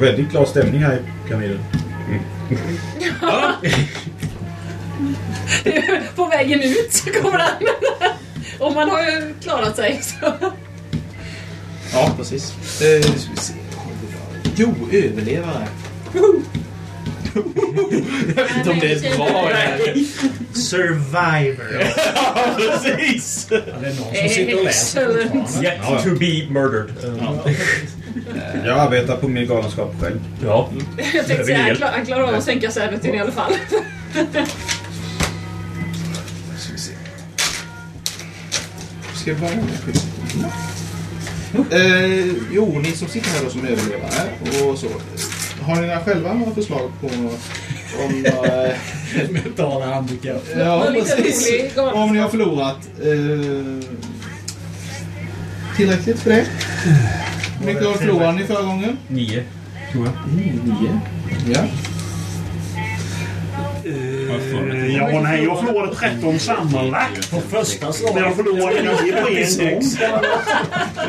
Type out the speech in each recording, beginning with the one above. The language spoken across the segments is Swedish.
Väldigt glad stämning här i kaminen. På vägen ut så kommer han. Och man har ju klarat sig. Så. Ja, precis. Eh, ska vi se. Jo, överlevare. Jag vet inte om det är bra eller... Survivor. Ja, precis! Ja, det är någon som sitter och läser. Yet to be murdered. Jag arbetar på min galenskap själv. Ja. Jag tänkte säga, han, klar, han klarar av att sänka sätet i alla fall. Ska vi se. Ska vi börja med skyddsrummen? Eh, jo, ni som sitter här då som överlevare och så. Har ni några själva några förslag på om några... Mentala handikapp. ja, precis. Om ni har förlorat eh, tillräckligt för det? Hur mycket har förlorade ni förra gången? Nio, tror jag. Nio. Ja. Eh, Ja, nej, jag förlorade 13 sammanlagt. På första Men slaget. jag förlorade 9 på en gång.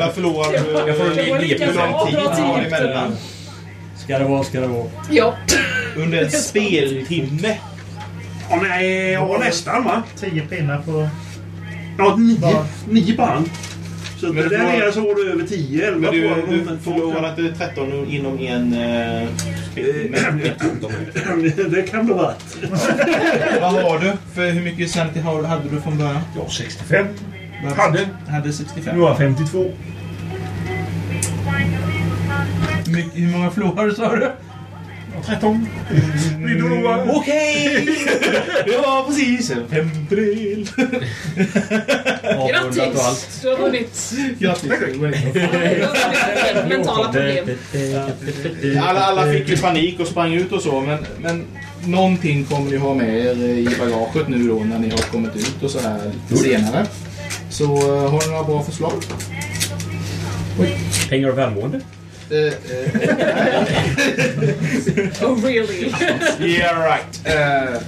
Vad förlorade du? Jag får Det var nio lika Hur bra. lång tid Bra har ni tid. emellan? Ska det vara, ska det vara. Ja. Under en speltimme. Ja, nej, ja, nästan va? Tio pinnar på... Ja, nio. Bara- Nio band. Så Men där du nere så var det över 10, 11 Men du, jag. du förlorade inte 13 inom en uh, speltimme? Det kan det ha varit. Vad har du? För hur mycket sanity har- hade du från början? Ja, 65. Vad- Hade. Hade 65. Nu har jag 52. Hur, mycket, hur många förlorade sa du? 13. Vill du nog vara- Okej! Det var precis en femtedel. Grattis! Du har vunnit. Grattis. Mentala problem. Alla, alla fick ju panik och sprang ut och så, men, men någonting kommer ni ha med er i bagaget nu då när ni har kommit ut och så här senare. Så eh, har ni några bra förslag? Pengar och välmående. Eh, eh, Oh really? yeah right. Eh,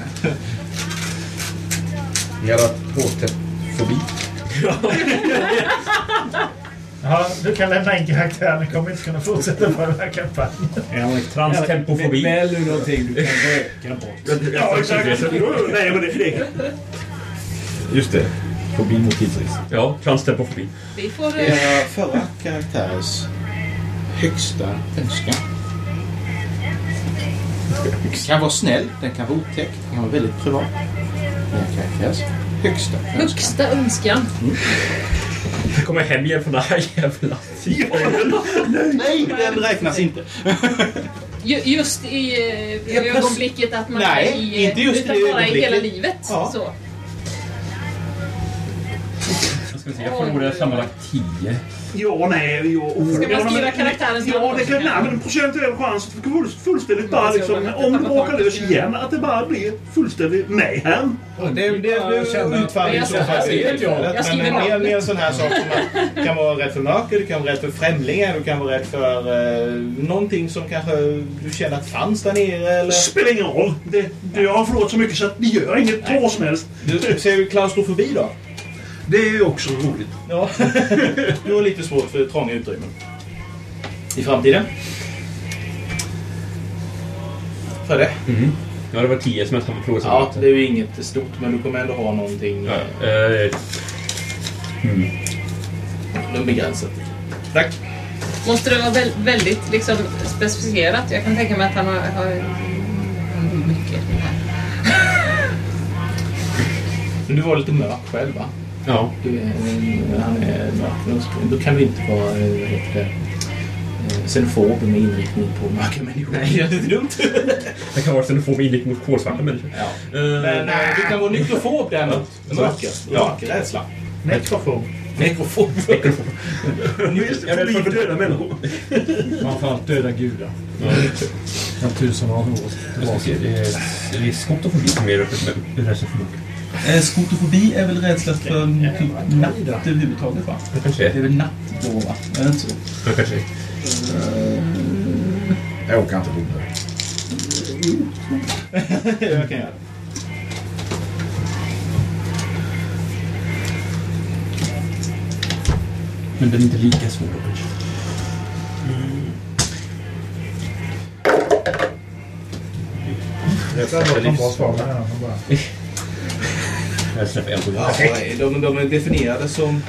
Nyarlathotep-fobi. Ja, du kan lämna in karaktären. Den kommer inte kunna fortsätta på den här kampanjen. Ja, Transtempofobi. Välj nu någonting du kan röka bort. Ja, exakt. Nej, men det, det. Just det. Fobi mot tidsresa. Ja, transtempofobi. Vi får... eh, era förra karaktärers högsta önskan. Den kan vara snäll, den kan vara otäck, den kan vara väldigt privat. Era karaktärs högsta önskan. Högsta önskan. Jag kommer hem igen från den här jävla Nej, den räknas inte. Ju, just i eh, ögonblicket att man Nej, är i... inte just i utan bara i hela livet. Ja. Så. Jag ska se, jag förlorade sammanlagt tio. Ja, nej. Ja, Ska man skriva karaktärens Ja, namn det kan, nej, men en procentuell chans att full, fullständigt bara liksom, om du brakar lös igen, att det bara blir fullständigt mayhem. Det, det, det känner- utfaller i så fall jag skriver- jag Men en del, mer sån här sak som man kan vara rädd för mörker, du kan vara rädd för främlingar, du kan vara rädd för eh, någonting som kanske du känner att fanns där nere eller... Spelar ingen roll. Det, det, jag har förlorat så mycket så att det gör inget vad som helst. Du ser du klaustrofobi då? Det är också roligt. Ja. Du har lite svårt för trånga utrymmen. I framtiden. Fredde? Ja, det var 10 som jag hade frågat. Ja, det är ju inget stort, men du kommer ändå ha någonting Ja, ja. eh, mm. begränsat. Tack. Måste det vara väl, väldigt liksom, specificerat? Jag kan tänka mig att han har, har mycket. Men du var lite mörk själv, va? Ja. Han är mörk. Då kan du inte vara eh, vad heter det, eh, xenofob med inriktning på mörka människor. Nej, det är lite dumt. Det kan vara att du får inriktning mot kolsvarta människor. Ja. Eh, Men eh, du kan vara nekrofob däremot. Mörker. Ja. Mörkerrädsla. Nekrofob. Nekrofob. Jag rädd för döda människor. Framförallt döda gudar. Ja. Tusen år Jag det är, skotofobi som är öppet med rädsla för mörker. Eh, skotofobi är väl rädsla för typ natt överhuvudtaget va? Det kanske Det är är. väl natt då va? Är det inte så? Det kanske är. Jag åker inte på det. Jag kan göra det. Men den är inte lika svår då kanske. Det var ett bra svar Rädsla för eld. Ja, de, de är definierade som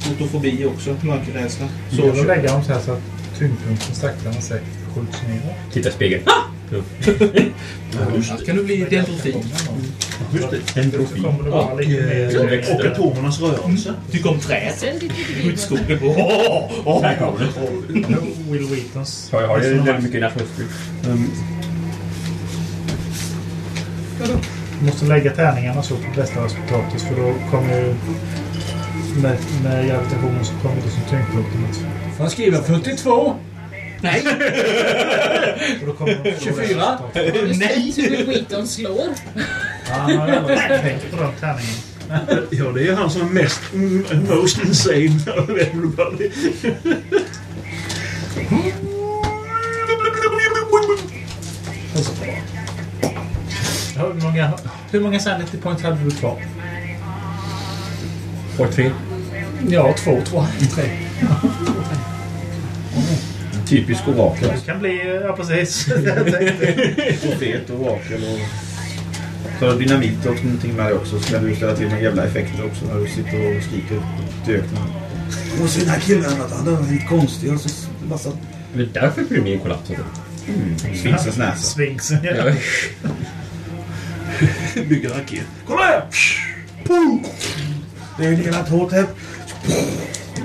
skotofobi också, mörkerrädsla. Så jag kör- lägga dem så här så att tyngdpunkten sakta men säkert skjuts ner. Titta i spegeln. Annars kan du bli dendrofil. Just det. Så Dendrofi. kommer det vara lite Som mer... växter. Och atomernas rörelse. Tycker om Skyddsskogen. Åh, Där kommer det. Will Wheatons. Ja, jag har ju väldigt mycket National Street. Um, Du måste lägga tärningarna så på bästa resultatet för då kommer ju... Med, med gravitationen så kommer det som tyngdpunkten att... Han skriver 42. Nej! Och då kommer de 24. Har du sett hur Wheaton slår? Han har aldrig tänkt på de tärningarna. Ja, det är han som är mest... Most insane. Everybody. Och så bra. Ja, Hur många, hur många sanity points hade du kvar? och tre. Ja, två tror jag. Tre. Typisk orakel. Det kan bli... Ja, precis. Profet och orakel och... Så dynamit och någonting med det också. Så kan du ställa till med jävla effekter också när du sitter och skriker till öknen. Och så den här killen, han är lite konstig och så massa... Det är därför blir det min kollaps. Sfinxens näsa. Sphinxen, ja. Ja. Bygger raket. Kolla här! Det är ju hela Totep.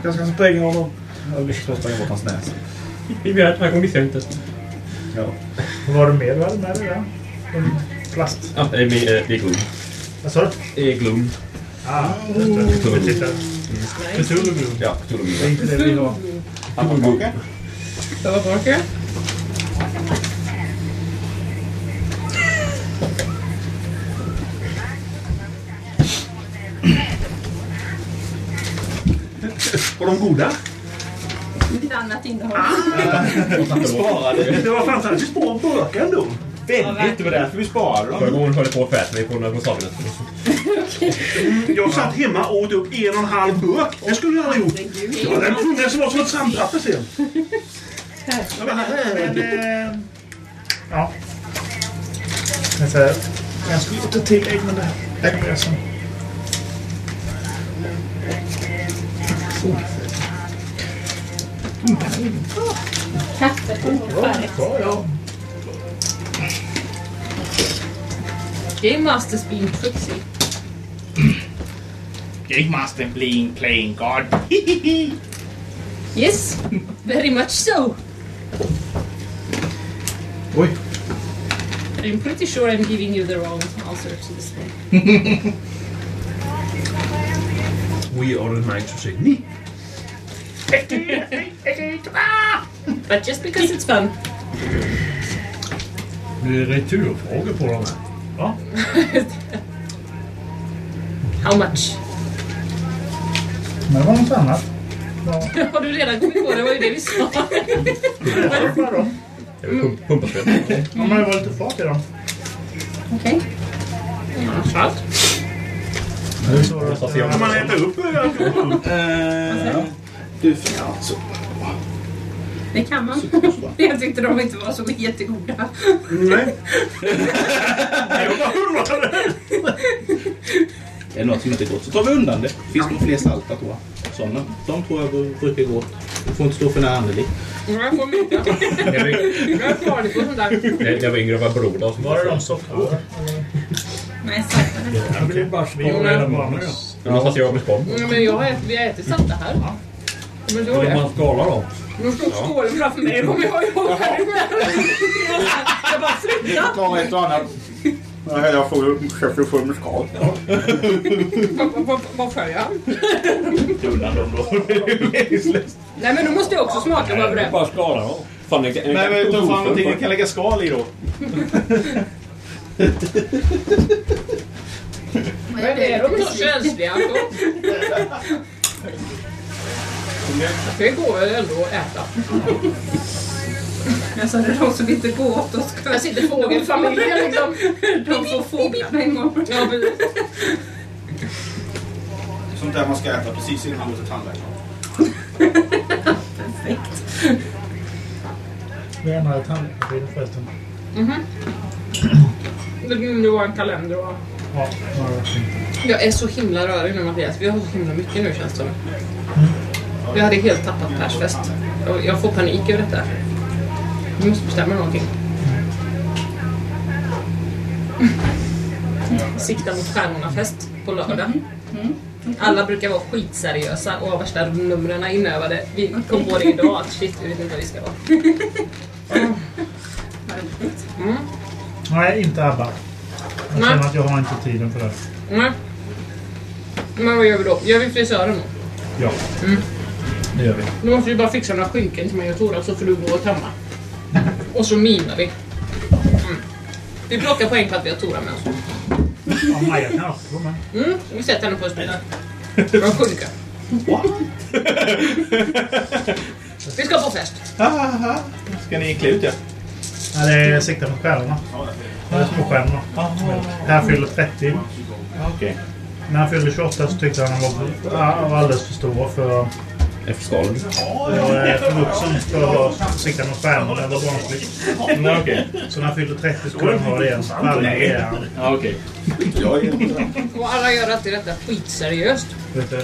Jag ska spränga honom. Jag vill så spränga bort hans näsa. Vi blir här varje gång vi ser inte. Ja. Vad var det mer du hade med dig där? En plast. Ja, det är, med, det är Gloom. Vad sa du? Det är Gloom. Ah, just det. Vi tittar. Cthulhu Gloom. Ja, Cthulhu Det är inte det vi vill ha. Apelkaka? Och de goda? Lite annat innehåll. Sparade. Det var fantastiskt bra burkar ändå. Väldigt, det var därför vi sparade Förra dem. gången höll jag på att fäta mig på några sakerna. Jag satt hemma och åt upp en och en halv burk. Det skulle jag ha gjort. Det var den tunga som var som ett sandpapper sen. Men, eh, ja. Så här, jag skulle ett tillägg, men det lägger jag sen. Game er Masters being tricksy. Er Game Master playing, playing God. Yes, very much so. Oj. I'm pretty sure I'm giving you the wrong answer to this one. We are the knights of Sydney. But just because it's fun. Det är returfrågor på de här. ja. How much? Men det var något annat. Ja, Har du redan kommit på? Det var ju det vi sa. det var bara dem. Jag vill pump- pumpa spel. Ja, men det var lite fart i dem. Okej. Salt. Det är så måste se om Kan man äta upp alltihop? Eh, du, ja, så. Det kan man. Jag tyckte de inte var så jättegoda. Nej. Nej, jag bara undrade. Är det något som inte är gott så tar vi undan det. Finns det fler salta tror jag. Sådana. De tror jag brukar gå. Du får inte stå för nära Anneli. Jag får vi, Jag är farlig på sånt där. yngre var blodad så Var är de sockerrör? Nej. Jag bara svin. Jo, Ja, men- Du måste. Ja, men jag har ätit, vi har ätit salta här. Men då är det. man skala då? Nu stod skålen framför mig. Jag har jag själv Jag bara sluta. Ta ett och annat. Ja, Jag får försöker få med skal. Vad- följer han? Undan dem då. Nej men då måste jag också smaka det är. Bara skala. Fan, det, det, Nej, men ta fram någonting vi kan lägga skal i då. Men är de så känsliga? Det går väl ändå att äta. Jag sa det är de som inte går åt oss. Här sitter fågelfamiljen liksom. De får fåglarna gång. Ja, precis. Sånt där man ska äta precis innan man går till tandläkaren. Vi ändrade tandläkartiden förresten. Det var en kalender och... Ja. Jag är så himla rörig nu Mattias. Vi har så himla mycket nu känns det som. Jag hade helt tappat persfest. Jag- får panik över detta. Vi måste bestämma någonting. Sikta mot stjärnorna-fest på lördag. Alla brukar vara skitseriösa och ha värsta numren inövade. Vi kom på det idag att shit, vi vet inte vad vi ska vara. Mm. Nej, inte ABBA. Jag Nej. känner att jag har inte tiden för det. Nej. Men vad gör vi då? Gör vi frisören då? Ja, Mm. det gör vi. Då måste vi bara fixa några skynken till mig och Tora så får du gå och tömma. Och så minar vi. Mm. Vi plockar poäng på att vi har Tora med oss. Ja, Maja kan också gå med. Mm. Vi sätter henne på en stol. Några skynken. Vi ska på fest. Haha. Ska ni klä ut er? Nej, det är sikta mot stjärnorna. Det är småstjärnorna. Här fyller 30. Okej. När han fyllde 28 så tyckte han han var, ja, alldeles för stor för, Efter skalen. för, för vuxen för att sikta mot stjärnorna. Det var barnsligt. Så när han fyllde 30 skulle han ha det igen. Varje är han. Ja, okej. Och alla gör alltid detta skitseriöst.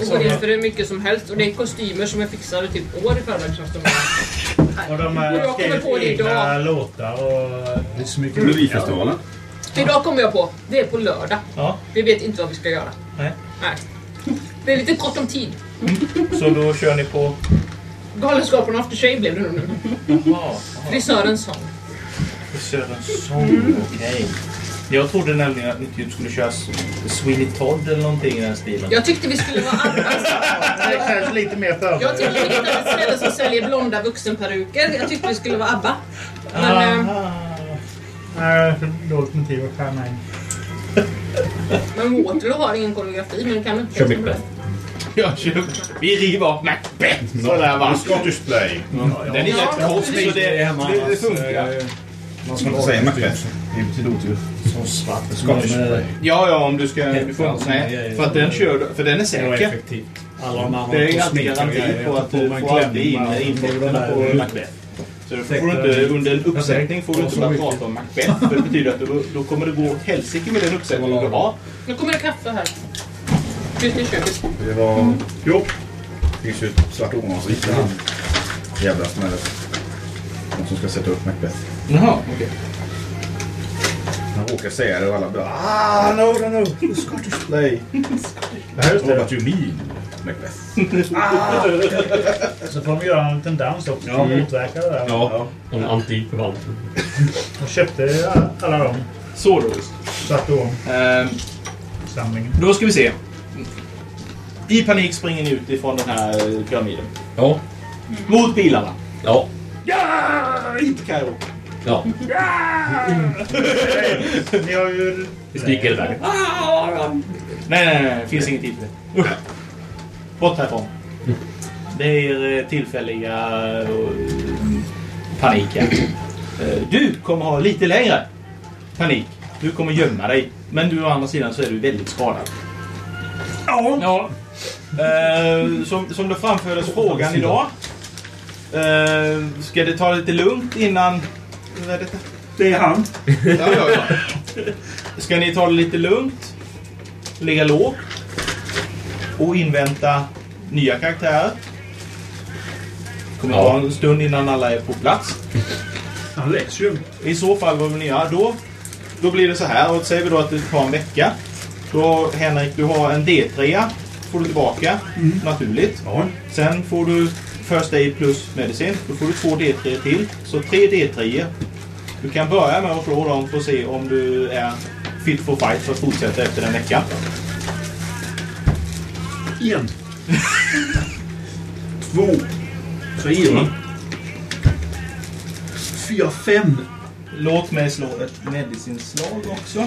Så- går in för det mycket som helst. Och det är kostymer som är fixade typ år i förväg. Och de Och har skrivit det egna idag. låtar och... Det är så mycket... Melodifestivalen. Idag kommer jag på. Det är på lördag. Ja. Vi vet inte vad vi ska göra. Nej. Nej. Det är lite kort om tid. Så då kör ni på... Galenskaparna After Shave blev det nog nu. Jaha. Frisörens sång. Frisörens sång. Okej. Jag trodde nämligen att ni typ skulle köra Sweeney Todd eller någonting i den stilen. Jag tyckte vi skulle vara andra. Det känns lite mer Jag förberett. tyckte vi hittade ett ställe som säljer blonda vuxenperuker. Jag tyckte vi skulle vara ABBA. Men, eh. Nej, för dåligt motiv att stjärna in. men Waterloo har ingen koreografi. Men kan inte Kör Macbeth. Jag kör... Vi river av Macbeth! Sådär va. Scottish play. Den är rätt kort så det, det, det funkar. Man ska inte säga Macbeth. Det betyder otur. Som svart. Scottish. Ja, ja, om du ska... Du får, nej, för att den kör För den är säker. effektivt. Alla de andra Det är alltid garanti på att du får alltid in intäkterna på där. Macbeth. Så får du inte, under en uppsättning får du inte börja prata om Macbeth. För det betyder att då, då kommer det gå åt helsike med den uppsättningen du har. Nu kommer det kaffe här. Just i köket. Det var... Jo. Det finns ju ett svart ovansvitt där han jävlas med de som ska sätta upp Macbeth. Jaha, okej. Han råkar säga det och alla bara Ah, no, no, no. The Scottish play. Ja, What about you mean? Macbeth. Så får de göra en liten dans också för att motverka det där. Ja. En anti-förvaltning. Och köpte alla de Så då visst. svart om Ehm, samlingen. Då ska vi se. I panik springer ni ut ifrån den här pyramiden. Ja. Mot bilarna. Ja. Ja! Inte Kairo. Ja. Ni har ju... Vi sticker iväg. Nej, nej, nej. Det finns ingen tid för det. Usch. Bort härifrån. Det är eh, tillfälliga eh, panik här. Eh, Du kommer ha lite längre panik. Du kommer gömma dig. Men du å andra sidan så är du väldigt skadad. Ja. Eh, som, som det framfördes frågan idag. Eh, ska det ta lite lugnt innan... Vad är detta? Det är han. Ja, ja, ja. Ska ni ta det lite lugnt? Ligga lågt? Och invänta nya karaktärer? kommer Ja. ta en stund innan alla är på plats. Han läser ju. I så fall, vad vill ni göra? Då, då blir det så här. Och säger vi då att det tar en vecka. Då, Henrik, du har en D3. Får du tillbaka, naturligt. Ja. Sen får du First Aid plus medicin. Då får du två D3 till. Så tre D3. Du kan börja med att slå dem för att se om du är fit for fight för att fortsätta efter en vecka. En. Två. Fyra. Fyra, fem. Låt mig slå ett medicinslag också.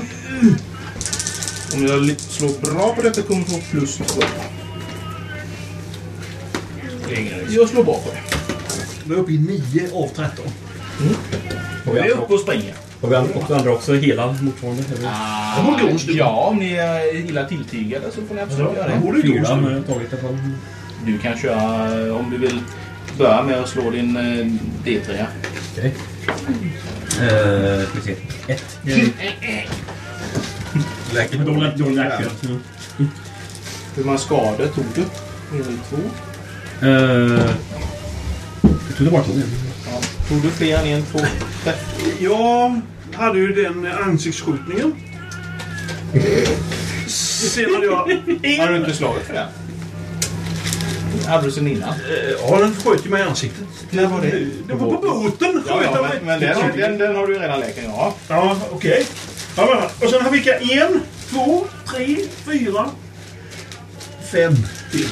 Om jag slår bra på detta kommer jag få plus två. Jag slår bra på det. Vi är uppe i nio av tretton. Får Vi är uppe och springer. får vi andra, också, andra också hela motsvarande? Ah, ja, om ni är illa tilltygade så får ni absolut göra Det det. borde Fyra alla fall. Du kan köra eh, om du vill börja med att slå din eh, D3. Okej. Uh, ska vi se. Ett. Läker Då lät jag läcker. Hur många skador tog du? En två? Uh, jag trodde bara tog en. Ja. Tog du fler än en, två, tre? Jag hade ju den eh, ansiktsskjutningen. Sen hade jag Har du inte slagit för det? Hade du sen innan? Eh, Ja, den sköt ju mig i ansiktet. När var det? Det var på båten. Ja, ja den men, men den, den, den har du ju redan läkt. Ja. Ja, okej. Ja, men- och sen har vi? En, två, tre, fyra, fem till.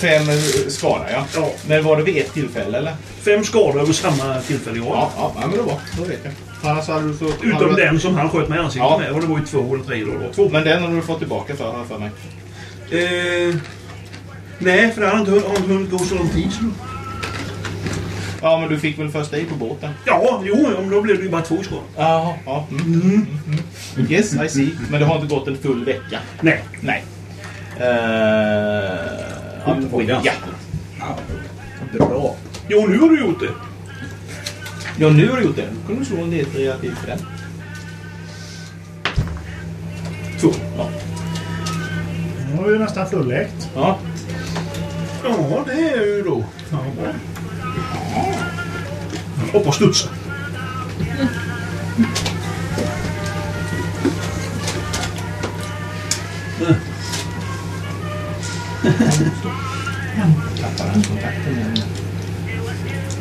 Fem skador, ja. Ja, Men var det vid ett tillfälle, eller? fem skador över samma tillfälle. Ja, ja, ja men det var. Då vet jag. Annars hade du hade Utom du, den som han sköt mig i ansiktet Ja. med. Och det var ju två eller tre då. då. Två. Men den har du fått tillbaka för, har jag för mig. Eh, nej, för det har inte, har inte hunnit gå så lång tid. Så. Ja, men du fick väl första i på båten? Ja, jo, men då blev det ju bara två skador. Jaha, ja. Mm. Mm. Mm. Yes, I see. Men det har inte gått en full vecka? Nej. Nej. Uh, Fått i ja. Bra. Jo, nu har du gjort det. ja, nu har du gjort det. Då kan du slå en D3 till för den. Två. Ja. Nu har vi nästan fulläkt. ja. Ja, det är ju då. Ja, bra. Hoppa och studsa. Tappar den kontakten med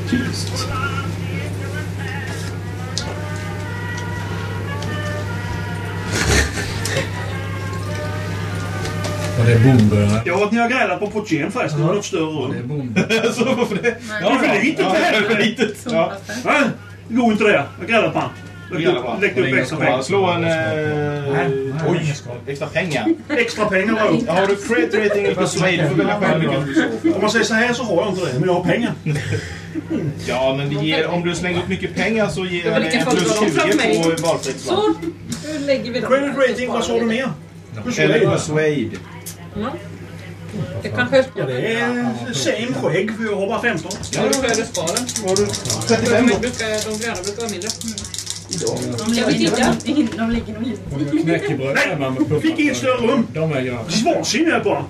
Tyst. Och det är bomber. Jag att ni har grälat på portieren förresten. Det var något större rum. Det är bomber. Så varför det? Det är för litet Ja, det är för litet. Ja. Det går inte det. Jag grälar på han. Han. Läckte upp Och det är extra pengar. Slå en... Eh, oj, extra pengar. Extra pengar var upp. Ja, Har du credit rating eller persuade? Du får välja själv Om man säger så här så har jag inte det. Men jag har pengar. Ja, men det ger, om du slänger upp mycket pengar så ger det lika en plus som de 20 framför mig. på valfritt. Så, nu lägger vi dem. Credit rating, vad sa du mer? Eller persuade. Det kanske... Ja, det är same skägg för jag har bara 15. Ja, då får jag det sparen. Har du De 35 då? brukar- de gröna brukar vara mindre. De ligger, de ligger nog inte. Knäckebröd Nej, hemma med puffar. fick inget större rum. De är gröna. Det här bara.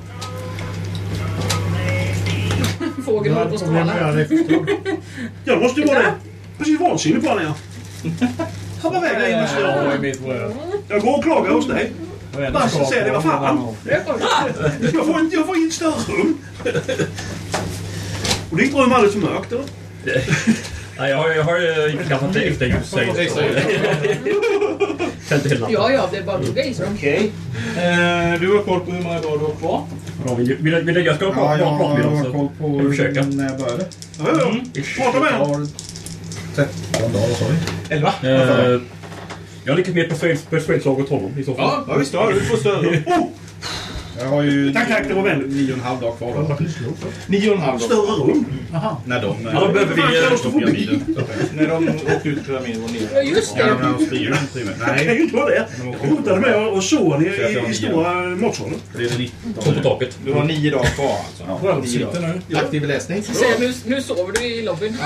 Fågeln håller på att stråla. Jag måste ju vara det. Precis vansinne på den ja. Hoppa iväg där inne och så. Jag går och klagar hos dig. Och Bara säger det, vad fan? Jag får inte, jag får inget större rum. Och ditt rum är alldeles för mörkt? Nej, jag har, jag har införskaffat det extra ljus. jag-. Tänt hela natten. Ja, ja, det är bara att hugga i sig. Okej. Eh, du har koll på hur många dagar du har kvar? Bra, Vill, vill, vill, jag ska Ja, prata jag prata med dem har så. koll på Ska vi försöka? när jag började. Ja, ja. Prata med Jag honom. har 13 dagar, sa vi. 11? Eh, jag har lyckats med persuade- persuade-slag åt honom i så fall. Ja, ja visst. Ja, du får större. Oh! Jag har ju Tack, tack, det var vänligt. nio och en halv dag kvar då. Nio och en halv dag. Större rum. Jaha. När de... Ja, då behöver vi... Fan, kan eh? När de åkte ut pyramiden och ner. Ja, just Ja, det. när de mig. Det kan Nej, ju inte vara det. Jag hotade med och såg i, i stora matsalen. det är 19. Kom på taket. Du har nio dagar kvar alltså. Ja. Nio dagar. Aktiv läsning. Nu, nu sover du i lobbyn.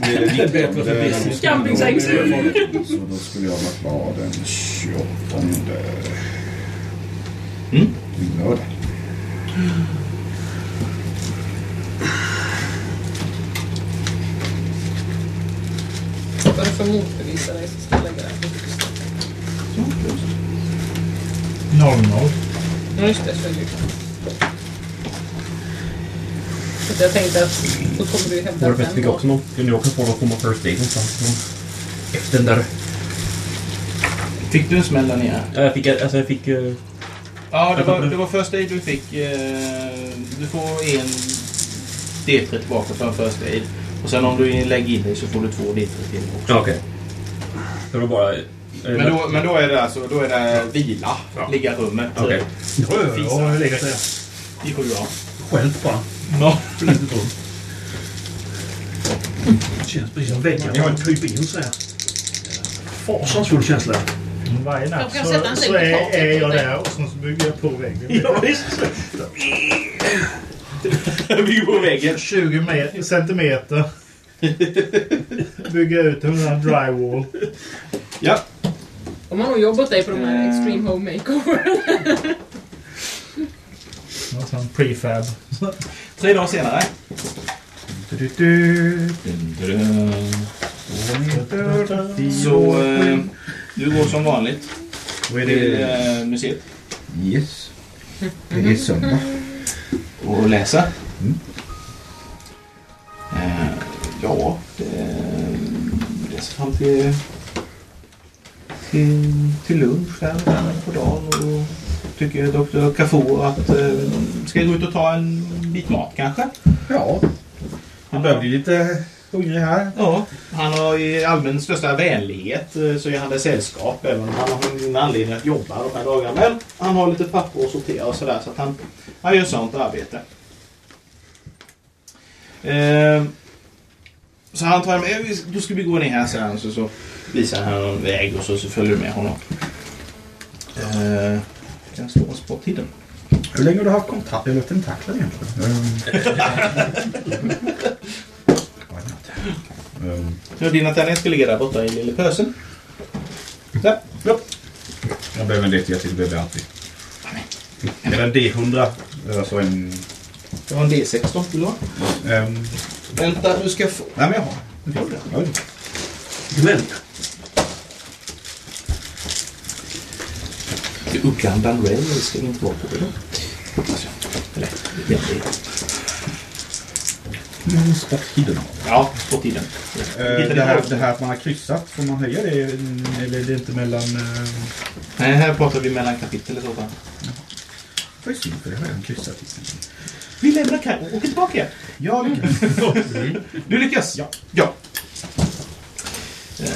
Det är 19. Det- Campingsäng. Så då skulle jag vara klar den 28. Mm. Lördag. Vad är det för motbevisare jag ska lägga där? 00. Ja, just det. Så är det ju. Så jag tänkte att då kommer du ju hämta Våra bäst fick också någon. Jag också få någon form av first aid någonstans. Efter den där. Fick du en smäll där nere? Ja, Jag fick, alltså jag fick... eh, Ja, det var, det var first aid du fick. eh, Du får en D3 tillbaka för en first aid. Och sen om du lägger in dig så får du två D3 till också. Ja, okej. Det var bara... eh, Men då, men då är det alltså då är det vila, ligga i rummet. Okej. Ja, ja, ja, jag har legat där. I sju dagar. Själv bara. Ja. För litet rum. Det känns precis som väggar. Jag har krypit in så här. Fasansfull känsla. Varje natt så, så på är, är jag där och sen så bygger jag på väggen. Ja, visst. Vi på väggen. 20 me- centimeter. Bygga ut en sån drywall. Ja. De har nog jobbat dig på de här Extreme Home Makeover. Och sen prefab. Tre dagar senare. Så eh, du går som vanligt till eh, museet Yes. Det är söndag. och läser. Mm. Eh, ja, det läser fram till, till, till lunch där på dagen och tycker Dr. Cafour att eh, ska jag gå ut och ta en bit mat kanske? Ja. Han börjar bli lite hungrig här. Ja, han har i allmän största vänlighet eh, så är han det sällskap även om han har ingen anledning att jobba de här dagarna. Men han har lite papper att sortera och sådär så att han, han gör sånt arbete. Eh, så han tar med, "Eh, då ska vi gå ner här sen så, så visar han en väg och så, så följer du med honom. Eh, kan slå oss på tiden. Hur länge har du haft kontakt eller tentakler egentligen? Um, Så dina tärningar ska ligga där borta i lilla pösen. Där. Ja. jag behöver en D10 till, det behöver jag alltid. Är det en D100? Alltså en... Det var en D16 vill du ha? Um, Vänta, du ska få... nej men jag har. Jag har. Men, Uganda Railway ska inte vara på idag. Hoppas jag. Eller, ja, det Mm, Sporttiden. Ja, på tiden. Eh, det, här, det här att man har kryssat, får man höja det? mm, Eller är det inte mellan... Uh... Nej, här pratar vi mellan kapitel i så fall. Vad är synd för det har jag redan kryssat i. Vi lämnar Kairo och åker tillbaka igen. Jag lyckas. Du lyckas? Ja. Ja. Eh.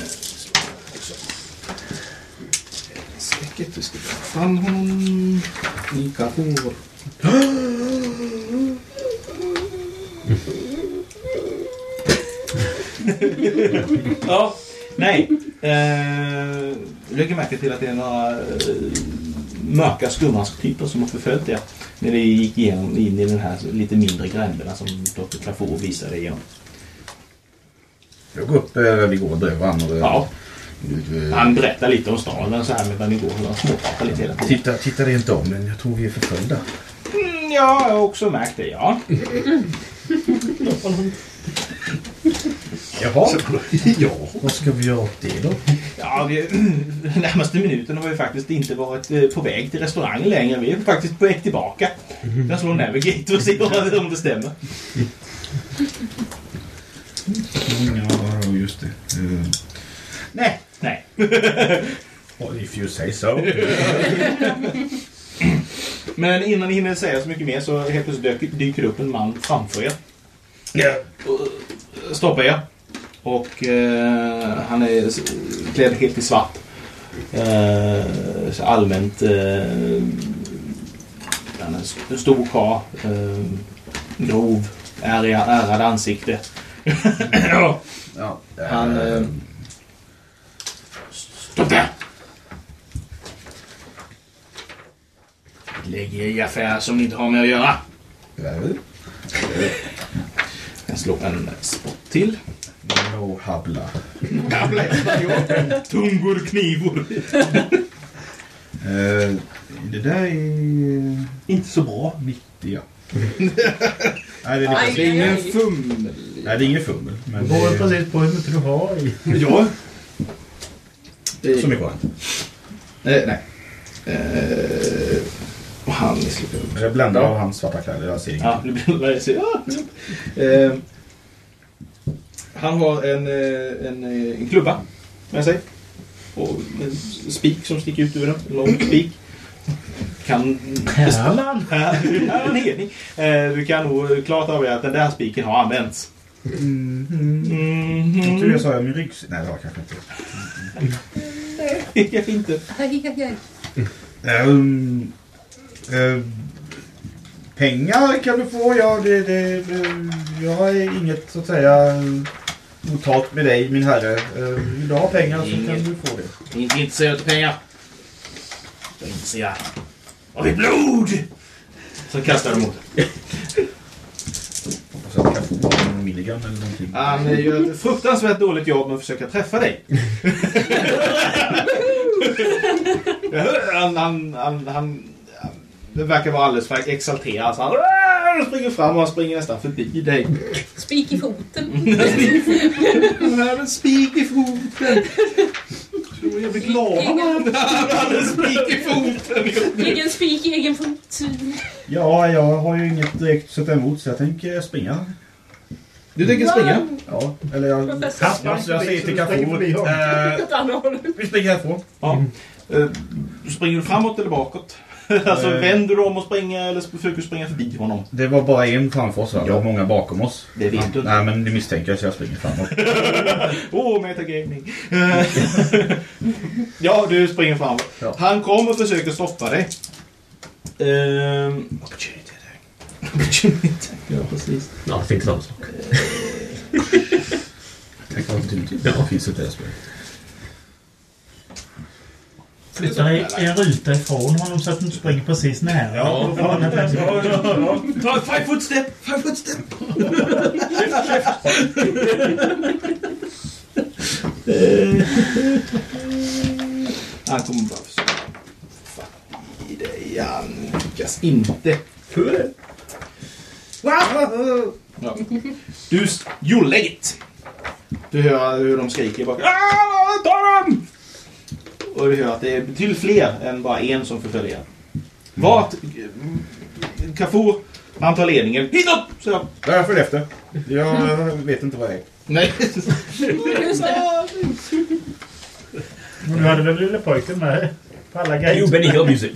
Säkert, vi ska ta fram honom. Nika får. ja, nej. Eh, lägger märke till att det är några eh, mörka skumrasktyper som har förföljt er. När ni gick igenom in i den här lite mindre gränderna som Dr. Clafour visade igenom. Jag går upp, eh, vi går bredvid varandra. Ja. Du, Han berättar lite om staden så här medan ni går och småpratar lite hela tiden. Titta, titta inte om, men jag tror vi är förföljda. Mm, ja, jag har också märkt det, ja. Jaha. ja. Vad ska vi göra åt det då? Ja, vi, den närmaste minuten har vi faktiskt inte varit eh, på väg till restaurangen längre. Vi är faktiskt på väg tillbaka. Jag slår Navigate och ser om det stämmer. Ja, just det. Uh, Nej, nej. well, if you say so. Men innan ni hinner säga så mycket mer så helt plötsligt dyker, det upp en man framför er. Och Stoppar er. Och eh, han är klädd helt i svart. Eh, allmänt eh, han en, st- en stor karl. Eh, grov, äriga, ärad ansikte. ja. Ja, Han... Eh, Stopp där! Lägg er i affärer som ni inte har med att göra. Jag slår en spott till. No habla. Jävla espanjol. Tungor, knivor. Eh, det där är... Inte så bra. 90, ja. Nej, det är, Aj, lite... Det är ingen fummel. Nej, det är ingen fummel. Men Det beror det precis på hur mycket du har i. Ja. är så mycket var det. Eh, nej. Eh, och han slipper upp. Men jag bländar av hans svarta kläder. Jag ser Ja, ingenting. det blir ja. eh, Han har en, eh, en, eh, en klubba med sig. Och en spik som sticker ut ur den. En lång spik. Kan... Pärlan! Eh, Du kan nog klart avgöra att den där spiken har använts. Mm. Jag tror jag sa jag min ryggsäck. Nej, det var kanske inte. Kanske inte. Um, um, pengar kan du få. Ja, det, det, det, jag har inget så att säga otalt med dig, min herre. Uh, vill du ha pengar så kan du få det. Inte intresserad av pengar. Jag är intresserad av ditt blod! Så kastar de mot Hoppas att jag kan någon milligram eller någonting. Han eh, gör ett fruktansvärt dåligt jobb med att försöka träffa dig. han, han, han, han, det verkar vara alldeles för exalterad. Så han "Åh!" springer fram och han springer nästan förbi dig. Spik i foten. Han hade en spik i foten. Jag blir glad. Han hade en spik i foten. Egen spik i egen fot. Ja, jag har ju inget direkt sätta emot så jag tänker springa. Du tänker springa? Ja, eller jag... Professor Jag, jag säger till honom. Eh, Åt andra hållet. vi springer härifrån. Ja. Eh, Springer du framåt eller bakåt? alltså Eh. vänder du om och springer eller försöker springa förbi honom? Det var bara en framför oss va? Det var många bakom oss. Det vet du inte. Nej, men det misstänker jag så jag springer framåt. Åh, oh, metagaming. Eh, ja, du springer framåt. Ja. Han kommer och försöker stoppa dig. Ehm, opportunity attack. Opportunity attack, ja precis. Ja, det finns samma sak. Tänk vad. Det finns inte det spelet. Flytta en ruta ifrån honom så att du inte springer precis nära. Ja. Han en pengar. Ta ett five foot step! Five foot step! Han kommer bara försöka fatt i dig. Han lyckas inte. Ja. Du, you it! Du hör hur de skriker bak. Ah, ta dem! Och du hör att det är betydligt fler än bara en som förföljer. Vart... Carrefour, han tar ledningen. Hitåt! Så jag. Där följ efter. Jag vet inte vad det är. Nej. Just det. Men du hade väl lille pojken med på alla grejer? you Benny Hill music.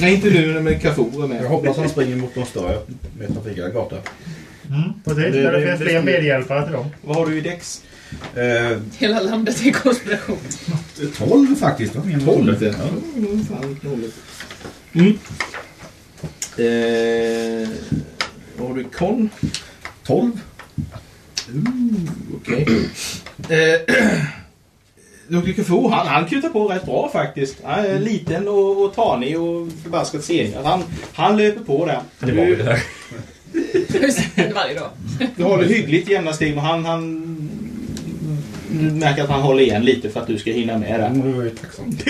Nej, inte nu med Carrefour är med. Jag hoppas han springer mot någon större med trafikerad gata. Mm, precis. Det- Där det det- finns det fler medhjälpare till dem. Vad har du i Dex? Eh, Hela landet är konspiration. 12 faktiskt. Vad menar du? 12? Ja. Mm, fan. Mm. Eh, vad har du Con? 12? Okej. Eh, Dr. Carrefour, han, han kutar på rätt bra faktiskt. Han är liten och, och tanig och förbaskat senad. Han, han löper på där. Det var ju det det, Varje dag. du håller hyggligt jämna steg men han, han... Märker att han håller igen lite för att du ska hinna med där. Det var ju tacksamt.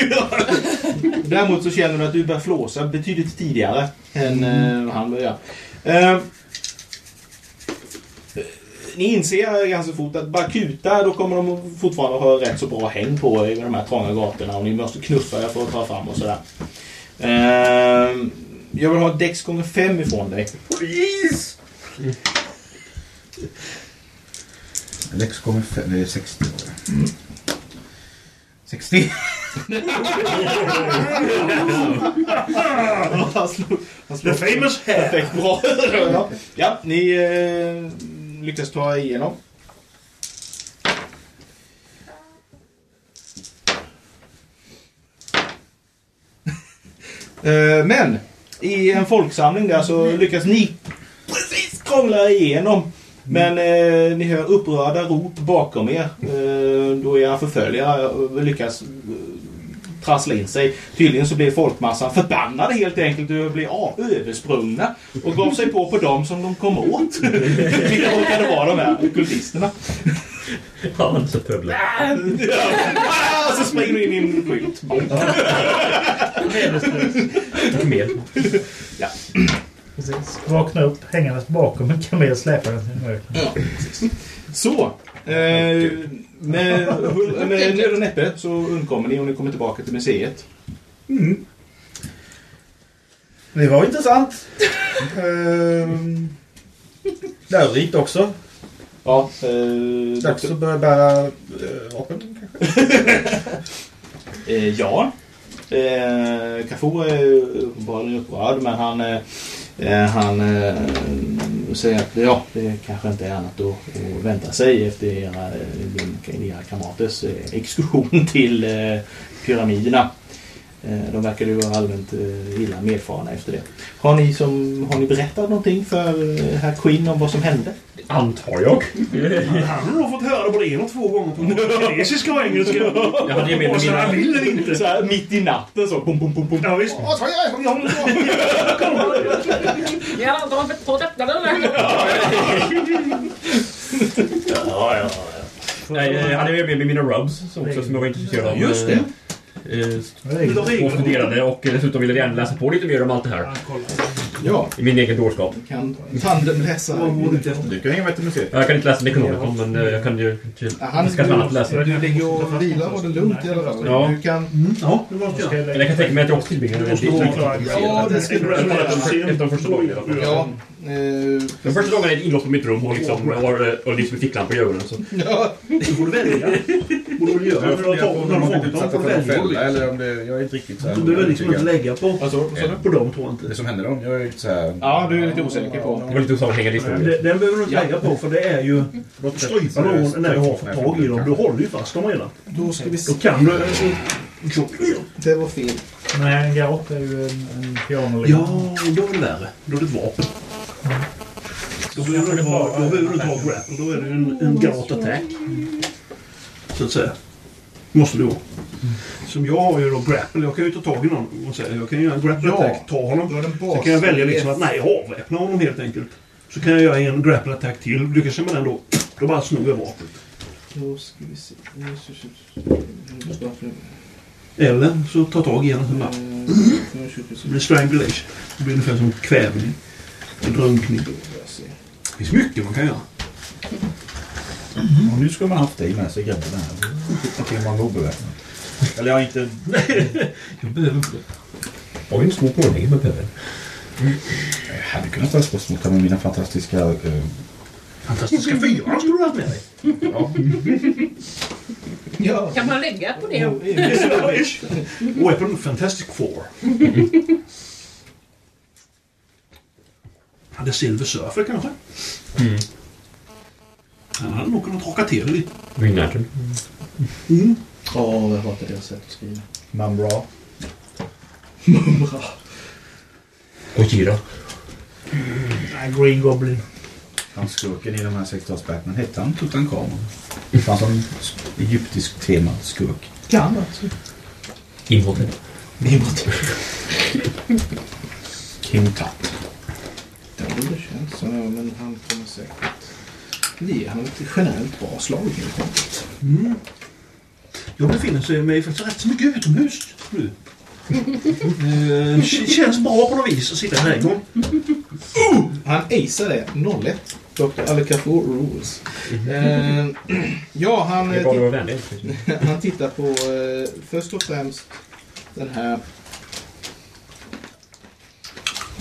Däremot så känner du att du börjar flåsa betydligt tidigare än eh, vad han börjar. Eh, ni inser ganska fort att bara kuta, då kommer de fortfarande ha rätt så bra häng på er i de här trånga gatorna och ni måste knuffa er för att ta fram och sådär. Eh, jag vill ha ett Dex gånger 5 ifrån dig. Polis! Lex kommer fem, är 60 var det. 60? han slog, han The famous hair. perfekt bra. ja. ja, ni eh, lyckas ta igenom. Eh, men i en folksamling där så lyckas ni precis krångla igenom. Men eh, ni hör upprörda rop bakom er. Eh, då era förföljare lyckas eh, trassla in sig. Tydligen så blir folkmassan förbannade helt enkelt och blir av, översprungna och gav sig på på dem som de kom åt. Vilka råkade vara de här kultisterna. Ja, så pöblar. Ah, så springer du in i en skylt. Ja. Precis. Vakna upp hängandes bakom en kamel släpar den till mörkret. Ja, precis. Så. Eh, med, med nöd och näppe så undkommer ni och ni kommer tillbaka till museet. Mm. Det var intressant. Ehm, Lärorikt också. Ja, eh, Dags att börja bära eh, vapen kanske? Eh, ja. Eh, Cafu är uppenbarligen upprörd men han, eh, Eh, han eh, säger att ja, det kanske inte är annat att, att vänta sig efter era, eh, era kamraters eh, exkursion till eh, pyramiderna. Eh, de verkar ju vara allmänt eh, illa medfarna efter det. Har ni, som, har ni berättat någonting för eh, herr Quinn om vad som hände? Antar jag. Han har nog fått höra det både en och två gånger på kinesiska och engelska. Jag hade ju med och mina- han vill eller inte. Så här, mitt i natten så. Bom, bom, bom, bom. Ja, visst. Ja, de har fått på detta eller? Ja, ja, ja. Nej, jag hade med mig mina rubs som, också, som jag var intresserad av. Just det. Eh, och studerade och dessutom ville gärna läsa på lite mer om allt det här. Ja. I min egen dårskap. Kan tandemläsa. Du kan hänga med till museet. Jag kan inte läsa Necronomicon men eh, jag kan ju Han, annat att läsa. du ligger och vilar och det lugnt i alla fall. Ja. Du kan... Ja, det var det. Eller jag kan tänka mig att jag också tillbringar en del tid. Ja, det skulle du kunna göra. Efter första fall. Ja. Eh, Den första dagen är jag inlåst på mitt rum och, liksom, och, har- och liksom ficklampa i ögonen. Så. ja. Du borde välja. borde du väl göra. Jag du på du du för någon välja. fälla eller om det... Jag är inte riktigt så här... Du behöver liksom inte lägga på, Alltså, du? på dem tror jag inte. Det som händer dem, inte så här... Ja, du är lite osäker på. Det var lite osammanhängande historia. Den, den behöver du inte lägga på för det är ju... Låt Strypa någon när du har fått tag i dem. Du håller ju fast dem redan. Då ska vi se. Då kan du... Det var fel. Nej, en garrote är ju en, en pianolinje. ja, då är det värre. Då är det ett vapen. Då behöver du inte ha, grapple. Då är det en, en garrote attack. Så att säga. Måste du ha. Som jag har ju då grapple. Jag kan ju ta tag i någon och säga jag kan göra en grapple Ja. attack, ta honom. Sen kan jag välja liksom att nej, jag avväpnar honom helt enkelt. Så kan jag göra en grapple attack till. Lyckas jag med den då, då bara snor jag vapnet. Då ska vi se. Eller så ta tag i henne och så bara... Så blir det strangulation. Det blir ungefär som kvävning. Drunkning. Det finns mycket man kan göra. Och nu skulle man haft dig med sig grabben här. Titta till man var obeväpnad. Eller jag har inte... Jag behöver inte det. Oj, en små pålägg med pöbeln. Jag hade kunnat ta slåss mot med mina fantastiska... eh, Fantastiska fyran skulle du ha haft med dig. ja. Ja. Kan man lägga på det? Weapon Fantastic Four. Hade Silver Surfer kanske? Mm. Han hade nog kunnat raka till det lite. Green Lantern. Mm. Ja, jag hatar deras sätt att skriva. Mumra. Och Gira. Nej, Green Goblin. Han skurken i de här 60-talsbatman hette han Tutankhamon. Det fanns en egyptisk tema skurk. Kan alltså. Imhotep. King Tut. Ja, det känns så. Ja, men han kommer säkert ge han ett generellt bra slag helt enkelt. Mm. Jag befinner mig faktiskt rätt så mycket utomhus nu. Eh, Det känns bra på något vis att sitta i trädgården. Han acear det. 01. Dr. Alekafor rules. Eh, ja, han, Det är eh, bara vänlig. han tittar på eh, först och främst den här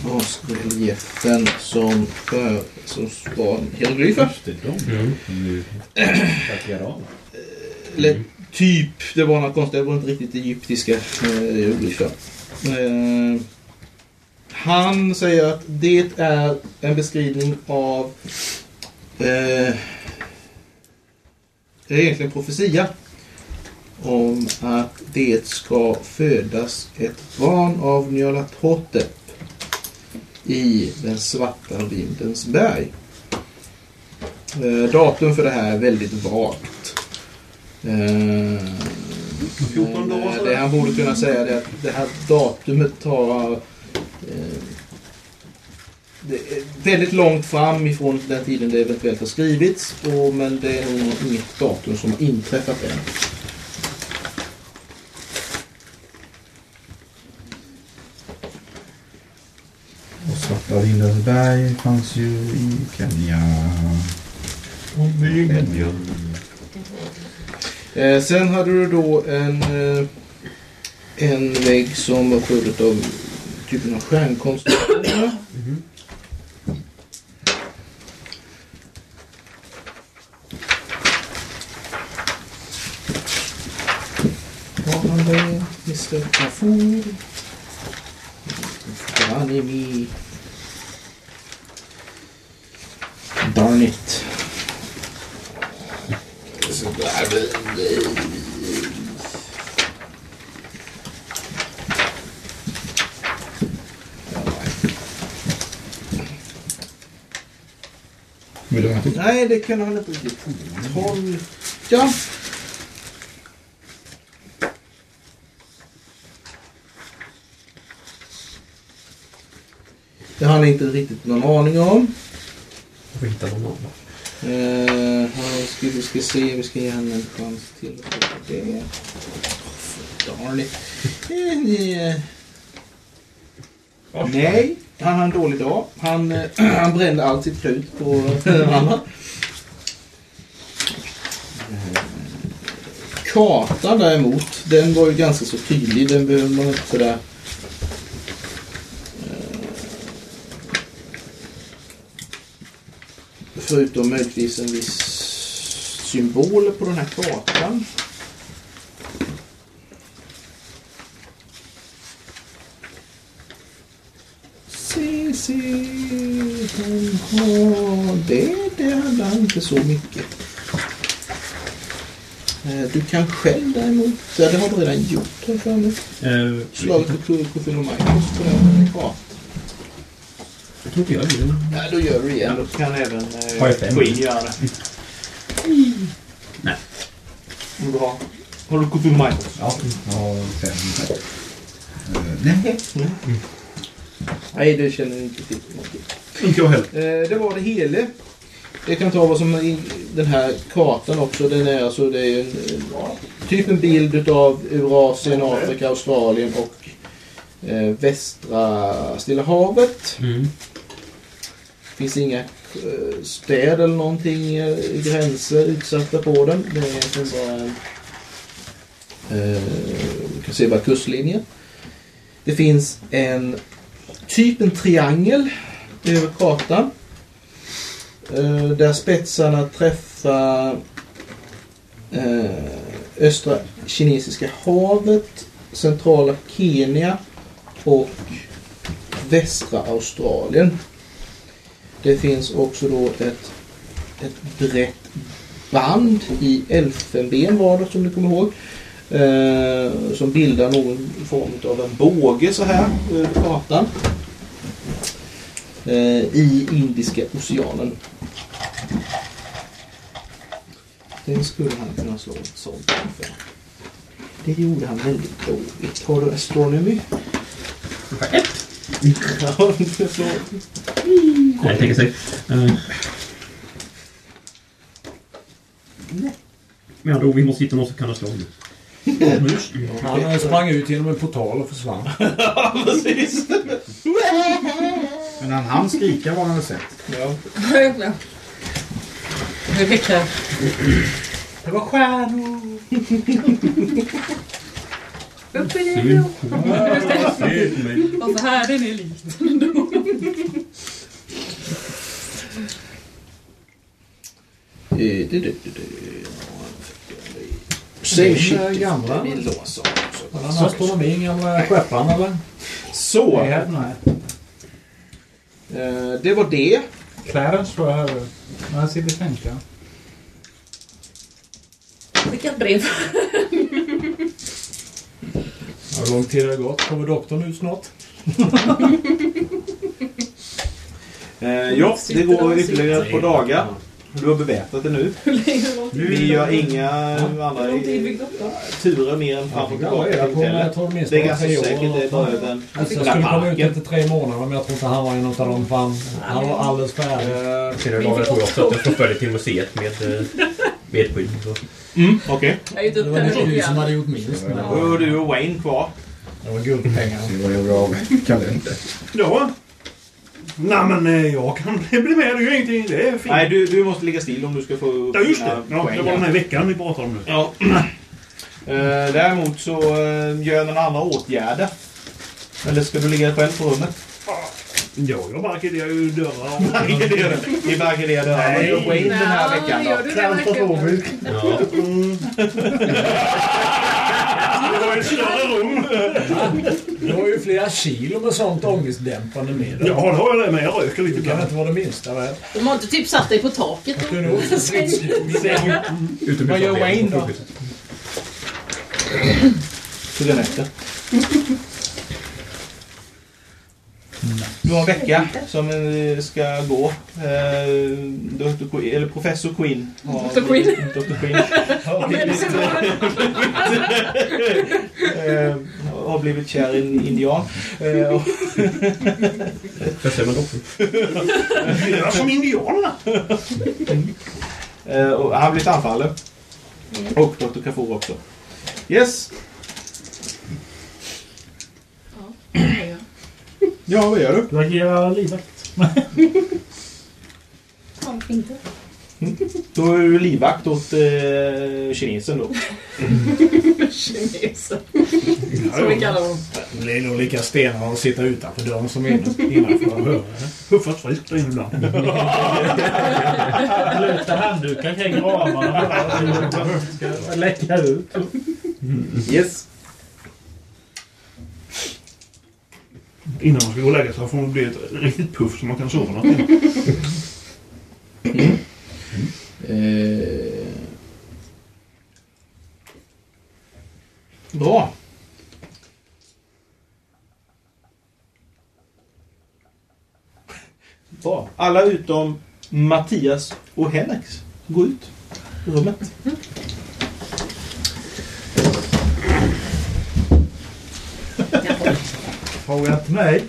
basreliefen som, för, som var hieroglyfer. Mm. Av. Eller typ, det var något konstigt. Det var inte riktigt egyptiska eh, hieroglyfer. Eh, han säger att det är en beskrivning av eh, det är egentligen profetia om att det ska födas ett barn av Nyarlathotep i den svarta vindens berg. Eh, datum för det här är väldigt vagt. Eh, 14 men, dagar, eh, Det han borde kunna säga är att det här datumet tar eh, väldigt långt fram ifrån den tiden det eventuellt har skrivits. Och, men det är nog inget datum som har inträffat än. Och Svarta Vindensberg fanns ju i Kenya. Kenya. Eh, sen hade du då en, eh, en vägg som var full av typen av stjärnkonstellationer. Har han det? Mr. Kafour? Granimi. Darn it. Vill du ha till? Nej, det kan han inte riktigt tolka. Det har han inte riktigt någon aning om. Får hitta någon annan. Han ska, vi ska se, vi ska ge honom en chans till det. Oh. Eh, eh. Nej, han har en dålig dag. Han, han brände allt sitt krut på. Eh, Kartan däremot, den var ju ganska så tydlig. Den behöver man inte sådär... Förutom möjligtvis en viss symbol på den här kartan. Se, se, hon har det. Det hade han inte så mycket. Eh, Du kan själv däremot, ja, det har du redan gjort här för mig. Eh, Slagit på Cthulhu-Mycos på den kartan. Inte jag gjorde det. Ja, då gör det igen. Då kan även eh? Queen göra det. Nej. Om du har... Har du Cthulhu Mycos? Ja, jag har fem. Eh, nej. Nej, det känner jag inte till. Inte jag heller. Eh, det var det hele. Jag kan ta vad som är i den här kartan också. Den är alltså det är en, en, typ en bild utav Eurasien, Afrika, Australien och eh, västra Stilla havet. Mm finns inga eh, städer eller någonting, eh, gränser utsatta på den. Det är egentligen bara en... Eh, du kan se bara kustlinjen. Det finns en typ en triangel över kartan. Eh, där spetsarna träffar eh, östra kinesiska havet, centrala Kenya och västra Australien. Det finns också då ett, ett brett band i elfenben var det som du kommer ihåg. Eh, som bildar någon form av en båge så här eh, över kartan. Eh, I Indiska oceanen. Den skulle han kunna slå ett sånt för. Det gjorde han väldigt dåligt. Har du astronomy? Ett? Ja. Nej, tänker sig. Uh, med andra ord, vi måste hitta någon som kan slå nu. Han sprang ut genom en portal och försvann. Precis. Men han hann skrika vad han hade sett. Ja. Verkligen. Det fick jag. Det var stjärnor. Upp i det blå. Varför här är. Save Den är gamla. Det vill låsa också. Han astronomin, gamla skepparen eller? Så. Nej, nej. Eh, det var det. Clarence tror jag här. Jag sitter och tänker. Vilket brev. Hur lång tid har det gått? Kommer doktorn ut snart? Eh, ja, det går ytterligare ett par dagar. Du har beväpnat det nu. Vi gör inga andra turer mer än fram och tillbaka Det är ganska säkert. Det är bara Alltså, den jag skulle komma ut efter tre månader men jag tror inte han var en av dem. Han, var alldeles färdig. Fyra dagar tror jag också att jag får följa till museet med eh, medskydd. så. Mm, okej. Jag upp Det var du som hade gjort minst. Då är du och Wayne kvar. Det var guldpengar. Det var ju bra kalender. Ja. Nej men eh, jag kan bli med. Det är ju ingenting. Det är fint. Nej, du, du måste ligga still om du ska få Ja just det. Ja, det var den här veckan vi pratade om nu. Ja. Eh, däremot så eh, gör den andra åtgärder. Eller ska du ligga själv på rummet? Ja, jag barrikaderar ju dörrar. Ni barrikaderar dörrar. Gör Wayne den här veckan då? verkligen? Ja. Det var ett större rum. Du har ju flera kilo med sånt ångestdämpande medel. Ja, det har jag det med. Jag röker lite Du kan inte vara det minsta väl? De har inte typ satt dig på taket kunde också Vad gör Wayne då? Till den efter. Du har en vecka som ska gå. Eh, Dr. Queen, eller Professor Queen. har Dr. Queen? blivit- Dr. Queen. har blivit, eh, har blivit kär i en indian. Eh, Jag ser man också. Ja, som indianerna. Och han har blivit anfallen. Och Dr. Kafur också. Yes. Ja, vad gör du? Du agerar livvakt. Ja, inte. Då är du livvakt åt eh, kinesen då. Kinesen. Som vi kallar dem. Det är nog lika stenar att sitta utanför dörren som innanför. Puffas friskt inne ibland. Blöta handdukar kring ramarna. Läcka ut. Yes. Innan man ska gå och lägga sig får man bli ett riktigt puff så man kan sova något. Eh, bra. Bra. Alla utom Mattias och Henriks går ut ur rummet. Fråga inte mig.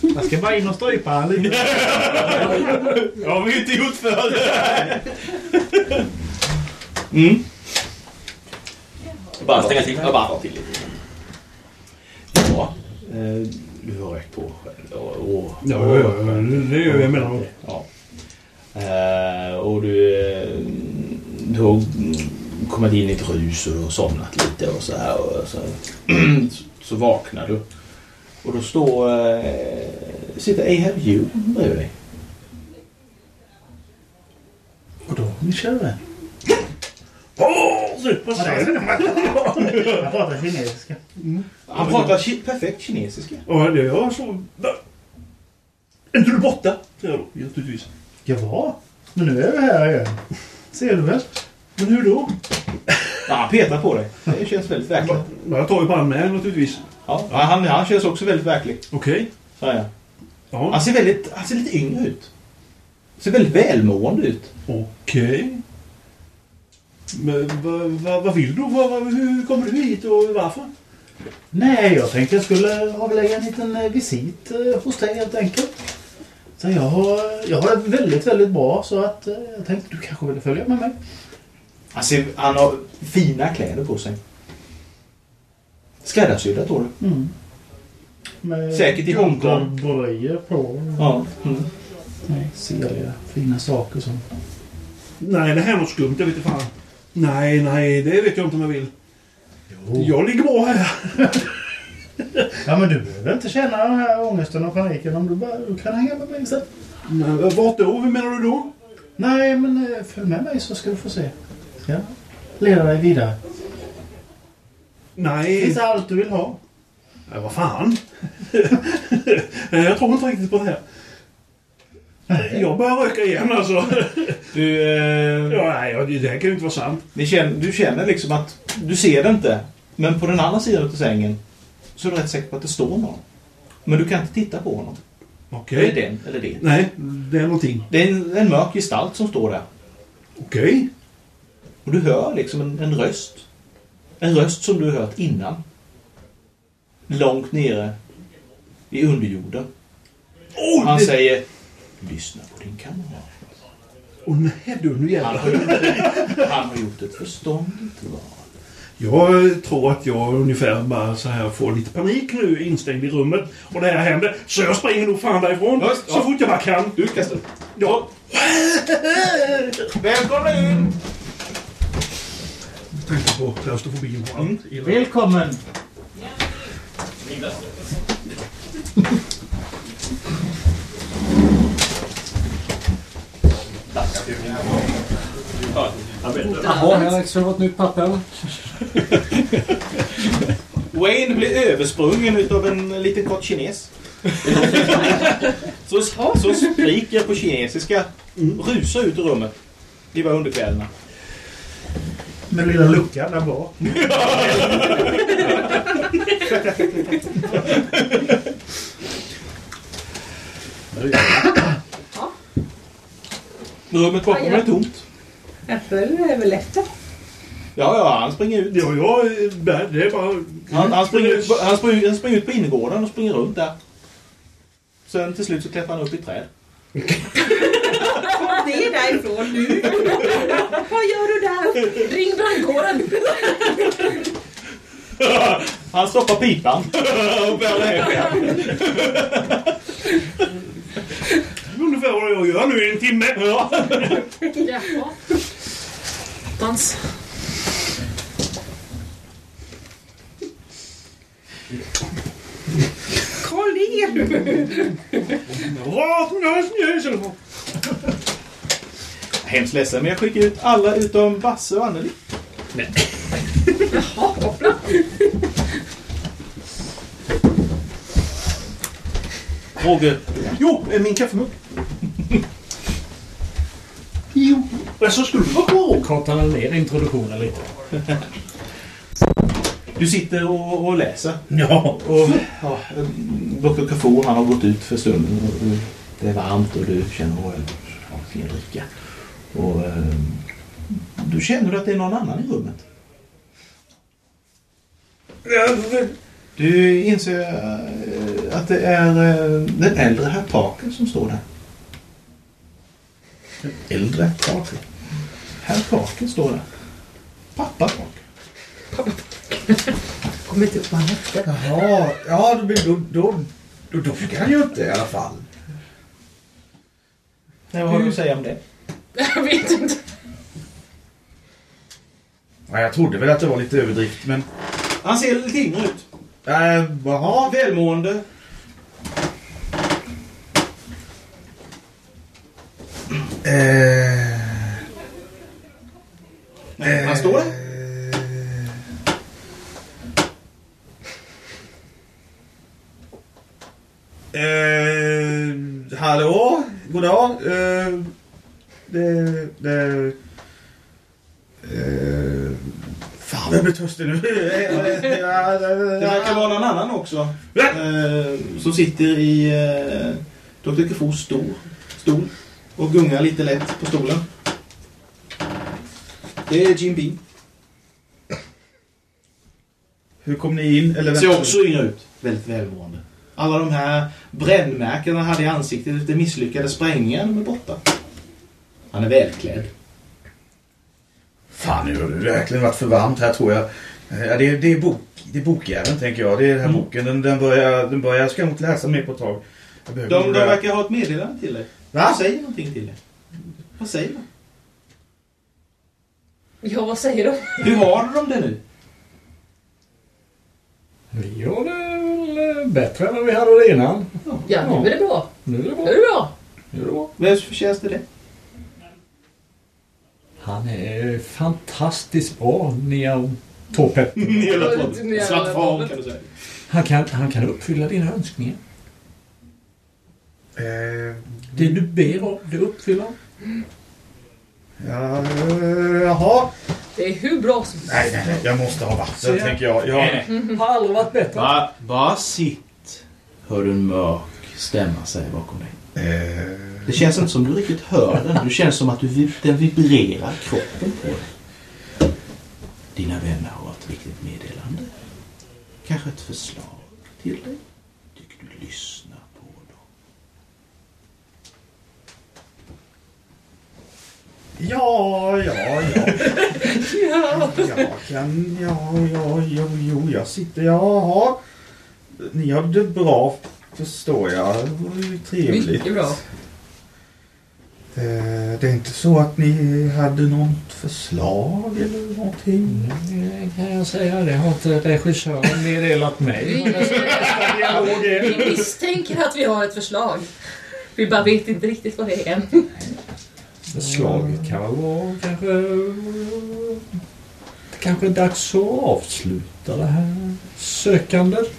Jag ska bara in och strypa han lite. Jag har vi inte gjort förr. Mm. Bara stänga till. Jag bara till lite. Ja. Eh, du har rätt på själv. Och, Ja, det gör jag emellanåt. Ja. Eh, och du, eh, du har kommit in i ett rus och du har somnat lite och så här. Och så, så vaknar du. Och då står, eh, sitter A-Have You bredvid dig. Kör det? Åh, super! Vad är? Jag pratar kinesiska. Han pratar ki- perfekt kinesiska. Ja, det var så... Är inte du borta? Säger jag då, naturligtvis. Jag var. Men nu är vi här igen. Ser du väl? Men hur då? Ja, han petar på dig. Det känns väldigt verkligt. Ja, jag tar ju på han med naturligtvis. Ja, han, han känns också väldigt verklig. Okej. Så. Ja. Han ser, väldigt, han ser lite yngre ut. Ser väldigt välmående ut. Okej. Men vad, vad, vad vill du? Vad, vad, hur kommer du hit och varför? Nej, jag tänkte jag skulle avlägga en liten eh, visit eh, hos dig helt enkelt. Så jag har, jag har det väldigt, väldigt bra så att eh, jag tänkte du kanske ville följa med mig. Han, ser, han har fina kläder på sig. Skräddarsydda tror du? Mm. Med Säkert i Hongkong. guldbroderier på. Ja. Mm. Nej, seliga, fina saker som... Nej, det här är något skumt. Jag vet inte fan. Nej, nej, det vet jag inte om jag vill. Jag ligger bra här. Ja, men du behöver inte känna den här ångesten och paniken om du bara du kan hänga med mig istället. Men, vart då? Hur menar du då? Nej, men eh, följ med mig så ska du få se. Jag leda dig vidare. Nej. Finns det allt du vill ha? Ja, vad fan? Jag tror inte riktigt på det här. Jag börjar röka igen alltså. Du, eh, Ja, nej, det här kan ju inte vara sant. känner, du känner liksom att du ser det inte. Men på den andra sidan av sängen så är du rätt säker på att det står någon. Men du kan inte titta på honom. Okej. Är det den eller det? Nej, det är någonting. Det är en, en mörk gestalt som står där. Okej. Och du hör liksom en, en röst. En röst som du har hört innan. Långt nere i underjorden. Oh, Han det- säger Lyssna på din kamrat. Åh nej du, nu Han har, jävlar. gjort, han har gjort ett förståndigt val. Jag tror att jag ungefär bara så här får lite panik nu instängd i rummet. Och det här händer. Så jag springer nog fan därifrån. Just, så ja. fort jag bara kan. Du kastar. Ja. Välkomna in! Tänkte på och allt. Mm. Välkommen! Jaha, här läggs väl ett nytt papper. Wayne blir översprungen utav en liten kort kines. så, så skriker på kinesiska, rusar ut ur rummet. I var underkläderna. Med lilla luckan där bak. Rummet bakom är tomt. Äppel är väl efter. Ja, ja, han springer ut. Ja, ja, det är bara... Han, han, springer ut på- han, springer, han springer ut på innergården och springer runt där. Sen till slut så klättrar han upp i ett träd. Kom ner därifrån nu. Vad gör du där? Ring brandkåren! Han stoppar pipan och börjar hem. Ungefär vad jag gör nu i en timme. Ja. Jaha. Dans. Kom ner! Rakt ner snö. Hemskt ledsen, men jag skickar ut alla utom Basse och Anneli. Jaha, koppla. Roger. Jo, eh, min kaffemugg. Jo. Men så skulle du vara kvar. Kortar den ner introduktionen lite. Du sitter och, och läser. Ja. Och, ja, Dr. Cafour han har gått ut för stunden. Det är varmt och du känner att ja, ska jag dricka. Och, eh, du känner att det är någon annan i rummet. Du inser eh, att det är eh, den äldre herr Parker som står där. Den äldre Parker. Herr Parker står där. Pappa Parker. Kommer inte upp vad han hette. Jaha, ja då, då, då, då, då fick han ju inte i alla fall. Nej, vad har du att säga om det? Jag vet inte. Ja, jag trodde väl att det var lite överdrift, men... Han ser lite yngre ut. Äh, jaha. Välmående. Eh, Nej, han står där. Eh, hallå? God dag. Eh, det... det eh, fan, jag blir törstig nu. Det verkar vara någon annan också. Eh, som sitter i eh, Dr. Kefos stol, stol och gungar lite lätt på stolen. Det är Jim Beam. Hur kom ni in? Eller Ser också yngre ut. Väldigt välmående. Alla de här brännmärken han hade i ansiktet efter misslyckade sprängningar de är borta. Han är välklädd. Fan, nu har det verkligen varit för varmt här tror jag. Eh, det, är, det är bok, det är bokjäveln tänker jag. Det är den här Mm. boken. Den, den börjar, den börjar, jag ska inte läsa mer på ett tag. De, de verkar ha ett meddelande till dig. Va? De säger någonting till dig. Vad säger de? Ja, vad säger de? Hur har de det nu? Vi har det väl eh, bättre än vad vi hade det innan. Ja, nu är det bra. Nu är det Nu bra. är det bra. Nu är det bra. Vems förtjänst är det? Han är fantastiskt bra, tråden. är Svart tråden. kan du säga. Han kan, han kan uppfylla dina önskningar. Eh, Det du ber om, det uppfyller han. ja, eh, jaha. Det är hur bra som Nej, nej, nej. Jag måste ha vatten tänker jag. jag Har aldrig varit bättre. Bara, bara sitt. Hör du en mörk stämma säger bakom dig. Eh, Det känns inte som du riktigt hör den. Det känns som att du, den vibrerar kroppen på dig. Dina vänner har ett viktigt meddelande. Kanske ett förslag till dig. Tycker du lyssnar på dem? Ja, ja, ja. ja. Jag kan... Ja, ja, jo, jo, jag sitter... Jaha. Ni har det bra, förstår jag. Det var ju trevligt. Mycket bra. Eh, Det är inte så att ni hade något förslag eller någonting? Kan jag säga det? Har inte regissören meddelat mig? Vi misstänker att vi har ett förslag. Vi bara vet inte riktigt vad det är än. Förslaget kan väl vara kanske... Det kanske är dags att avsluta det här sökandet.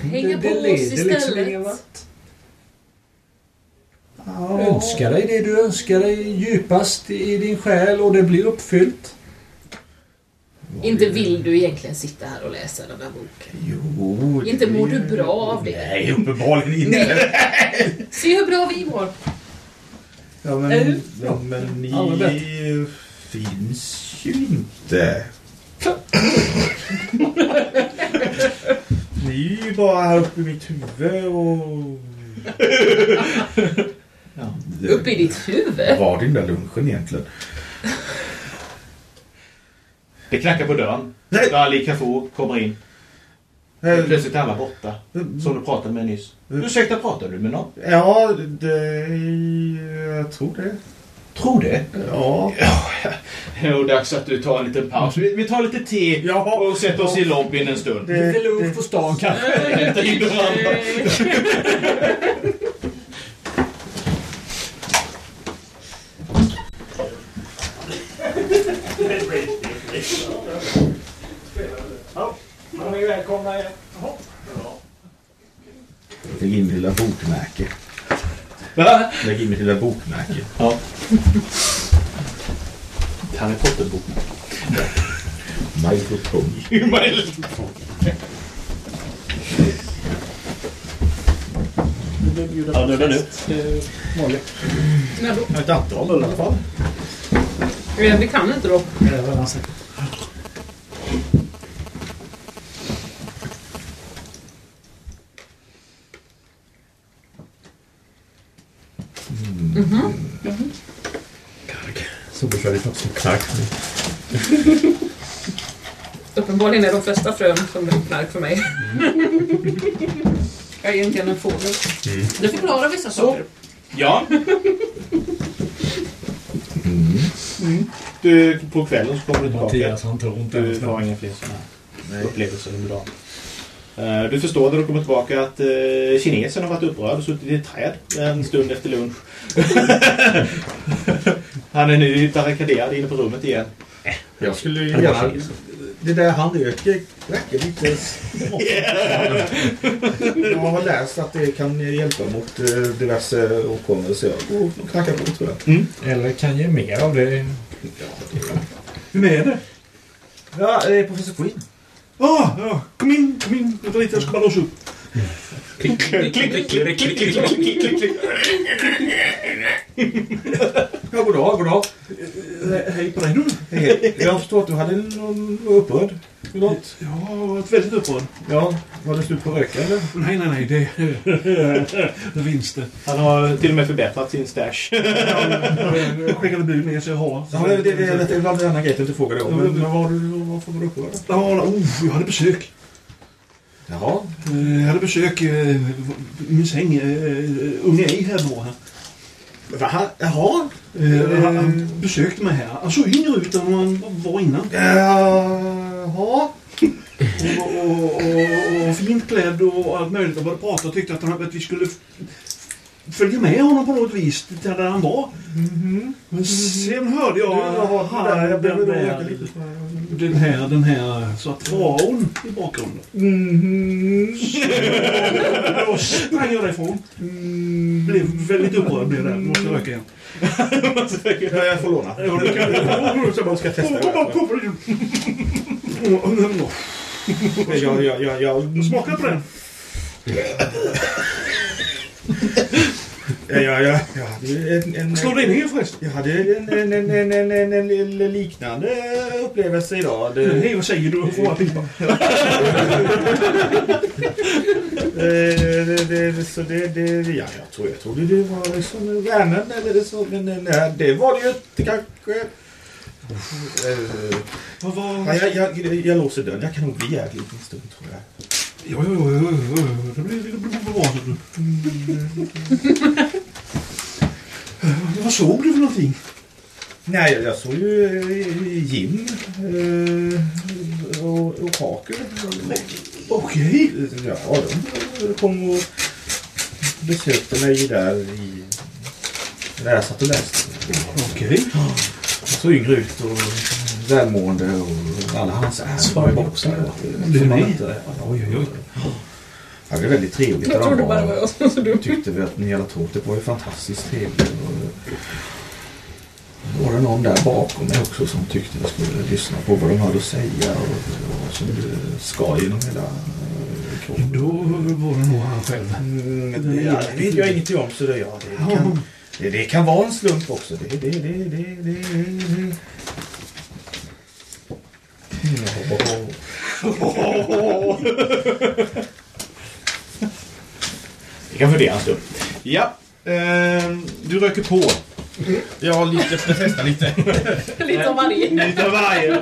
Hänga på det oss leder liksom vart. Önska dig det du önskar dig djupast i din själ och det blir uppfyllt. Inte vill du egentligen sitta här och läsa den där boken. Jo, Inte mår du bra av det. Nej, uppenbarligen inte. Se hur bra vi mår. Ja, men, Eller? men, men ni Allra finns ju inte. ni är ju bara här uppe i mitt huvud och... Ja. Upp i ditt huvud. Vad var din där lunchen egentligen? Det knackar på dörren. Nej. Ali Kafou kommer in. Eh, Plötsligt är alla borta. Som du pratade med nyss. Ursäkta, pratade du med någon? Ja, det... Jag tror det. Tror det. Ja. Det är dags att du tar en liten paus. Vi, tar lite te Ja. och sätter oss i lobbyn en stund. Det, Lite lugnt det, på stan kanske. Hämta in de andra. Ja, ni välkomna igen. lägg in lilla bokmärke. Va? Lägg in mitt lilla bokmärke. Ja. Harry Potter-bok. My Little Pony. My Little Ja, nu är det nu. Men då, Ett antal i alla fall. eh, vi kan inte då. Det är redan sagt. Så beskär det som knark. Uppenbarligen är de flesta frön som är knark för mig. Jag är egentligen en fågel. Det förklarar vissa saker. Ja. Mm. Du, på kvällen så kommer du tillbaka. Mattias han tror inte Du ens har inga fler sådana upplevelser under dagen. Eh, Du förstår när du kommer tillbaka att uh, kinesen har varit upprörd och suttit i ett träd en stund efter lunch. Han är nu barrikaderad inne på rummet igen. Jag skulle ju gärna... Det där han röker verkar lite smått. Jag har läst att det kan hjälpa mot eh, diverse åkommor så jag går och knackar på tror jag. Eller kan ge mer av det. Är det? Ja, det är professor Queen. Ah, ja. Kom in, kom in. Vänta lite, jag ska bara låsa upp. Klick, klick, klick, klick, klick, klick, klick, klick, klick, klick. Ja, goddag, goddag. Eh, Hej på dig nu. Hej. Jag förstår att du hade någon upprörd. Något? Jag har varit väldigt upprörd. Ja, var det slut på röka eller? Nej, nej, nej. Det, det är vinst det. Han har till och med förbättrat sin stash. Jag skickade bud ner så jag har. Ja, det, det, det, det, var en annan grej jag tänkte fråga dig om. Men, men var du, varför var du? Ja, oh, jag hade besök. Jaha. Eh, Jag hade besök eh, i min säng. Uh, unge Ej här var här. Va? Jaha? Eh, han, besökte mig här. Han såg yngre ut än han var innan. Jaha. Och, och, och, och fint klädd och allt möjligt. Och började prata och tyckte att, han, att vi skulle följa med honom på något vis till där han var. Men sen hörde jag Jaha, han, där, jag blev den, där, här, den här, så att faraon i bakgrunden. Då sprang jag därifrån. Blev väldigt upprörd blev jag där. Måste röka igen. Ja, jag får låna. Det jag. Så man ska testa. Det. Jag, jag, jag, jag, Smaka på den. Ja, ja, ja. Jag hade en, en, Slå dig ner förresten. Jag hade en, en, en, en, en, en, en, en liknande upplevelse idag. Det, Nej, vad säger du? Får jag pipa? Eh, det, det, så det, det, ja, jag tror, jag trodde det var liksom vännen eller det så, men nej, det var det ju inte kanske. Eh, Vad var... ja, jag, jag, jag låser dörren. Jag kan nog bli här en stund tror jag. Ja, ja, ja, ja, ja, ja. Det blir det blir bra. Eh, Vad såg du för någonting? Nej, jag, jag såg ju eh, Jim eh, och, och Parker. Okej. Ja, de kom och besökte mig där i... När jag satt och läste. Okej. Så yngre ut och välmående och alla hans ärenden var också. Det är ni? Oj, oj, oj. Ja, det är väldigt trevligt. Jag trodde de bara det var. jag som var så dum. tyckte vi att ni alla två, det var ju fantastiskt trevligt. Och, var det någon där bakom mig också som tyckte jag skulle lyssna på vad de hade att säga och, och som det ska genom hela eh, kroppen. Då var det nog han själv. Mm, ja, det vet jag ingenting om så det, ja, det, kan, det, det kan vara en slump också. Det, det, det, det, det, det. Vi kan fundera en stund. Ja, eh, du röker på. Ja, lite. Jag testar lite. Lite av varje. Lite av varje.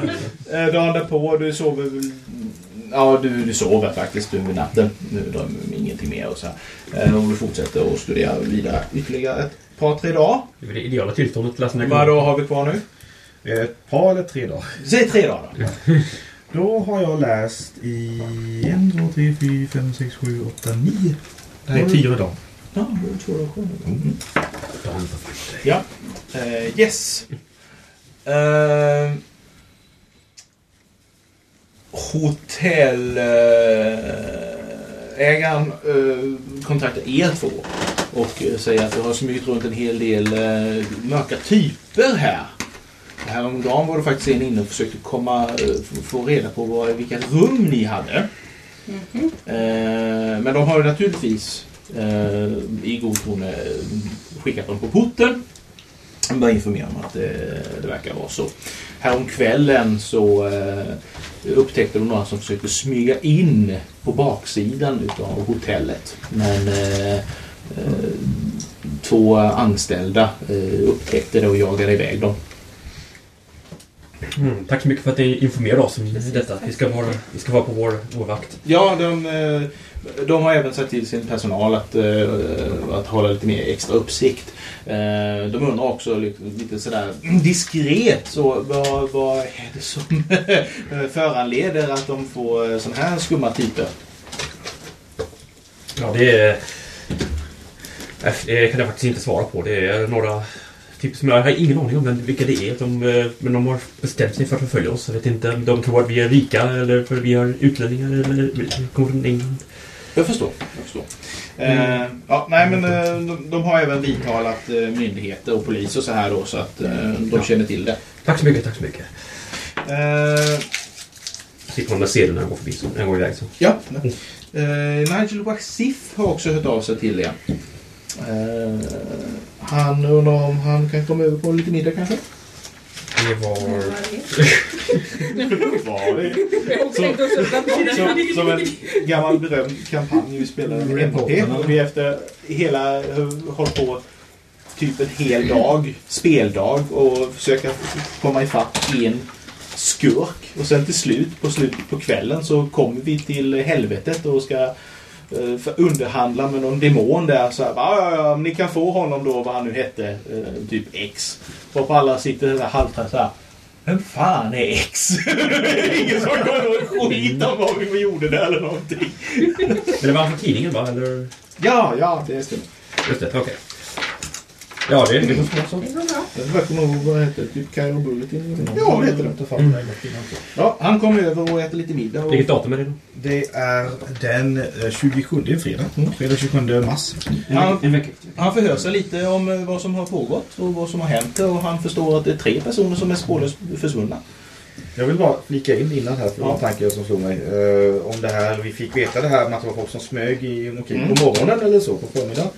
Eh, dagen därpå, du sover. Ja, du, du sover faktiskt under natten. Nu drömmer du ingenting mer och så här. Eh, och du fortsätter att studera vidare ytterligare ett par, tre dagar. Det är det ideala tillståndet att läsa den här Vad har vi kvar nu? Ett par eller tre dagar? Säg tre dagar då. Då har jag läst i en, två, tre, fyra, fem, sex, sju, åtta, nio. Det här är tionde dagen. Ja, då är det två dagar kvar. Mm. Ja. Eh, yes. Eh, Hotellägaren eh, kontaktar er två och eh, säger att det har smugit runt en hel del eh, mörka typer här. Häromdagen var det faktiskt en inne och försökte komma, eh, få reda på vad, vilka rum ni hade. Eh, men de har ju naturligtvis eh, i god eh, skickat dem på porten. Jag bara informera om att det, det verkar vara så. Häromkvällen så eh, upptäckte de några som försökte smyga in på baksidan utav hotellet. Men eh, eh, två anställda eh, upptäckte det och jagade iväg dem. Mm, tack så mycket för att ni informerar oss om detta. Vi ska vara, vi ska vara på vår, vår vakt. Ja, de, eh, de har även sett till sin personal att, eh, att hålla lite mer extra uppsikt. Eh, De undrar också lite, lite sådär diskret så vad, vad är det som föranleder att de får sådana här skumma typer? Ja, det är... äh, Det kan jag faktiskt inte svara på. Det är några typer som jag har ingen aning om vilka det är. De, eh, men de har bestämt sig för att förfölja oss. Jag vet inte om de tror att vi är rika eller för att vi är utlänningar eller kommer från England. Jag förstår. Jag förstår. Eh, ja, nej, men eh, de, de har även vidtalat eh, myndigheter och polis och så här då så att eh, de känner till det. Tack så mycket, tack så mycket. Eh, Fick man med sedeln när jag går förbi så, när jag går iväg så. Ja. Eh, Nigel Waxif har också hört av sig till er. Eh, han undrar om han kan komma över på lite middag kanske? Det var... Det? Som, som en gammal berömd kampanj vi spelade MP och vi efter hela, hållit på typ en hel dag, speldag och försöka komma ifatt en skurk. Och sen till slut, på slutet på kvällen så kommer vi till helvetet och ska eh, för underhandla med någon demon där. Så här, ja, ja, ja, ni kan få honom då, vad han nu hette, eh, typ X. Och på alla sitter så här halvt så här. Vem fan är X? Ingen som kommer ihåg skit om vad vi gjorde där eller någonting. Men det var han från tidningen va? Eller? Ja, ja, det stämmer. Just det, okej. Ja, det är det som så. Det verkar nog, vad heter det, typ Cairo Bulletin? Ja, det heter det. Mm. Ja, han kom över och äter lite middag. Och... Vilket datum är det? då? Det är den eh, 27, det är fredag. Fredag 27 mars. Han, han förhör sig lite om eh, vad som har pågått och vad som har hänt och han förstår att det är tre personer som är spårlöst försvunna. Jag vill bara flika in innan här för Ja. de tankar som slog mig. Eh, om det här, vi fick veta det här med att det var folk som smög i omkring Mm. på morgonen eller så på förmiddagen.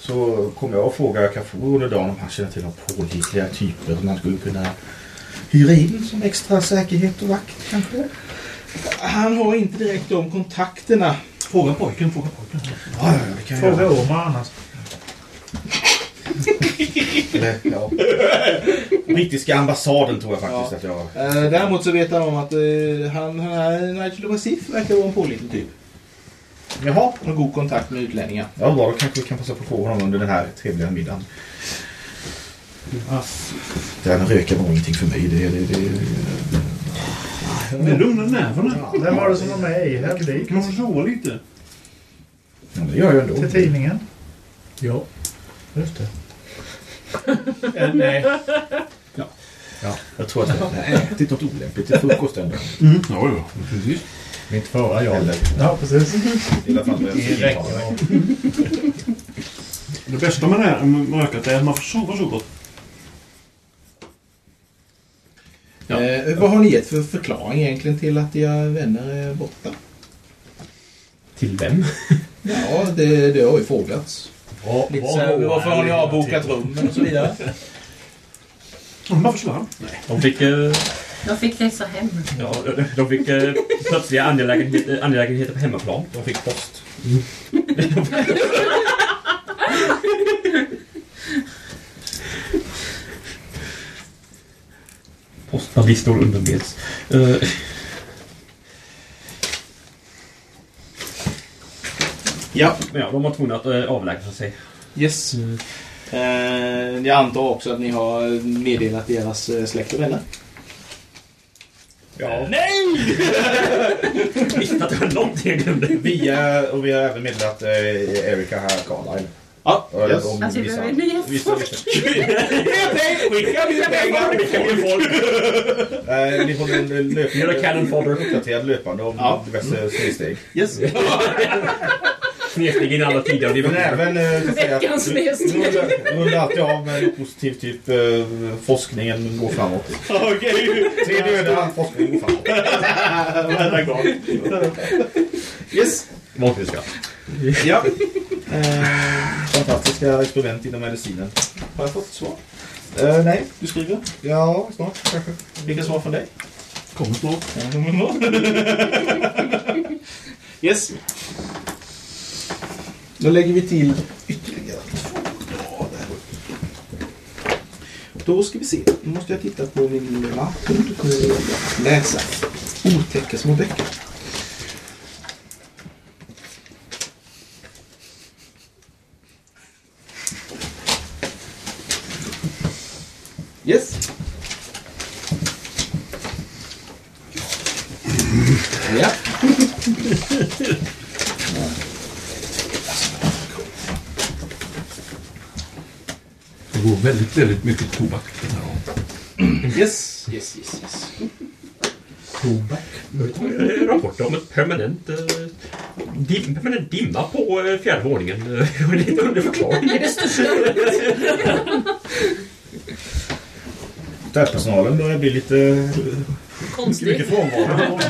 Så kommer jag att fråga Kafur under dagen om han känner till några pålitliga typer som man skulle kunna hyra in som extra säkerhet och vakt kanske. Han har inte direkt de kontakterna. Fråga pojken, fråga pojken. Ja, ja, det kan jag Fråga annars. Eller, ja. Brittiska ambassaden tror jag faktiskt att jag... Eh, däremot så vet han om att eh, han, han är Nigel Massif verkar vara en pålitlig typ. Jaha, har god kontakt med utlänningar. Ja, bra. Då kanske vi kan passa på att fråga honom under den här trevliga middagen. Det här med röka var ingenting för mig. Det, det, det, Men lugna nerverna. Vem var det som var med i Helldik? Man sova lite. ja, det gör jag ändå. Till tidningen? Ja. Just det. Eh, nej. Ja, jag tror att jag har ätit något olämpligt till frukost ändå. Mm. Ja, ja. Precis. Mitt förra jag. Eller Ja, precis. i alla fall vad jag Det räcker. bästa med det här rökat är att man får sova så gott. Eh, vad har ni gett för förklaring egentligen till att era vänner är borta? Till vem? Ja, det, det har ju frågats. Bra, Lite bra så här, varför har ni avbokat rummen och så vidare. De bara försvann. De fick, eh, Jag fick resa hem. ja, de fick eh, plötsliga angelägenheter, angelägenheter på hemmaplan. De fick post. Postalistor underbeds. Uh, Ja, men ja, de var tvungna att uh, avlägsna sig. yes. Eh, jag antar också att ni har meddelat deras eh, släkt och vänner. Ja. Nej! Visste att det var någonting jag glömde. Vi är, och vi har även meddelat eh, Erika här, Carlisle. Ja, Och yes. om Alltså, vi vissa- behöver nya vissa- folk. Skicka mer pengar! Eh, Ni får en You're a löpande, cannon fodder. uppdaterad löpande om Ja. diverse snedsteg. Yes. Snedsteg in i alla tider. det Men även eh, Veckans snedsteg. runda, alltid av med en positiv typ eh, forskningen går framåt. Okej. Tre döda, forskningen går framåt. Varenda gång. Yes. Skratt. Ja. Eh, Fantastiska experiment inom medicinen. har jag fått svar? Eh, nej, Du skriver? ja, snart kanske. Vilka svar från dig? Kommer snart. yes. Då lägger vi till ytterligare två rader. Då ska vi se. Nu måste jag titta på min lilla läsa. Otäcka små böcker. Yes. Ja. Det går väldigt, väldigt mycket tobak den här dagen. Yes, yes, yes, yes. Tobak. Eh, Rapport om ett permanent, eh, dim, permanent dimma på eh, fjärde våningen. Eh, Lite underförklaring. Städpersonalen börjar bli lite... Konstigt. Mycket frånvaro.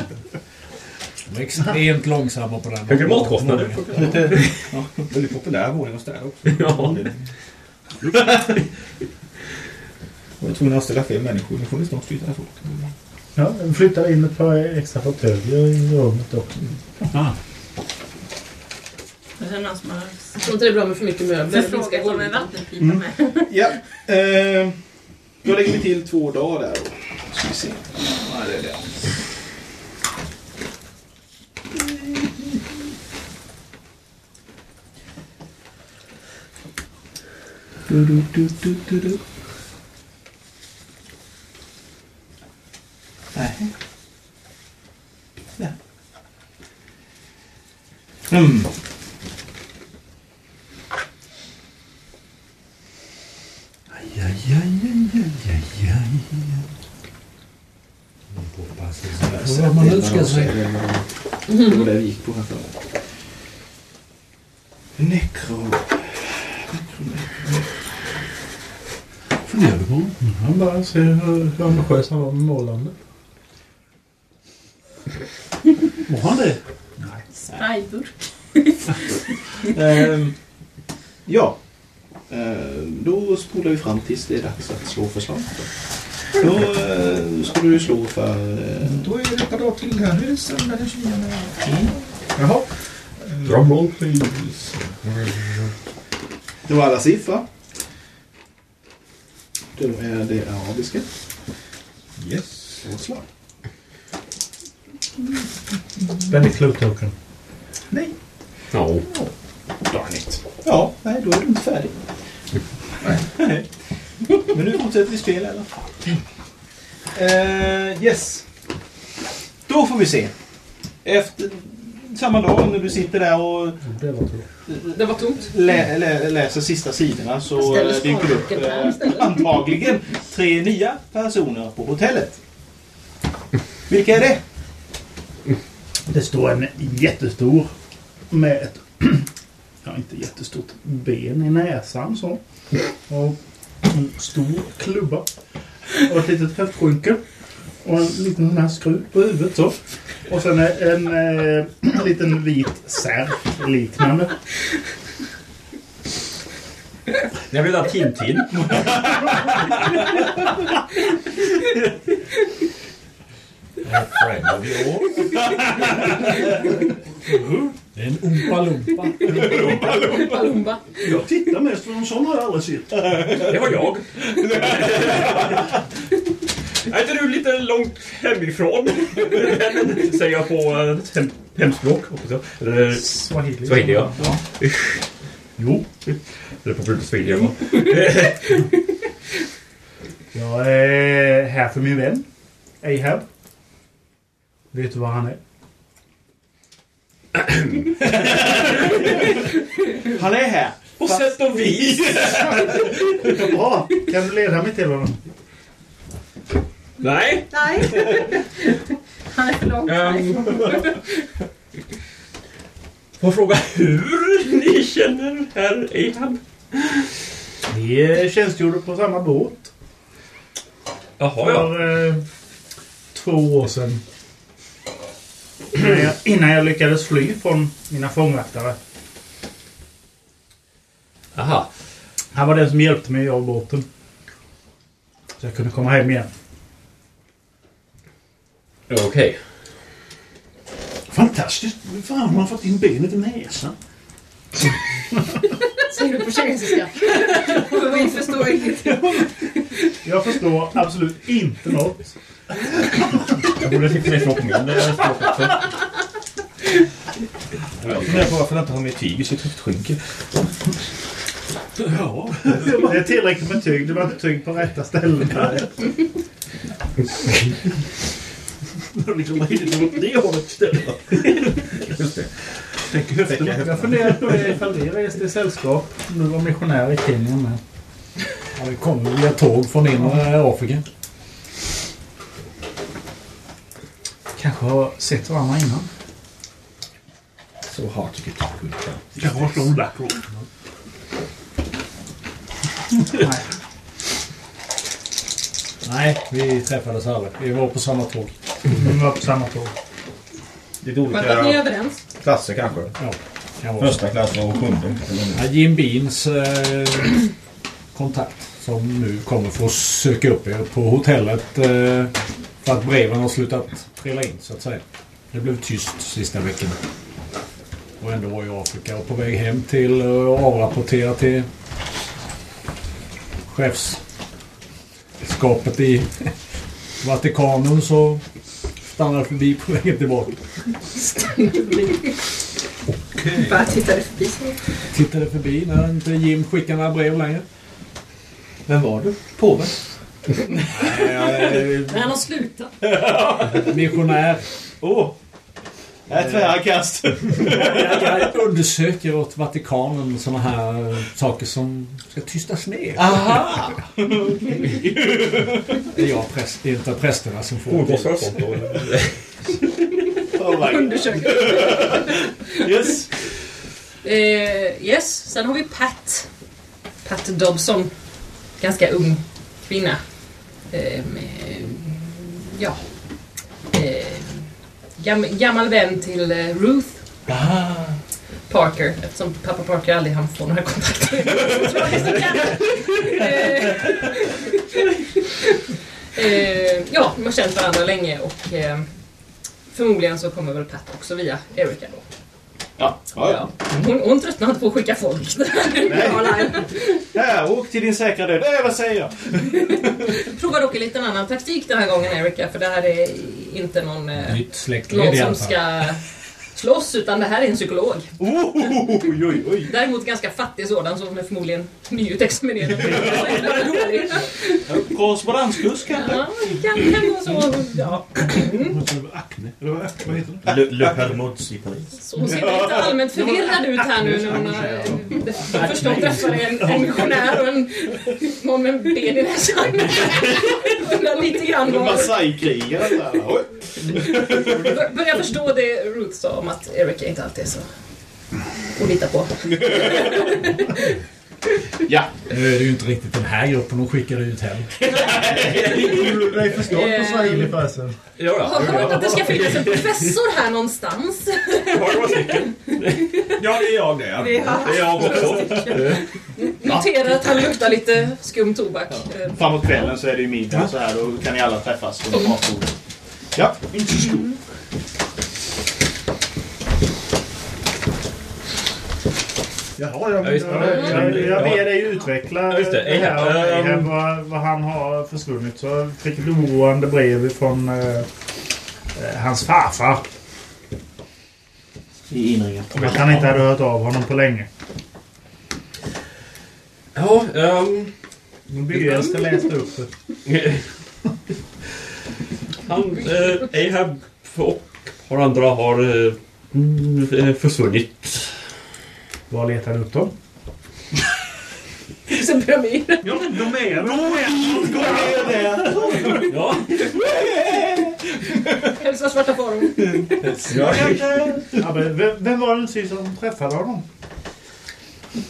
De är extremt långsamma på den. Högre matkostnader. Väldigt populär våning att städa också. Ja. Jag var tvungen att ställa fler människor. Nu får ni snart flytta härifrån. Ja, vi flyttar in ett par extra fåtöljer i rummet också. Ah. Det är någon som har Jag tror inte det är bra med för mycket möbler. Förfrågat om en golvytan. vattenpipa med. Ja. Eh, då lägger vi till två dagar där då. Ska vi se. Ja, det är det. Du, du, du, du, du, du. Nej. Där. Mm. Aj, aj, aj, aj, aj, aj, aj. Vad man önskar sig. Det var det vi gick på här förut. Necro. Du på? Han bara ser hur, hur ambitiös han var med målande. Var han det? Sprayburk. Ehm, ja, Eh, Då spolar vi fram tills det är dags att slå för slag. Då, då eh, ska du slå för... eh, Då är det ett par dagar till här. Nu är det söndag den 29. Jaha. Drumroll please. Det var alla siffror. Då är det arabiska. Yes. Slå slag. Väldigt clue token. Nej. Ja. Darn it. Ja, nej, då är du inte färdig. Nej. Men nu fortsätter vi spela i alla fall. Eh, yes. Då får vi se. Efter samma dag när du sitter där och Det var. Det var tomt. lä, lä, läser sista sidorna så dyker det upp eh, antagligen tre nya personer på hotellet. Vilka är det? Det står en jättestor med ett, ja inte jättestort ben i näsan så. Och en stor klubba. Och ett litet höftskynke. Och en liten sån här skruv på huvudet så. Och sen en, en, eh, liten vit särk liknande. Jag vill ha Tintin. A friend of yours. Det är en Oompa Loompa. Lumpa lumpa. Jag tittar mest för en sån har jag aldrig sett. Det var jag. Är inte du lite långt hemifrån? Säger jag på eh, hem, hemspråk. hoppas jag. Eller Swahili. Swahili, ja. Jo. Eller på Brutus Swahili, va? Jag är här för min vän. Ahab. Vet du vad han är? Han är här. På sätt och vis. Bra! Kan du leda mig till honom? Nej. Nej. Han är för långt Um, får fråga hur ni känner herr Ahab? Vi eh, tjänstgjorde på samma båt. Jaha, ja. För eh, två år sedan. Innan jag, innan jag lyckades fly från mina fångvaktare. Aha. Han var den som hjälpte mig av båten. Så jag kunde komma hem igen. Okej. Fantastiskt. Hur fan har man fått in benet i näsan? Säger du på kinesiska. Vi förstår ingenting. Jag förstår absolut inte något. Jag borde titta ifrån på min språk också. Jag funderar på varför han inte har med tyg i sitt höftskynke. Ja. Det är tillräckligt med tyg. Det var inte tyg på rätta ställen. Liksom riktigt åt det hållet istället. Tänker höfterna. Jag funderar på det ifall vi reste i sällskap. Nu var missionär i Kenya med. Ja, vi kommer via tåg från inre Afrika. Kanske har sett varandra innan. So hard to get to good Kanske har slått Black Roll. Nej. Nej, vi träffades aldrig. Vi var på samma tåg. Vi var på samma tåg. Lite Skönt att ni är överens. klasser kanske. Ja, kan vara. Första klass och sjunde. Ja, Jim Beans eh, kontakt som nu kommer för att söka upp er på hotellet eh, för att breven har slutat trilla in så att säga. Det blev tyst sista veckan. Och ändå var jag i Afrika och på väg hem till eh, och avrapportera till chefskapet i Vatikanen så stannade jag förbi på vägen tillbaka. Bara tittade förbi. Tittade förbi när inte Jim skickade några brev längre. Vem var du? Påven? Nej, Men han har slutat. missionär. Åh! Ett tvära kast. Jag, jag undersöker åt Vatikanen sådana här saker som ska tystas ner. Aha! Det är jag präst, det är inte prästerna som får då. Oh. Undersöker. Yes. Eh, yes, sen har vi Pat. Pat Dobson. Ganska ung kvinna. Eh, med, ja. Eh, gam, gammal vän till eh, Ruth. Ah. Parker eftersom pappa Parker aldrig hann få några kontakter. Eh, eh, ja, de har känt varandra länge och förmodligen så kommer väl Pat också via Erika då. Ja, ja, ja. Hon, hon tröttnar inte på att skicka folk. Här, åk till din säkra död. Det är vad säger jag. Prova dock en liten annan taktik den här gången Erika för det här är inte någon, eh, Nytt släktled någon som fall. ska slåss utan det här är en psykolog. Oj, oj, oj. Däremot ganska fattig sådan som är förmodligen nyutexaminerad. Korrespondenskurs kanske? Ja, kan, kan vara så. Ja. Acne. Eller vad vad heter det? Le, Hermods i Paris. Så hon ser lite allmänt förvirrad ut här nu när hon har först hon träffade en, en missionär och en någon med ben i näsan. Undrar lite grann vad... Masai-krigare. där. Oj. Bör- Börjar förstå det Ruth sa om att Erika inte alltid är så att lita på. Ja. Nu är det ju inte riktigt den här gruppen de skickade ut. Du är förstått på swahili förresten. Ja, Jag har hört att det ska finnas en professor här någonstans. Har några stycken. Ja, det är jag det. ja. Vi har Det är jag också. Noterar att han luktar lite skum tobak. Eh, Framåt kvällen så är det ju middag så här. Då kan ni alla träffas runt matbordet. Ja. Inte så stor. Jaha, jag, Ja, just jag, jag, jag ber dig utveckla Ja, just det. det här, Ahab, Ahab, ehm. vad, vad han har försvunnit. Så jag fick ett oroande brev från eh, eh, hans farfar. I inringen. Om att han inte hade hört av honom på länge. Ja, ehm... Min byäldste läste upp det. Han, eh, Ahab och har andra har eh, mm, eh, försvunnit. Var letade du upp dem? Som pyramid. Ja, de är de är. Gå ner där! Ja, Hälsa svarta form. Ja, men vem, vem var den sist som träffade honom?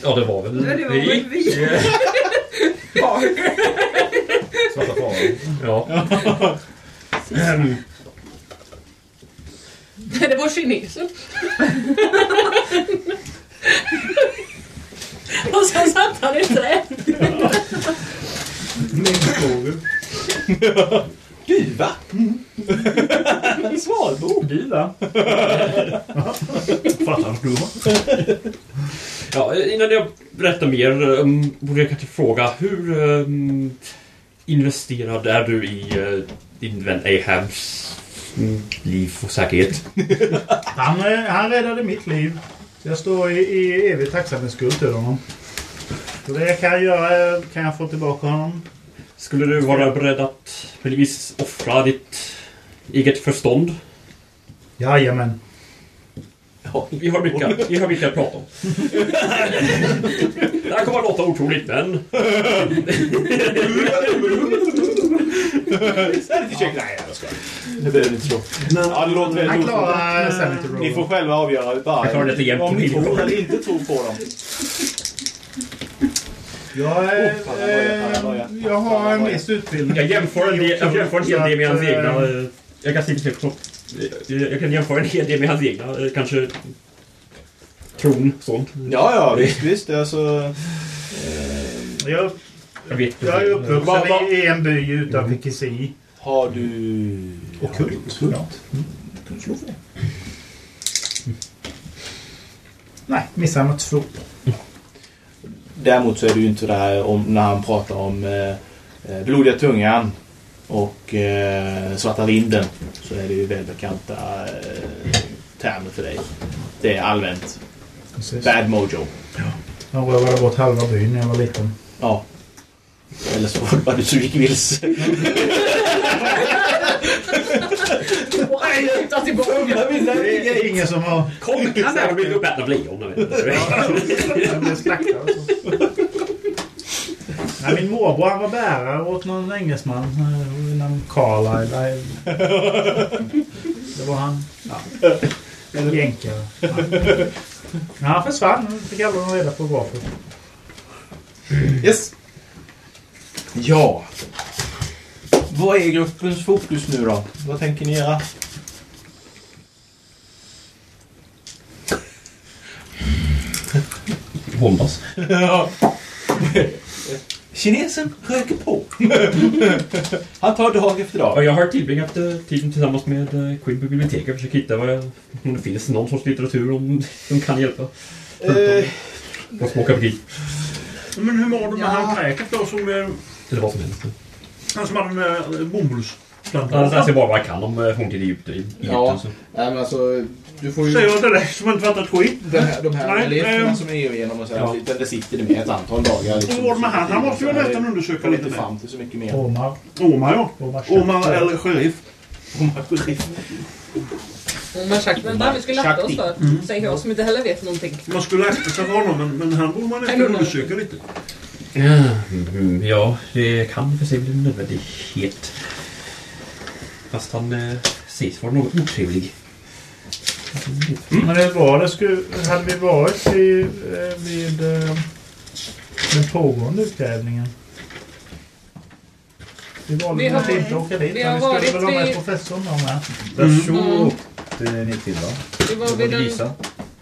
ja det var väl Ja, det var väl vi. Svarta faran. Ja. Det var kinesen. Och sen satt han i trä. Duva? Svalbo? Du va? Fattar du? Ja, innan jag berättar mer um, borde jag kanske fråga hur um, investerad är du i uh, din vän Ahabs mm, liv och säkerhet? Han, eh, han räddade mitt liv. Jag står i, i evig tacksamhetsskuld till honom. Så det jag kan göra kan jag få tillbaka honom. Skulle du vara beredd att möjligtvis offra ditt eget förstånd? Jajamän. Ja, vi har mycket, vi har mycket att prata om. Det här kommer att låta otroligt, men... Sanity check. Nej, jag skojar. Det behöver ni inte slå. Ja, det låter väldigt Han roligt. klarar sanity Ni får själva avgöra bara, det jämnt om ni tror eller inte tror på dem. Jag, är, Oh, fan, jag- jag- jag har en viss utbildning. Jag jämför en del, jag jämför en hel del med hans Så egna... eh, Jag kan se också. Jag kan jämföra en hel del med hans egna, eh, kanske... Tron, sånt. Ja, ja, visst, visst. Alltså, Jag vet jag är uppvuxen i, en by utanför Kisi. har du... Ockult. Ja. Kan du slå för det? Nej, missade med två. Däremot så är det ju inte där om, när han pratar om eh, eh, blodiga tungan och eh, svarta vinden så är det ju välbekanta eh, termer för dig. Det är allmänt. Precis. Bad mojo. Han rövade bort halva byn när jag var liten. Ja. Eller så var det bara du som gick vilse. Och ta tillbaka. Det är ingen som har... Kom! Jag vill upp äta lejon. Jag blev slaktad. och. Nej, min morbror han var bärare åt någon engelsman. eh, Namn Carlisle. Nej. Det var han. Ja. Eller jänkare. Ja. Han försvann. Fick alla reda på varför. Yes. Ja. Vad är gruppens fokus nu då? Vad tänker ni göra? våndas. Kinesen röker på. Han tar dag efter dag. Ja, jag har tillbringat eh, tiden tillsammans med eh, Quinn på biblioteket och försökt hitta vad jag, om det finns någon sorts litteratur om, som kan hjälpa. Eh, Och småka krig. Men hur var det med han kräket då som... eh, Eller vad som helst. Han som hade den där Ja, bomullsplantan? Jag ser bara vad jag kan om eh, forntida Egypten. i- Ja. Egypten, så. Nej, men alltså, du får ju... Säger jag till dig som inte fattat skit? Den här, de här Nej, relieferna ehm. som är igenom och så här, Ja. där det sitter det med ett antal dagar. liksom. Det med han? Han måste ju nästan undersöka lite mer. fram till så mycket mer. Omar. Omar ja. Omar Omar eller sheriff. Omar Sheriff. Och man sagt, vänta vi skulle akta oss för. Säger jag som inte heller vet någonting. Man skulle akta sig för honom men, men han borde man nästan undersöka lite. Ja, mm, ja, det kan för sig bli en nödvändighet. Fast han eh, sägs vara något otrevlig. Men det var det skulle, hade vi varit i, eh, vid eh, den pågående utgrävningen? Vi valde Vi har- att inte åka dit, vi men har vi skulle väl ha med vid- professorn då med. Person åkte ni till va? Det var vid var den...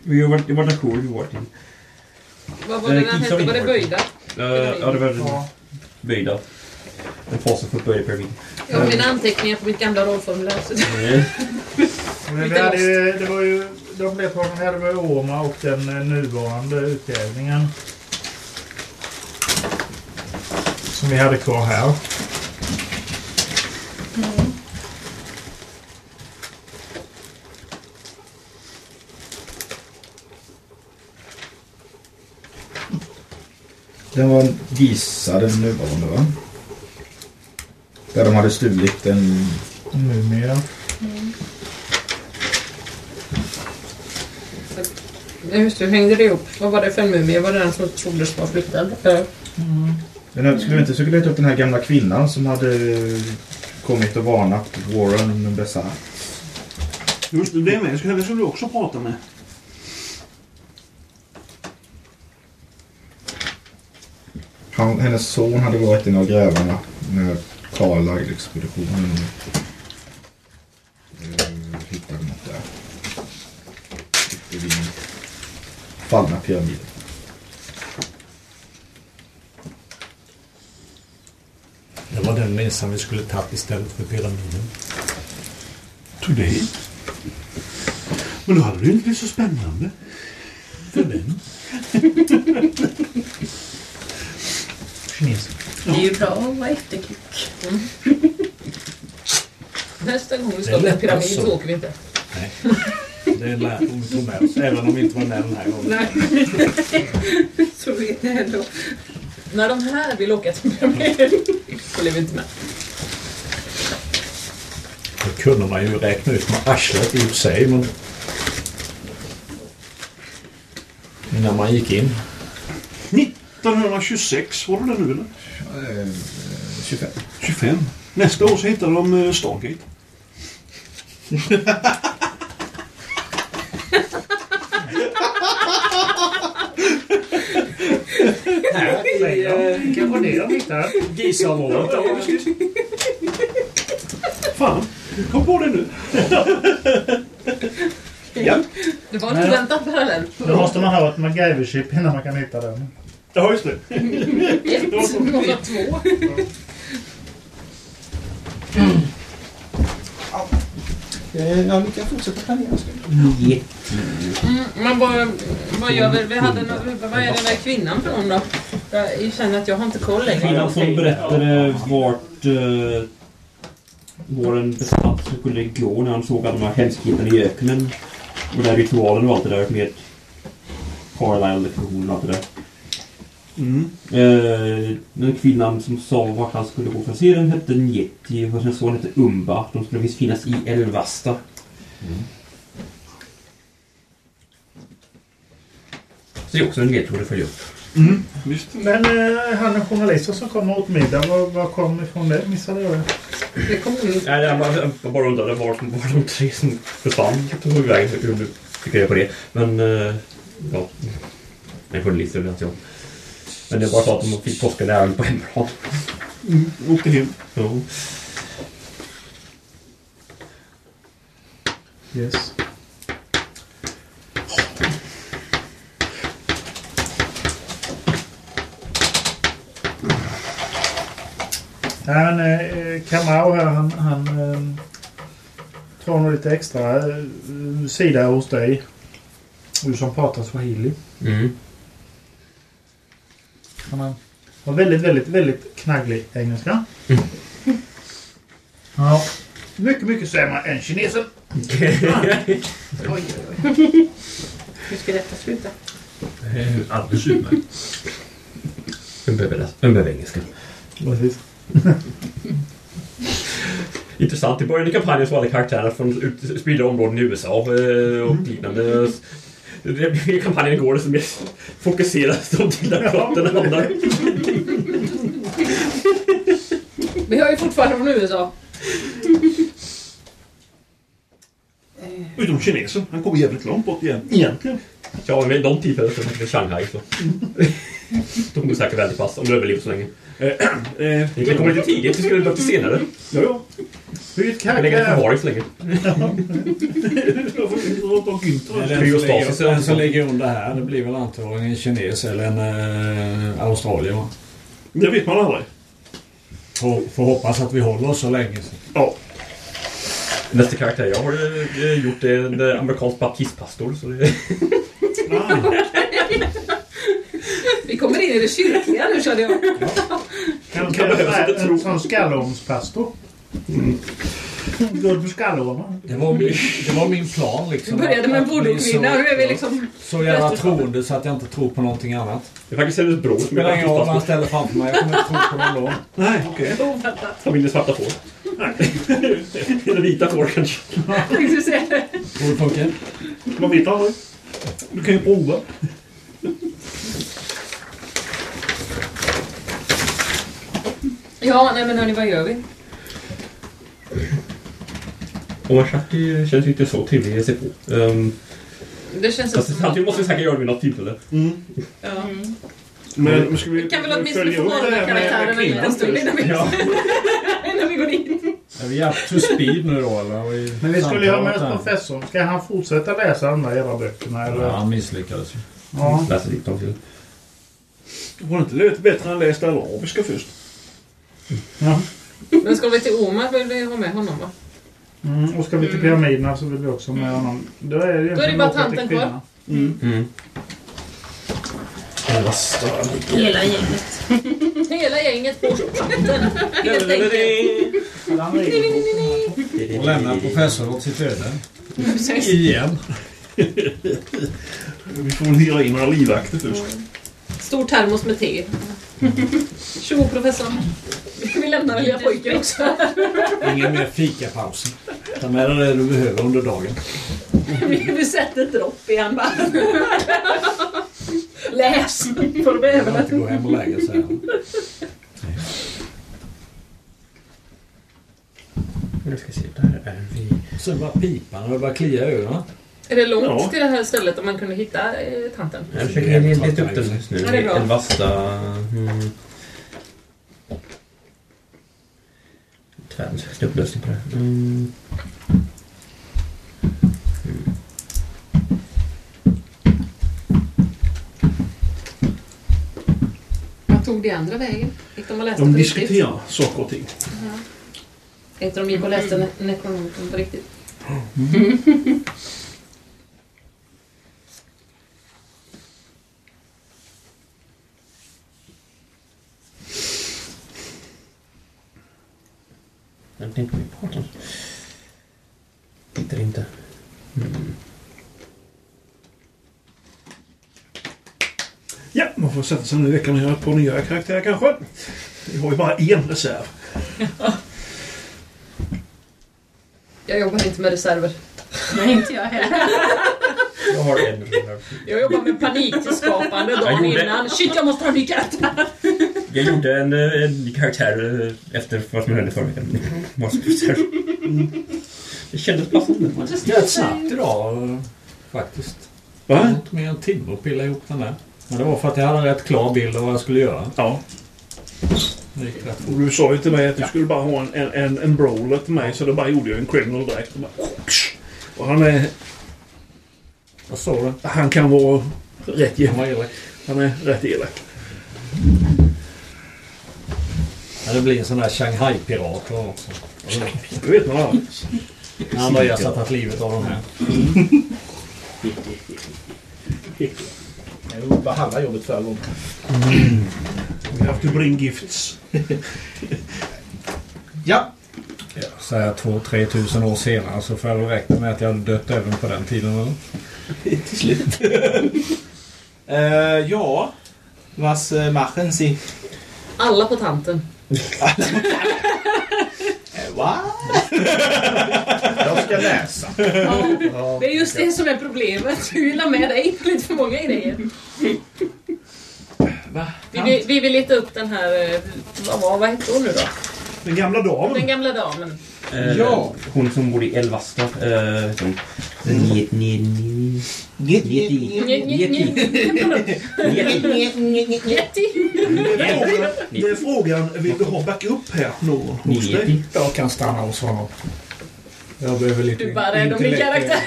Vi har varit, det var Nakor vi varit till. Vad var det Eh, den hette? Var det var- böjda? Uh, ja, det var den Ja. böjda. En fasansfullt böjda pyramid. Jag har mina anteckningar på mitt gamla rollformulär. Men hade, ju- det var ju, de ledtrådarna vi hade var ju Oma och den eh, nuvarande utgrävningen. Som vi hade kvar här. Den var Gisa, den nuvarande va? Där de hade stulit en... Numera. Ja, just det, hur hängde det ihop? Vad var det för en mumie? Var det den som troddes vara flyttad? Eh, Men skulle vi inte försöka leta upp den här gamla kvinnan som hade kommit och varnat Warren Bessart? Just det, det är med. Henne skulle du också prata med. Han, hennes son hade varit en av grävarna när Carlisle-expeditionen eh, hittade något där. Vid den fallna pyramiden. Det var den messan vi skulle tagit istället för pyramiden. Tog det hit? Men då hade det ju inte blivit så spännande. För vem? Kines. Det är ju bra att vara efterklok. Nästa gång vi ska till pyramid alltså. så åker vi inte. Nej. Det är lär vi tog med oss. Även om vi inte var med den här gången. Nej. så vet jag ändå. När de här vill åka till en pyramid följer vi inte med. Det kunde man ju räkna ut med arslet i och för sig. Men... Innan man gick in. 1926, var det nu eller? Eh, 25. 25. Nästa år så hittar de eh, Stargate. Vilka var det de hittade? Gisaområdet. Fan, kom på det nu. Ja. Det var en Nej. oväntad parallell. Då måste man ha ett MacGyver-chip innan man kan hitta den. Ja, just det. Ett, många två. Eh, Ja, ni kan fortsätta planera. Mm, ni? men vad, vad gör vi? vi hade, nå- vad är den där kvinnan för någon då? Jag känner att jag har inte koll längre. Kvinnan som berättade vart uh, våren besatt skulle gå när han såg alla de här hemskheterna i öknen. Och den ritualen och allt det där med Carlisle-lektionen och allt det där. Mm. Eh, den kvinnan som sa vart han skulle gå för att se den hette Njeti och hans son hette Umba. De skulle visst finnas i Elvasta. Så det är också en ledtråd att följa upp. Mm. Men eh, han är journalisten som kommer åt middag. Var, var kom ifrån det? Missade jag det? Det kom in. Nej, jag bara, jag bara undrade var, var de tre som försvann tog vägen. Hur du fick reda på det. Men, eh, ja. En journalist vet inte jag. Men det är bara så att de fick torska en även på hemmaplan. Mm, åkte hem. Jo. Yes. Han, eh, Kamau här, han, han eh, tar nog lite extra eh, sida hos dig. Du som pratar swahili. Mm. Han har- har väldigt, väldigt, väldigt knagglig engelska. Ja. Mycket, mycket sämre än kinesen. Oj, oj, oj. Hur ska detta sluta? Alldeles utmärkt. Vem behöver, det? Vem behöver engelska? Precis. Intressant. I början av kampanjen så var alla karaktärerna från spridda områden i USA eh, och liknande. Det- I kampanjen går det som mer fokuseras de till där plotten hamnar. Vi har ju fortfarande från USA. Utom kinesen. Han kommer jävligt långt bort igen. Egentligen. Ja, men vid de tillfällen så var det Shanghai så. De kommer säkert väldigt pass om du överlever så länge. Eh, Det kommer lite tidigt, det skulle till senare. Ja, ja. Byt Jag lägger det karaktär. förvaring så länge. Den som, ligger, är den som så. ligger under här, det blir väl antagligen en kines eller en äh, australier. va? Det vet man aldrig. Får, får hoppas att vi håller oss så länge. Så. Ja. Nästa karaktär jag har eh, gjort är en eh, amerikansk baptistpastor. Så det... Vi kommer in i det kyrkliga nu känner jag. Kan Kan du säga lite tro. en sån skallormspastor? Går på skallormen? Det, var min, det var min plan Vi liksom. började med en voodoo-kvinna, nu är vi liksom... Så jävla troende så att jag inte tror på någonting annat. Det är faktiskt hennes bror som är spelar ingen roll vad han ställer framför mig. Jag kommer inte tro på någon då. Nej, okej. Familjen svarta får. Eller vita får kanske. Tänkte du säga det? Tror det funkar? Man vet aldrig. Du kan ju prova. Ja, nej men hörni, vad gör vi? Och Mashaki känns ju inte så trevlig att sig på. Um, Det känns fast som... samtidigt måste vi säkert göra det vid något tillfälle. Ja. Men men ska vi Vi kan väl åtminstone få upp det hålla här karaktären med en stund innan vi, Ja. innan vi går in. Är vi up to speed nu då eller? Har Men vi skulle ju ha med oss professorn. Ska han fortsätta läsa de där jävla böckerna eller? Ja, han misslyckades ju. Ja. Läser lite om till. Var det inte lite bättre än läst arabiska först? Ja. Men ska vi till Omar vill vi ha med honom va? Mm, och ska vi till pyramiderna så vill vi också med honom. Då är det, Då är det bara tanten kvar. Mm. Hela gänget. Hela gänget på chatten. Helt enkelt. Och lämna professorn åt sitt öde. Igen. Vi får hyra in några livvakter först. Stor termos med te. Tjo professorn. Vi lämnar den lilla pojken också. Ingen mer fikapauser. Ta med dig det du behöver under dagen. Vi vi sätter ett dropp igen bara. Läs! Får du Jag behöva behöver inte det. gå hem och lägga sig. Nu ska vi se, där är vi. Sen bara pipan och det börjar klia i ögonen. Är det långt Ja. till det här stället om man kunde hitta eh, tanten? Jag försöker leta upp den just nu. Ja, det är bra. En vasta... Mm. Tvärens upplösning på det. Mm. Vad tog de andra vägen? Gick de och läste De diskuterar saker och ting. Inte de gick och läste Ne- Necronomicon på riktigt? Den tänkte vi på. Hittar inte. Mm. Ja, man får sätta sig nu i veckan och göra ett par nya karaktärer kanske. Vi har ju bara en reserv. Jag jobbar inte med reserver. Nej, inte jag heller. Jag har en reserv. Jag jobbar med paniktillskapande dagen gjorde- innan. Shit, jag måste ha ny karaktär! Jag gjorde en, eh, en ny karaktär eh, efter vad som hände förra veckan. Maskaraktär. Det kändes passande. Rätt snabbt idag eh, faktiskt. Det Va? var inte mer än en timme att pilla ihop den där. Men det var för att jag hade en rätt klar bild av vad jag skulle göra. Ja. Det du sa ju till mig att du skulle bara ha en, en, en, en brawler till mig så då bara gjorde jag en criminal direkt. Och, bara, och han, är, Jag såg det. han kan vara rätt Han elak. Han är rätt elak. Ja, det blir en sån där Shanghai-pirat också. Det vet man aldrig. Andreas har tagit livet av de här. Det var bara halva jobbet förra gången. We have to bring gifts. Ja. Så här två, tre tusen år senare så får jag väl räkna med att jag hade dött även på den tiden. Eller? Till slut. Eh, ja. Was uh, machen Sie? Alla på tanten. Eh, Va? Jag ska läsa. Ja, det är just det som är problemet. Vi vill ha med dig lite för många grejer. Vi vill, vi vill leta upp den här... eh, Vad, var- vad hette hon nu då? Den gamla damen. Den gamla damen. Eh, Ja. Hon som bor i Elvasta. Eh, heter hon. Ni- ni- ni- Get, Yeti. Nj, nj, nj. Yeti. Yeti. Det är frågan, vill du ha backup här någon hos dig? Jag kan stanna hos honom. Jag behöver lite Du bara rädd om min intellekt- karaktär.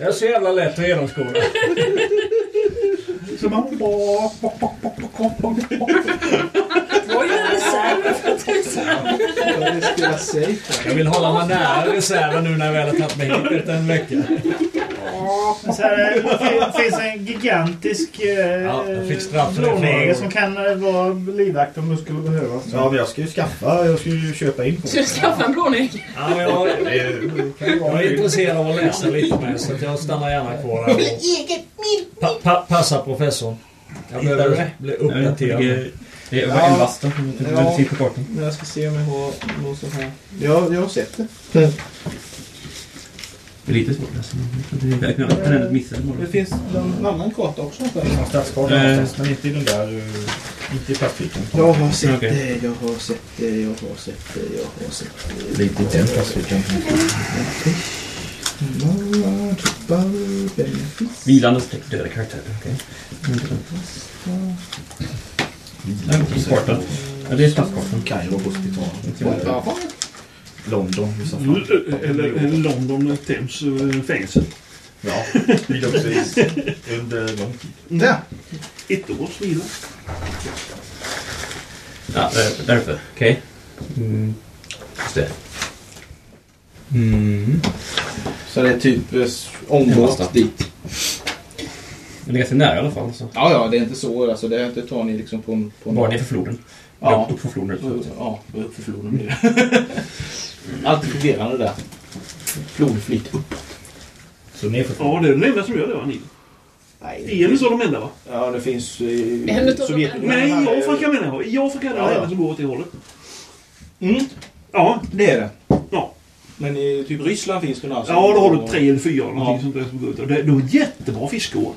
Jag är så jävla lätt att genomskåda. Så man... Vad är det reserv för tusan? Jag vill hålla mig nära reserven nu när jag väl har tagit mig hit efter en vecka. Så här, det finns en gigantisk eh, Ja, förra som kan eh, vara livvakt om det skulle behövas. Ja, men jag ska ju skaffa. Jag ska ju köpa in på. Ska du skaffa en blånägg? Ja, men jag, jag är intresserad av att läsa lite mer så att jag stannar gärna kvar här och pa, pa, passa professorn. Jag behöver bli uppdaterad. Det var Ja. Elvasta. Du Ja. jag ska se om jag har något sånt här. Jag, jag har sett det. Det är lite svårt läsa. Jag kan ändå missa det. Det finns en annan karta också. Stadskartan Eh. någonstans, men inte i den där... eh, Inte i plastfickan. Jag har sett det, jag har sett det, jag har sett det, jag har sett det. Det är inte i den plastfickan. Vilande streck döda karaktärer. Okej. Okay. Kartan. Ja, det är stadskartan. Kairo hospital. Jaha. London. Eller London Thames eh, fängelse. Ja, i- under lång tid. Ett års vila. Ja, där- därför. Okej. Mm. Just det. Mm. Så det är typ eh, ombåt dit. Men det är ganska nära i alla fall. Så. Ja, ja, det är inte så. Alltså, det, det tar ni liksom på en... På en Bara ner för floden. Ja. Upp för floden. Ja, upp för floden. Allt fungerande där. Flodflyt upp. Så ner för Ja, det är den enda som gör det va, Nil? Nej, Är det så de enda va? Ja, det finns eh, En utav de Sovjetunionen. Nej, i Afrika menar jag. I Afrika är det Ja, den ja. enda som går åt det hållet. Mm, Ja, det är det. Ja. Men i typ Ryssland finns det några ja då har du tre eller fyra eller någonting Ja. sånt där som går ut. Det, var jättebra fiskår.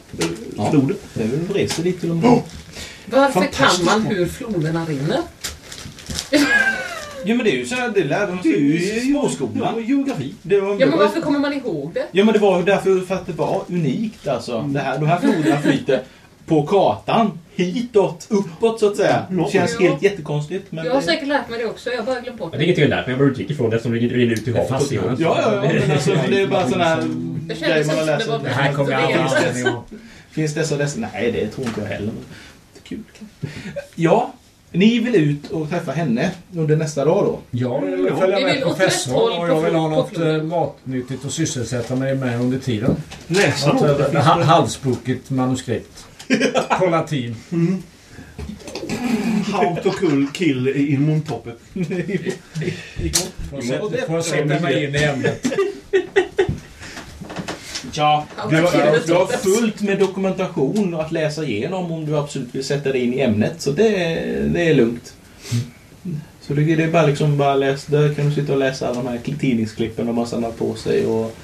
Ja. Stod det. Det är väl reser dit till. Varför kan man hur floderna rinner? Jo, men det är ju så här, det lärde är sig i småskolan. ja, geografi. Det var, Ja, men varför kommer man ihåg det? Ja, men det var ju därför för att det var unikt alltså. Det här, de här floderna flyter på kartan. Hitåt, uppåt så att säga. Det känns Ja. helt jättekonstigt. Men Jag har det- säkert lärt mig det också, jag har bara glömt bort Men det är ingenting jag lärt mig. Jag bara utgick ifrån det det rinner ut i havet. fast i- Ja, ja, ja. Men alltså, det är bara sådana här Det grejer kändes man har som läst. det var Det här kommer jag aldrig av. Finns dessa och dessa? Nej, det tror inte jag heller. Men det är kul. Ja, ni vill ut och träffa henne under nästa dag då? Jag vill Ja, följa vi med professorn och jag vill ha något eh, matnyttigt att sysselsätta mig med under tiden. Läsa Något eh, halvspråkigt manuskript. På latin. How to kill, kill in muntoppet. Får sätta mig in i ämnet. Ja, Ja, du, har, du har fullt med dokumentation att läsa igenom om du absolut vill sätta dig in i ämnet. Så det, det är lugnt. Så det, det är bara liksom bara läs, där kan du sitta och läsa alla de här tidningsklippen de har samlat på sig och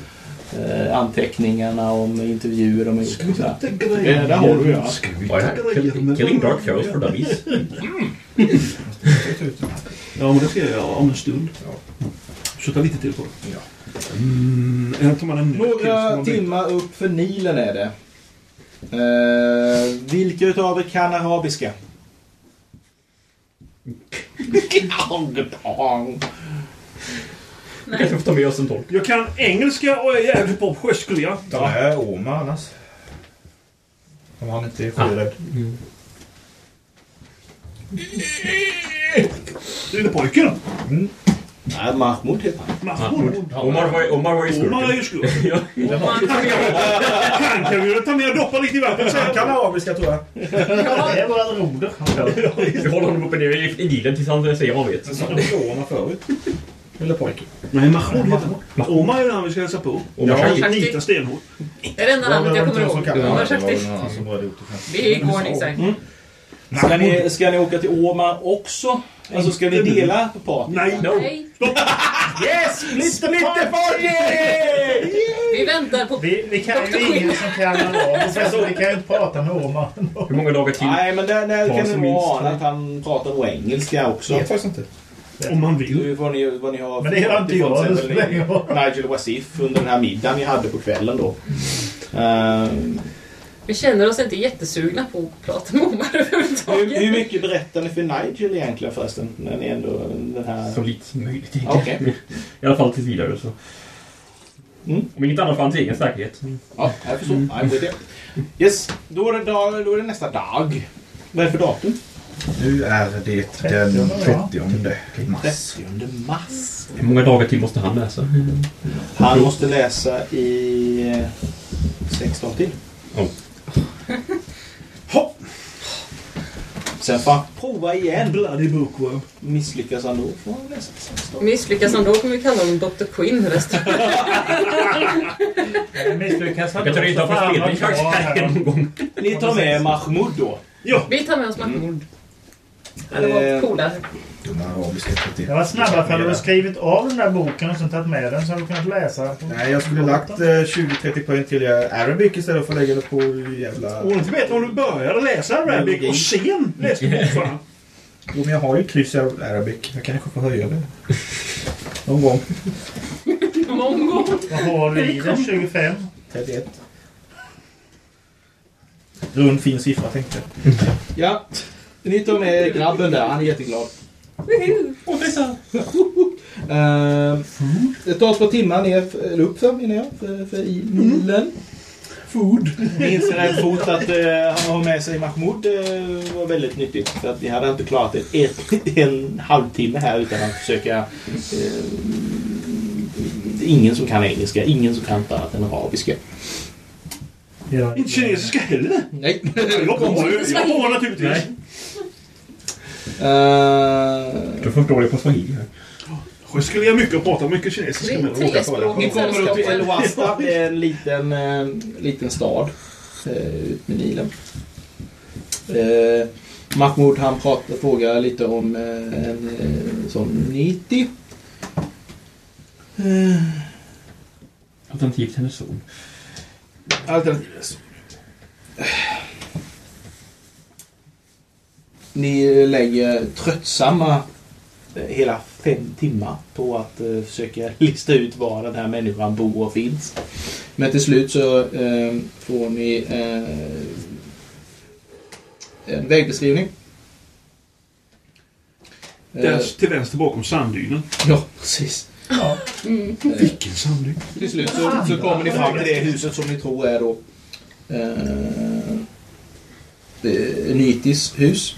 eh, anteckningarna om intervjuer de har gjort. och så här. Det, där har du ja. Killing Dark Heroes for Dummies. Ja, men det ska jag göra om en stund. Sätta lite till på det. Mm, här Några timmar upp för Nilen är det. Eh, vilka utav er kan arabiska? Vi kanske får ta med oss en tolk. Jag kan engelska och är jävligt bra på sjöskulla. Ta med Oma annars. Om han inte är sjörädd. Lille pojken. Nej, Mahmoud heter han. Mahmoud. Omar var, Omar var ju Omar är ju skurken. skurken. Han kan vi ta med och doppa lite i vattnet Han sen. kan arabiska tror jag. Det är vårt roder. Vi håller honom uppe i i bilen tills han säger vad han vet. Som de slår förut. Eller pojke. Nej, Mahmoud heter han. Omar är den vi ska hälsa på. Omar Ja, Shakti. Nita stenhårt. Det är det enda namnet jag kommer ihåg. Omar Shakti. Det är Gorning säkert. Ska ni, ska ni åka till Åmar också? Alltså ska ni dela på party? Nej. Nej. Yes! Splitter party! Vi väntar på... Vi, vi kan ju ingen som kan arabiska så vi kan ju inte prata med Omar. Hur många dagar till? Nej, men där, där kan ni nog ana att han pratar nog engelska också. Vet faktiskt inte. Om man vill. Det är Vad ni, vad ni har Men det gör inte jag, det. Nigel Wasif under den här middagen ni hade på kvällen då. Ehm, Vi känner oss inte jättesugna på att prata med Omar hur, överhuvudtaget. hur mycket berättar ni för Nigel egentligen förresten? När ni ändå den här... Så lite som möjligt. Okej. I alla fall tills vidare. Så. Mm. Om inget annat för hans egen säkerhet. Ja, jag förstår. I'm with you. Yes, då är, det dag, då är det nästa dag. Vad är det för datum? Nu är det den 30 mars. 30 mars. Hur många dagar till måste han läsa? Han måste läsa i eh, sex dagar till. Ja. Hopp. Sen får han prova igen. Bloody bookworm. Misslyckas han då får han läsa. Misslyckas han då kommer vi kalla honom Dr. Quinn resten. Misslyckas han Jag tror inte han får spela någon gång. Ni tar med Mahmoud då. Vi tar med oss Mahmoud. Han Eh, var polare. De arabiska 30. Det var snabbare för att du hade skrivit av den där boken och sen tagit med den så hade du kunnat läsa. Nej, jag skulle lagt eh, 20-30 poäng till eh, Arabic istället för att lägga det på jävla... Det inte bättre om du började läsa Arabic och sen läste bokföraren? Jo, men jag har ju kryss i Arabic. Jag kanske får höja det. Någon gång. Mongo. Vad har du i den? 25? 31. Rund fin siffra tänkte jag. Ja. Ni tar med grabben där. Han är jätteglad. Ehm, det tar ett par timmar ner, eller upp för, menar jag, för, för i milen. Food. Inser rätt fort att uh, ha med sig Mahmoud eh, var väldigt nyttigt. För att ni hade inte klarat det en, en halvtimme här utan att försöka... eh, ingen som kan engelska, ingen som kan annat än arabiska. Ja. Inte kinesiska heller. Nej. Jag har har naturligtvis. Nej. Uh, Du förstår det på swahili här. Jag skulle göra mycket och prata mycket kinesiska Det är med. Ni kommer upp till El Sällskap. Wasta. Det är en liten, eh, liten stad eh, ut med Nilen. Eh, Mahmoud han pratar, frågar lite om eh, en eh, sån Niti. Eh, Alternativt hennes son. Alternativt. Ni lägger tröttsamma eh, hela fem timmar på att eh, försöka lista ut var den här människan bor och finns. Men till slut så eh, får ni eh, en vägbeskrivning. Där till vänster bakom sanddynen. ja, precis. Vilken sanddyn? Till slut så, så kommer ni fram till det huset som ni tror är då eh, Nytis hus.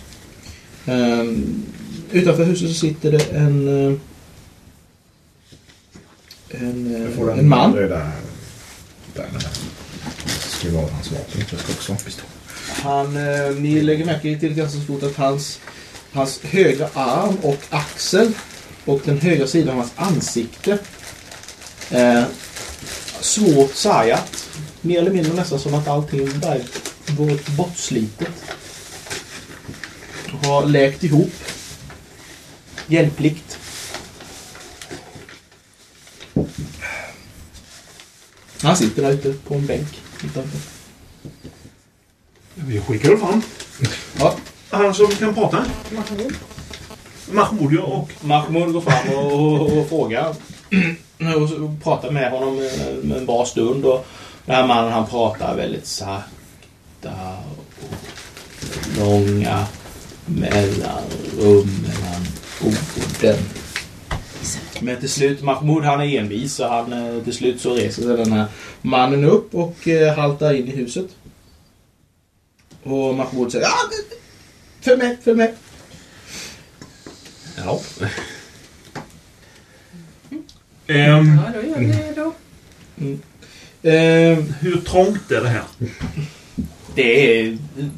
Eh, utanför huset så sitter det en eh, en, eh, den en man. röda... Där, ju vara hans vapen. Jag ska också ha en pistol. Han, eh, ni lägger märke till ganska fort att hans, hans högra arm och axel och den högra sidan av hans ansikte eh, svårt sargat. Mer eller mindre nästan som att allting bara bortslitet. Har läkt ihop. Hjälpligt. Han sitter där ute på en bänk utanför. Vi skickar väl fram. Ja. Han som kan prata. Mahmoud ja, och... Mahmoud går fram och, och, och frågar. Och pratar med honom en, en bra stund. Och den här mannen han pratar väldigt sakta och långa mellanrum mellan orden. Men till slut, Mahmoud han är envis så han, eh, till slut så reser sig den här mannen upp och eh, haltar in i huset. Och Mahmoud säger ja, följ med, följ med. Ja. Ehm, Ja, då gör vi det då. Eh, hur trångt är det här? det är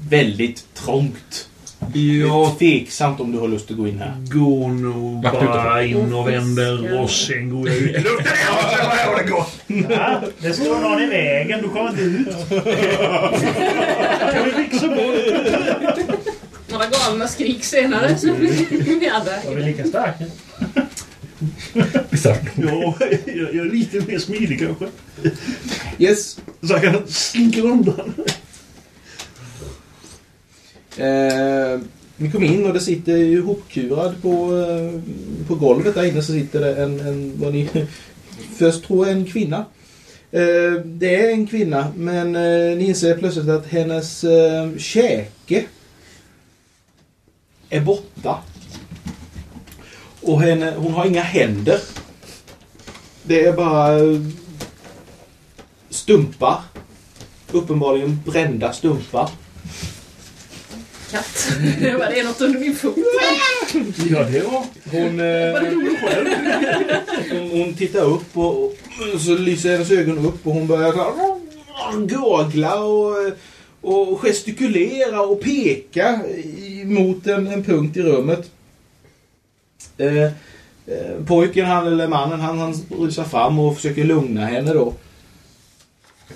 väldigt trångt. Jag Tveksamt om du har lust att gå in här. går nog bara in och vänder och sen går jag ut. Luktar det och det går. Ja, det står någon i vägen. Du kommer inte ut. Kan vi fixa bort Några galna skrik senare så blir vi alla. Var vi lika starka? Bisarrt. Ja, jag, jag är lite mer smidig kanske. Yes. Så jag kan slinka undan. Eh, ni kom in och det sitter ju hopkurad på, eh, på golvet där inne så sitter det en, en vad ni först tror är en kvinna. Eh, det är en kvinna men eh, ni inser plötsligt att hennes eh, käke är borta. Och henne, hon har inga händer. Det är bara eh, stumpar. Uppenbarligen brända stumpar. Katt. Det var det något under min fot. Ja, det var... Hon, eh, hon, hon tittar upp och, och så lyser hennes ögon upp och hon börjar så här, gågla och, och gestikulera och peka mot en, en punkt i rummet. Eh, eh, pojken, han eller mannen, han, han rusar fram och försöker lugna henne då.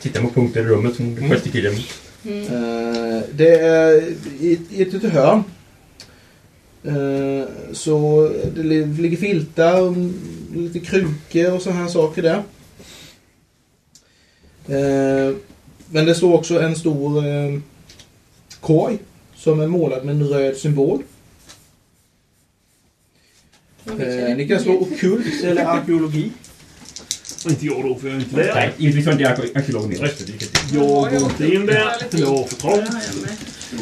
Titta på punkten i rummet som du gestikulerar mot. Eh, det är i, ett- i ett litet hörn. Eh, så det li- ligger filtar, och lite krukor och sådana här saker där. Eh, men det står också en stor korg som är målad med en röd symbol. Ni kan slå ockult eller arkeologi. Inte jag då, för jag är inte där. Nej, givetvis var inte jag arkeologen med. Jag går inte in där, för jag har för trångt.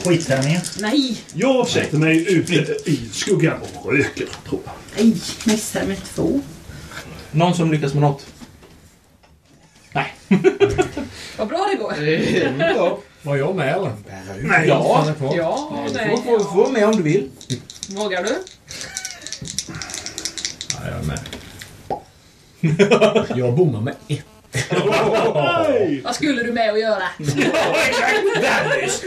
Skittärningen. Nej! Jag sätter mig ute i skuggan och röker, tror jag. Nej, missar med två. Någon som lyckas med något? Vad bra det går. ja. Var jag med eller? Nej, Ja. Ja, Du nej. får, får, får vara med om du vill. Vågar du? Ja, jag är med. Jag bommar med ett. Vad skulle du med att göra? Värdelös!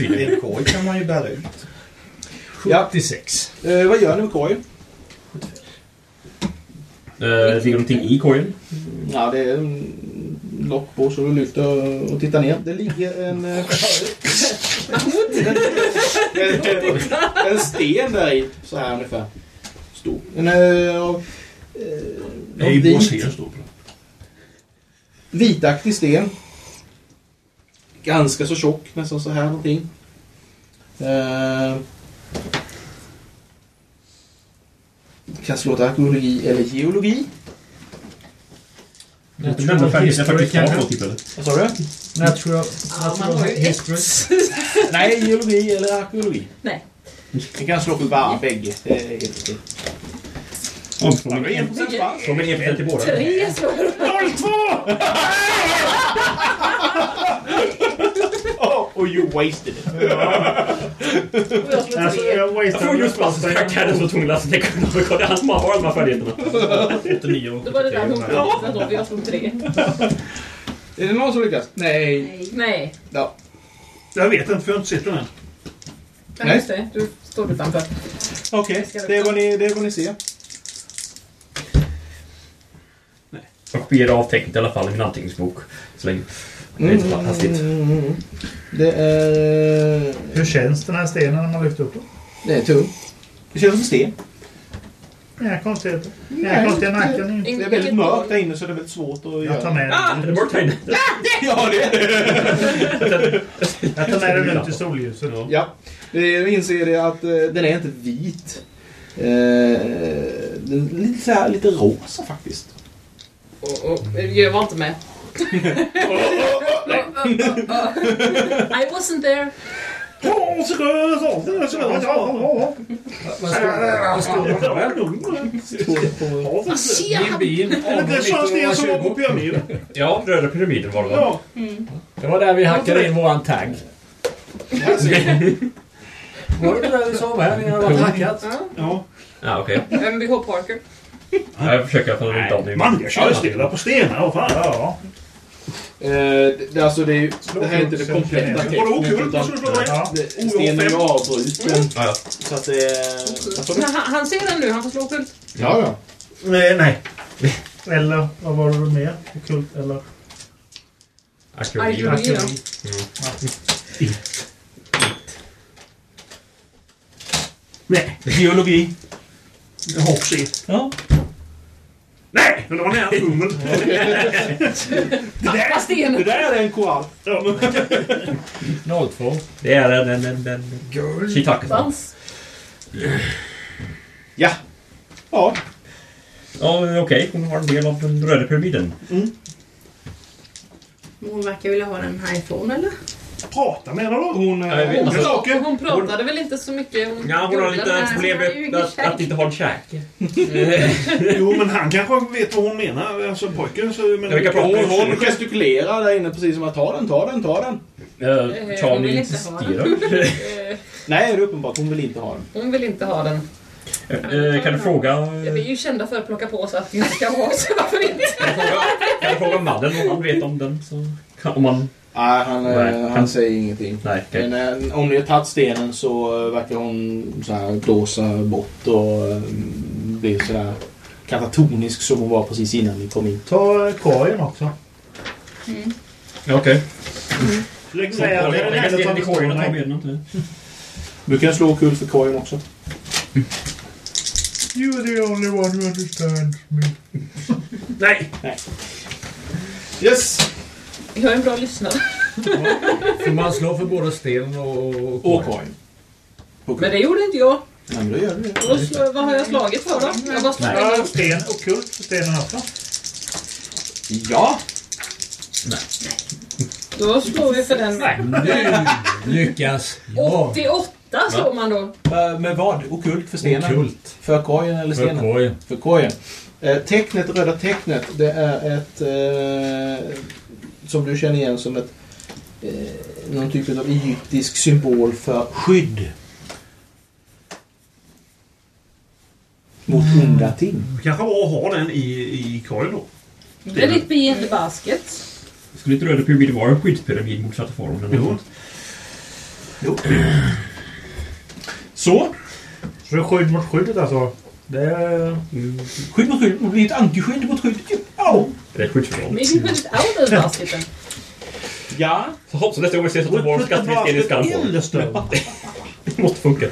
En korg kan man ju bära ut. 76. Eh, vad gör ni med korgen? Eh, ligger någonting i korgen? Ja, det är en lock på så du lyfter och tittar ner. Det ligger en... eh, en, en sten där i. Så här ungefär. Stor. En eh. Eh, Nej, av vit, står på vitaktig sten. Ganska så tjock, nästan så här någonting. Eh, kan slå till arkeologi eller geologi. Jag är faktiskt jag faktiskt på tillfället. Vad sa du? Natural, natural har history. Nej, geologi eller arkeologi. Nej. Ni kan slå för varje bägge. Det är helt okej. Chans. Man en procent till båda? Tre slår du. 02! Oh, och you wasted it. Och jag slår Alltså, tre. jag Jag tror just Basses karaktär som tänka på det är han som har de här färdigheterna. 89 och Då var det där hon 73. ja. då. Jag slog tre. Är det någon som lyckas? Nej. Nej. Ja. Jag vet inte, för jag har inte sett den än. Men just det, du står utanför. Okej, det, är vad ni- det är vad ni ser. Och ber avtecknet i alla fall i min anteckningsbok. Så länge. Det är inte hastigt. Det är... Hur känns den här stenen när man lyfter upp den? Det är tungt. Det känns som sten. Inga konstigheter. Inga Nej. konstiga nacken. Det är väldigt mörkt där inne så det är väldigt svårt att Jag tar göra. med Ah, den. är det mörkt här inne? Ja, det är det. Jag tar med den ut i solljuset. Ja. Det inser det att eh, den är inte vit. Eh, den är lite, så här, lite rosa faktiskt. Och, och, jag var inte med. I wasn't there. Hans röd, hans röd, hans röd. Vad står det på den? Tja! Min bil. Det är sån sten som var på pyramiden. Ja, röda pyramiden var det va? Ja. Det var där vi hackade in våran tagg. Var det det där vi sa med? Ni har varit hackat? Ja. Ja, okej. MBH Parker. Ja, jag försöker fall inte av det. Man, jag kör stenar på stenar. Vad fan. Ja. Eh, det, alltså det, är, ju- det här är inte det kompletta tecknet. utan Stenen är avbruten. Så att det du? Han, han ser den nu, han får slå okult. Ja, ja. Nej, nej. Eller vad var det mer? Okult eller? Arkeologi. Arkeologi, ja. Nej. Geologi. Ett. Ja. Nej, men det var nära fummel. Tappa Det stenen! där är en koal. 02. Det är den, den, den, den. Dans. Ja. Ja. Ja, okej. Hon har en del av den röda pyramiden. Hon verkar vilja ha den härifrån eller? Prata med henne då. Hon... Jag vet. hon Alltså- saker. Hon pratade väl inte så mycket om Ja, hon har lite problem med att, inte ha en käke. Jo, men han kanske vet vad hon menar. Alltså pojken. Så, men Ja, vi kan prata Hon, med hon gestikulerar där inne precis som att ta den, ta den, ta den. Uh, hon Charlie vill inte ha insisterar. Eh, Nej, det är uppenbart. Hon vill inte ha den. Hon vill inte ha den. Eh, Kan du fråga... Ja, vi är ju kända för att plocka på oss att vi ska ha, så varför inte? Kan du fråga, kan du fråga Madden om han vet om den? Så kan, om man... Nej, han, eh, Nej, han säger ingenting. Nej, okej. Men eh, om ni har tagit stenen så eh, verkar hon så här blåsa bort och bli så här katatonisk som hon var precis innan ni kom in. Ta korgen också. Ja, okej. Lägg Så, ner Lägg den lägg eller ta stenen i korgen och ta med. den. Du kan slå kul för korgen också. You're the only one who understands me. Nej. Yes! Jag är en bra lyssnare. Får man slå för både stenen och, och Och korgen. Men det gjorde inte jag. Nej, men då gör du det. Då slå, vad har jag slagit för då? Jag bara slog Ja, en sten. Okult för stenen också. Ja! Då slår vi för den. Nu lyckas jag. 88 slår man då. Eh, Med vad? Okult för stenen? Okult. För korgen eller För stenen? korgen. För korgen. Eh, tecknet, röda tecknet, det är ett... Eh, som du känner igen som ett... Eh, någon typ av egyptisk symbol för skydd. Mot onda ting. Det kanske var att ha den i, i korgen då. It be in the basket. Skulle inte röda pyramiden vara en skyddspyramid mot något Jo. sånt? Så. Så det är skydd mot skyddet alltså. Det är... Skydd mot skydd. Det blir ett antiskydd mot skyddet ju. Ja. Det är ett skyddsförråd. Maybe put it out of the basket then. Ja. Så hoppas nästa gång vi ses att sten i skallen in the stone. Det måste funka.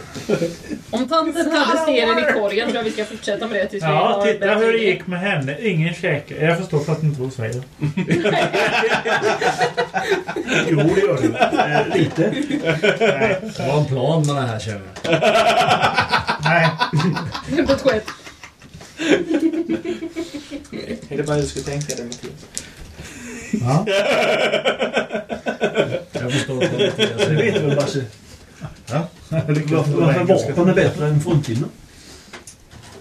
Om tanten hade stenen i korgen tror jag vi ska fortsätta med det tills vi Ja, har titta hur det gick med henne. Ingen käke. Jag förstår fast inte vad hon säger. Jo, det gör du. Eh, lite. Det var en plan med det här jag. Nej. På skett. Är det bara du ska tänka dig Mattias? Ja. Jag förstår inte Mattias Det vet du väl Basse? Ja. Varför vapen är bättre än frontkinna?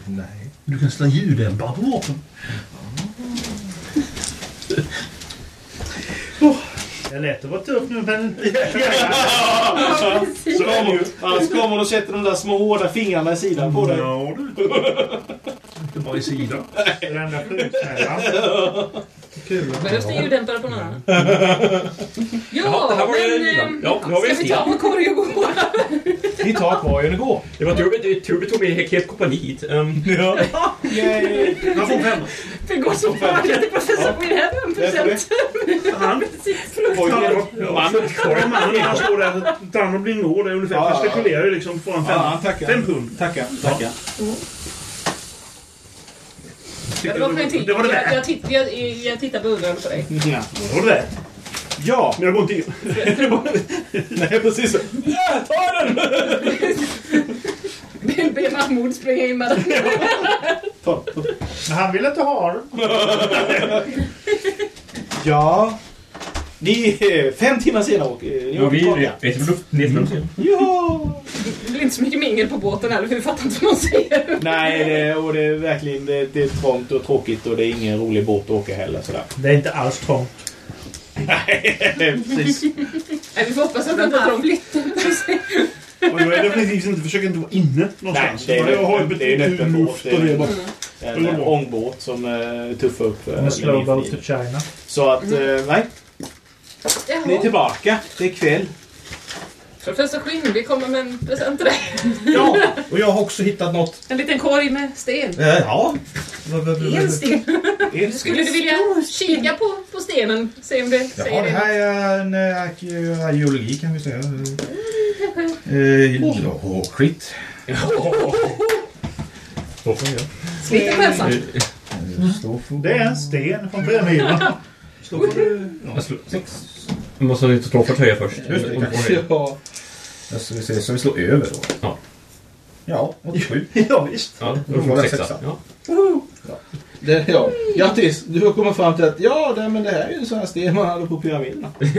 Nej. Du kan ställa ljuddämpare på vapen. Det är lätt att vara tuff nu men... Så kommer, annars kommer och sätter de där små hårda fingrarna i sidan på dig. Ja, du. Inte bara i sidan. Det är den där sjuksmällan. Kul. Behövs det ljuddämpare på någon annan? Ja, det här var men... Ehm, Ja, nu har vi Ska vi ta en korg och gå? Vi tar korgen och går. Det var tur vi tog med helt kompani hit. Um, Ja. Yay. Han får fem. Det går så bra. Jag tänkte precis en Det är procent. Han. Pojken. Mannen. Mannen. Han står där. Tar och blir nå. Det är ungefär. Han spekulerar ju liksom. Får han fem, Ja, fem pund. Tackar. Tackar. Ja, det var. Det Jag, jag, titt, jag, jag tittar beundrande på dig. Ja. Det var det. Ja. Men jag går inte in. Nej, precis. Ja, ta den! Be Mahmoud springa in med den. Ta. Men han vill inte ha den. Ja. Ni är fem timmar senare och ni ja, vi tillbaka. reser på luft nedströms igen. Ja! Det blir inte så mycket mingel på båten heller, för vi fattar inte vad man säger. Nej, det, och det är verkligen det, det är trångt och tråkigt och det är ingen rolig båt att åka heller. Sådär. Det är inte alls trångt. Nej, precis. Nej, vi får hoppas att det inte är trångt. Och jag är definitivt inte, försöker inte vara inne någonstans. Nej, det är, jag har det är en ju öppen båt. luft Det det är är en eh, ångbåt som eh, tuffar upp eh, Med slow boat to China. Så att, eh, nej. Ni är Jaha. tillbaka. Det är kväll. Professor vi kommer med en present till dig. Ja, och jag har också hittat något. En liten korg med sten. Eh, ja. En sten. En Skulle du vilja kika på, på stenen? Se om det Ja, säger det det. här är en eh, arke- arkeologi kan vi säga. Eh, skit. Får jag göra. Lite pressad. Står för... Det är en sten från pyramiderna. Står för... Ja, sex. Jag måste inte slå för tröja först. Just det, kanske. Ja. Ja, Så vi, ser, så vi slår över då. Ja. Ja, 87. Ja, visst. Ja, Då får jag sexa. Ja. Det, ja. Grattis! Du har kommit fram till att ja, det, men det här är ju en sån här sten man hade på pyramiderna. Vad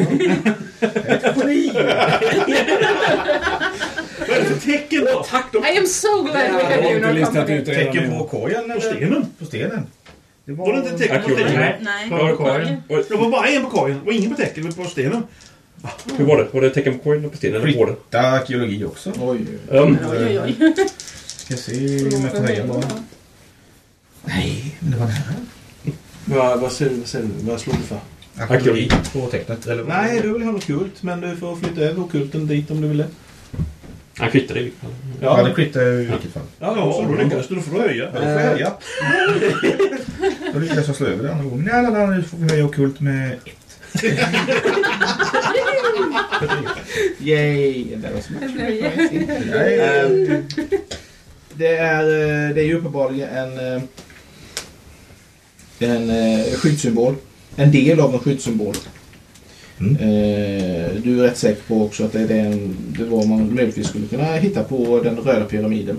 är det för tecken då? Tack då! I am so glad we have har you Tecken på korgen? eller? stenen? På stenen. Det Var det inte tecken på stenen? Nej. Ja, det var det. Oj, Det var bara en på korgen. Det var ingen på tecken på stenen. Hur var det? Var det tecken på korgen och på stenen? Eller? Hitta arkeologi också. Oj. Um, Oj, oj, oj. Ska se om jag får höja bara. Nej, men det var nära. Vad, vad, säger, du? vad slår du för? Arkeologi på tecknet. Eller? Nej, du vill ha något kult, men du får flytta över okulten dit om du vill det. Han kvittade i Ja, det kvittar i vilket fall. Ja, ja då lyckades du. Då får du höja. Ja, då får jag höja. Då lyckades jag slå över det andra gången. Nej, nej, nej, nu får vi höja okult med ett. Yay! Det var smart. Nej, Ehm, det, är, eh, det är ju uppenbarligen en, eh, en eh, skyddssymbol. En del av en skyddssymbol. Mm. Eh, Du är rätt säker på också att det är den, det var man möjligtvis skulle kunna hitta på den röda pyramiden.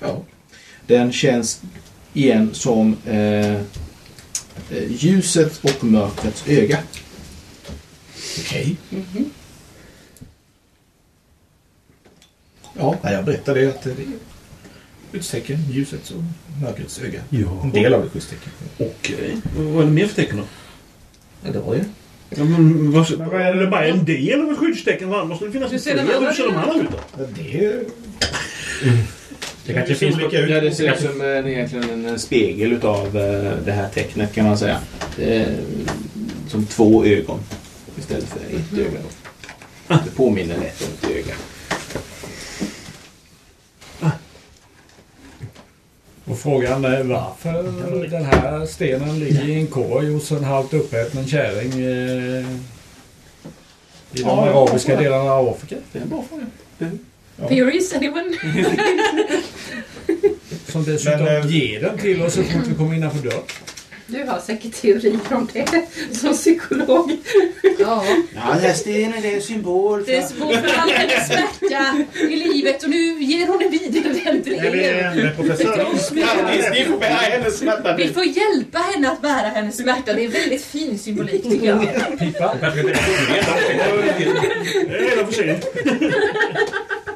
Ja. Den känns igen som eh, eh, ljuset och mörkrets öga. Okej. Ja, nej, jag berättade att det är skyddstecken, ljusets och mörkrets öga. Ja. En del av ett skyddstecken. Okej. Vad är det mer för tecken då? Ja, det var det. Ja, men vad, vad är det bara en del av ett skyddstecken? Vad måste det finnas Hur ser den andra ser de andra ut då? Ja, det... Det kanske Det ser finns olika ut. Ja, det ser ut som en, egentligen en spegel utav eh, det här tecknet kan man säga. Är som två ögon istället för ett öga. Det påminner lätt om ett öga. Och frågan är varför den här stenen ligger i en korg hos en halvt uppäten kärring eh, i de Ja, arabiska ja. delarna av Afrika. Det är en bra fråga. Theories, anyone? Som dessutom Men, eh, ger den till oss så fort vi kommer innanför dörren. Du har säkert teorier om det som psykolog. Ja. Ja, den här stenen det är en symbol Det är svårt för all hennes smärta i livet och nu ger hon en vidare den till er. är det professor? Ni får bära hennes smärta Vi får hjälpa henne att bära hennes smärta. Det är väldigt fin symbolik tycker jag. Pipa. Det är redan för sent.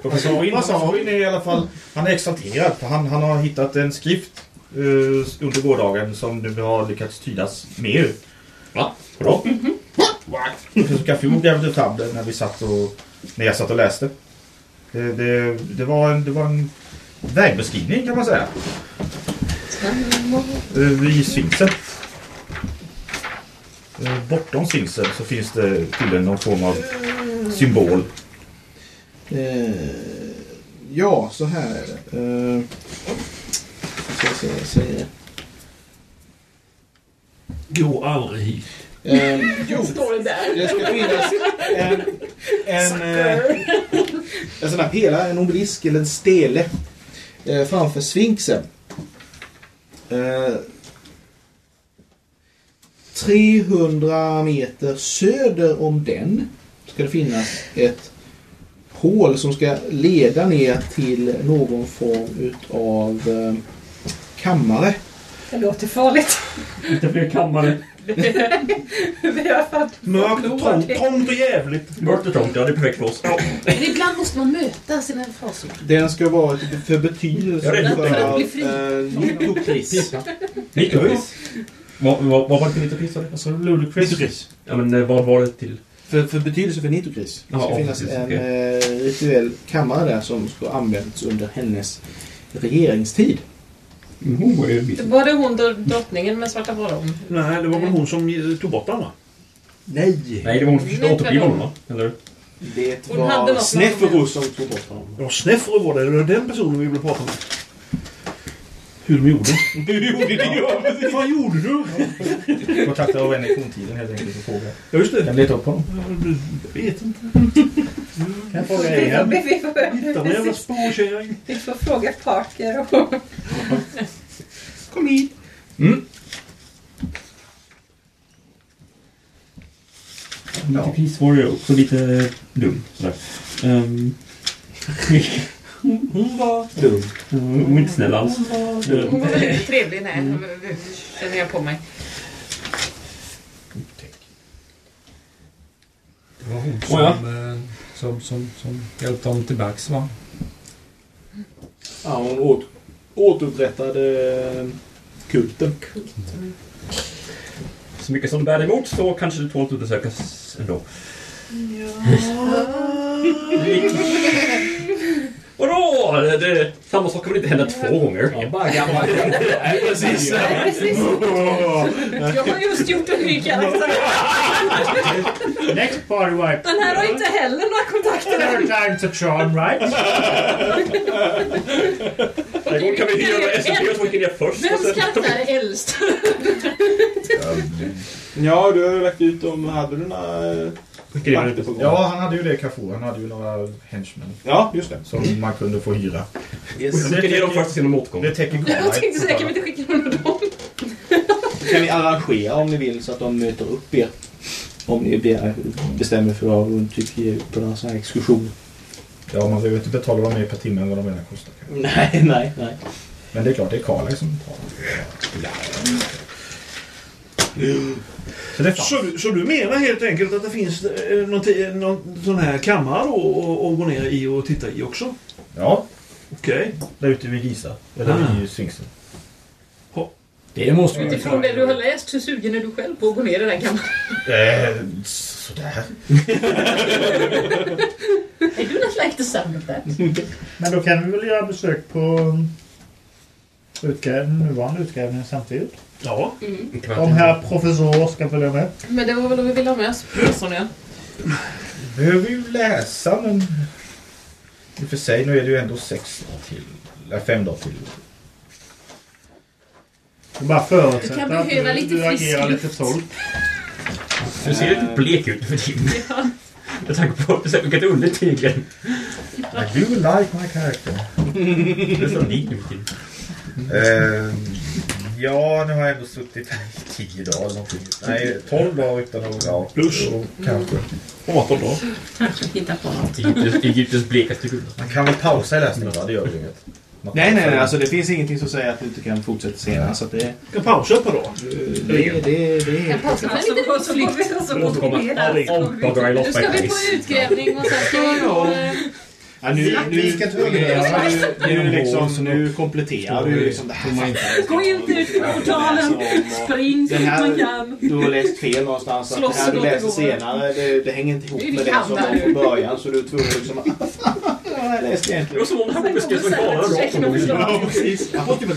Professor är i alla fall, han är exalterad för han, han har hittat en skrift under gårdagen som nu har lyckats tydas mer. Va? Bra. Professor Cafou grävde fram det när vi satt och, när jag satt och läste. Det, det, det, var, en, det var en vägbeskrivning kan man säga. Eh, Vid Sfinxen. Eh, Bortom Sfinxen så finns det tydligen någon form av symbol. Eh, ja, så här är det. Se, jag säger. Gå aldrig hit. Eh, jo, Står det där? det ska finnas en, en, eh, en sån här pelare, en obelisk eller en stele eh, framför sfinxen. Eh, 300 meter söder om den ska det finnas ett hål som ska leda ner till någon form utav eh, kammare. Det låter farligt. Det blir kammare. Det är i alla fall Mörkt, trångt, trångt och jävligt. Mörkt och trångt, ja det är perfekt för oss. Men ibland måste man möta sina fasor. Den ska vara för betydelse Ja, det är för för att bli fri. eh, Nitokris. Nikopris. Vad, var det för du? Alltså ludicrous. Ja men eh, vad var det till? För, för betydelse för Nitokris. Det ska Ja, finnas precis, en okej. eh, rituell kammare där som ska använts under hennes regeringstid. Var det hon dr- drottningen med svarta fåron? Nej, det var väl hon som tog bort den va? Nej! Nej, det var hon som försökte återuppliva honom va? Eller? Det Hon hade var något som tog bort honom. Ja, Sneffro var det. Det var den personen vi ville prata med. Hur de gjorde. Du gjorde det ju! Vad gjorde du? Kontakta av en i forntiden helt enkelt och fråga. Ja, just det. Kan leta upp honom? Jag vet inte. Kan jag fråga igen? Vi får, Hitta en jävla spårkärring. vi får fråga Parker och... Kom hit! Nitokris var ju också lite dum. Sådär. Um, Hon var dum. hon var inte snäll alls. Hon var väldigt trevlig, nej. Känner jag på mig. Det var hon Oh, ja. som, eh, som, som, som hjälpte honom tillbaks va? Ja, hon åt, återupprättade kulten. Så mycket som bär emot så kanske det tål att undersökas ändå. Vadå? Det, det, samma sak kan väl inte hända två gånger? Ja, bara gammal. Nej, precis. Precis. Jag har just gjort en ny karaktär. Next party wipe. Den här har inte heller några kontakter. Third time's a charm, right? En gång kan vi göra SCP och vilken är först. Vems karaktär är äldst? Ja, du har ju lagt ut dem. Hade du några Är vakter på gång? Ja, han hade ju det Carrefour. Han hade ju några henchmen Ja, just det. som man kunde få hyra. Vilken är de först och sen de återkommer? Det täcker Jag tänkte säga, kan vi inte skicka någon av dem? kan vi arrangera om ni vill så att de möter upp er. Om ni begär, bestämmer för att runt tycker på några sådana här exkursioner. Ja, man behöver inte betala dem mer per timme än vad de redan kostar. Nej, nej, nej. Men det är klart, det är Carlisle som betalar. Så. Så, du- så du menar helt enkelt att det finns eh, någon, någon sån här kammare och gå ner i och titta i också? Ja, Okej. där ute vid Giza. Eller Ah. vid Sphinxen. Det måste vi Utifrån det du har läst, hur sugen är du själv på att gå ner i den kammaren? Eh, sådär. I do not like the sound of that. Men då kan vi väl göra besök på utgrävning, nuvarande utgrävningen samtidigt. Ja. För Om herr professor ska följa med. Men det var väl om vi ville ha med oss professorn igen. Behöver ju läsa men... I och för sig, nu är det ju ändå sex dagar till. Eller fem dagar till. Jag bara Du förutsätter kan att du, lite du agerar lite tolk. Du ser lite blek ut för tiden. Med tanke på vilket underligt tegel. I do like my character. Det är så likt nu för tiden. Ja, nu har jag ändå suttit här i tio dagar eller någonting. Nej, tolv dagar utan att... Ja, Plus. och Kanske. 18 dagar. Kanske hitta på något. Egyptens- Egyptens blekaste guld. Man kan väl pausa i läsningen va? Det gör ju inget. Man Nej, nej, nej. Alltså, det finns ingenting som säger att du inte kan fortsätta senare. Så att det, Kan pausa ett par dagar. det, det, det är En helt paus med en liten och så går vi Nu ska vi på utgrävning och sen ska vi på... Ja, nu, nu, ska nu, nu, liksom, nu kompletterar du liksom det här. Gå inte ut på portalen! Spring så man kan! Du har läst fel någonstans. Att det här du läser senare, det, det hänger inte ihop med det som var från början. Så du är tvungen liksom... Ja, jag Det egentligen. var som om det här boken skrevs som rakt precis. Jag har typ.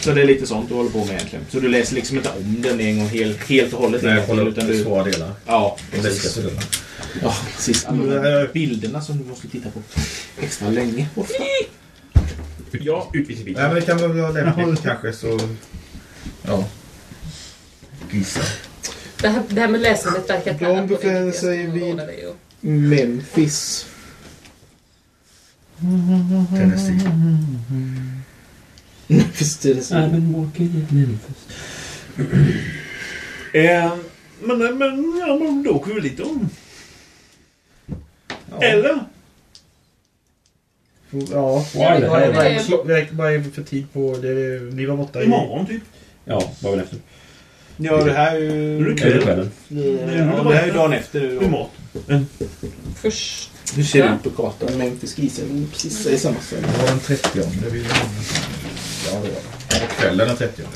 Så det är lite sånt du håller på med egentligen. Så du läser liksom inte om den en gång helt, helt och hållet. Nej, hålla till, upp du, svåra delar. Ja, precis. Ja, precis. Alla de här bilderna som du måste titta på extra länge. Ofta. Ja, utvisningsbil. Nej, men det kan väl vara lämpligt kanske så... Ja. Gissa. Det här, det här med läsandet verkar De tärna på befinner sig vid- att- Memphis. Tennessee. Memphis, Tennessee. been walking in Memphis. Eh, men, men, ja, men då åker vi lite om. Eller? Ja. Why the Vad är- hell? vad det för tid på... Det, ni var borta i... Imorgon typ. Ja, det efter? Ja, det här är ju... Nu är det kvällen. Ja, det här är ju dagen efter nu då. mat. Först... Hur ser det ut på kartan? Memphis vi precis i samma ställe. Det var den 30 det vill jag. Ja, det var det. Kvällen den 30 det var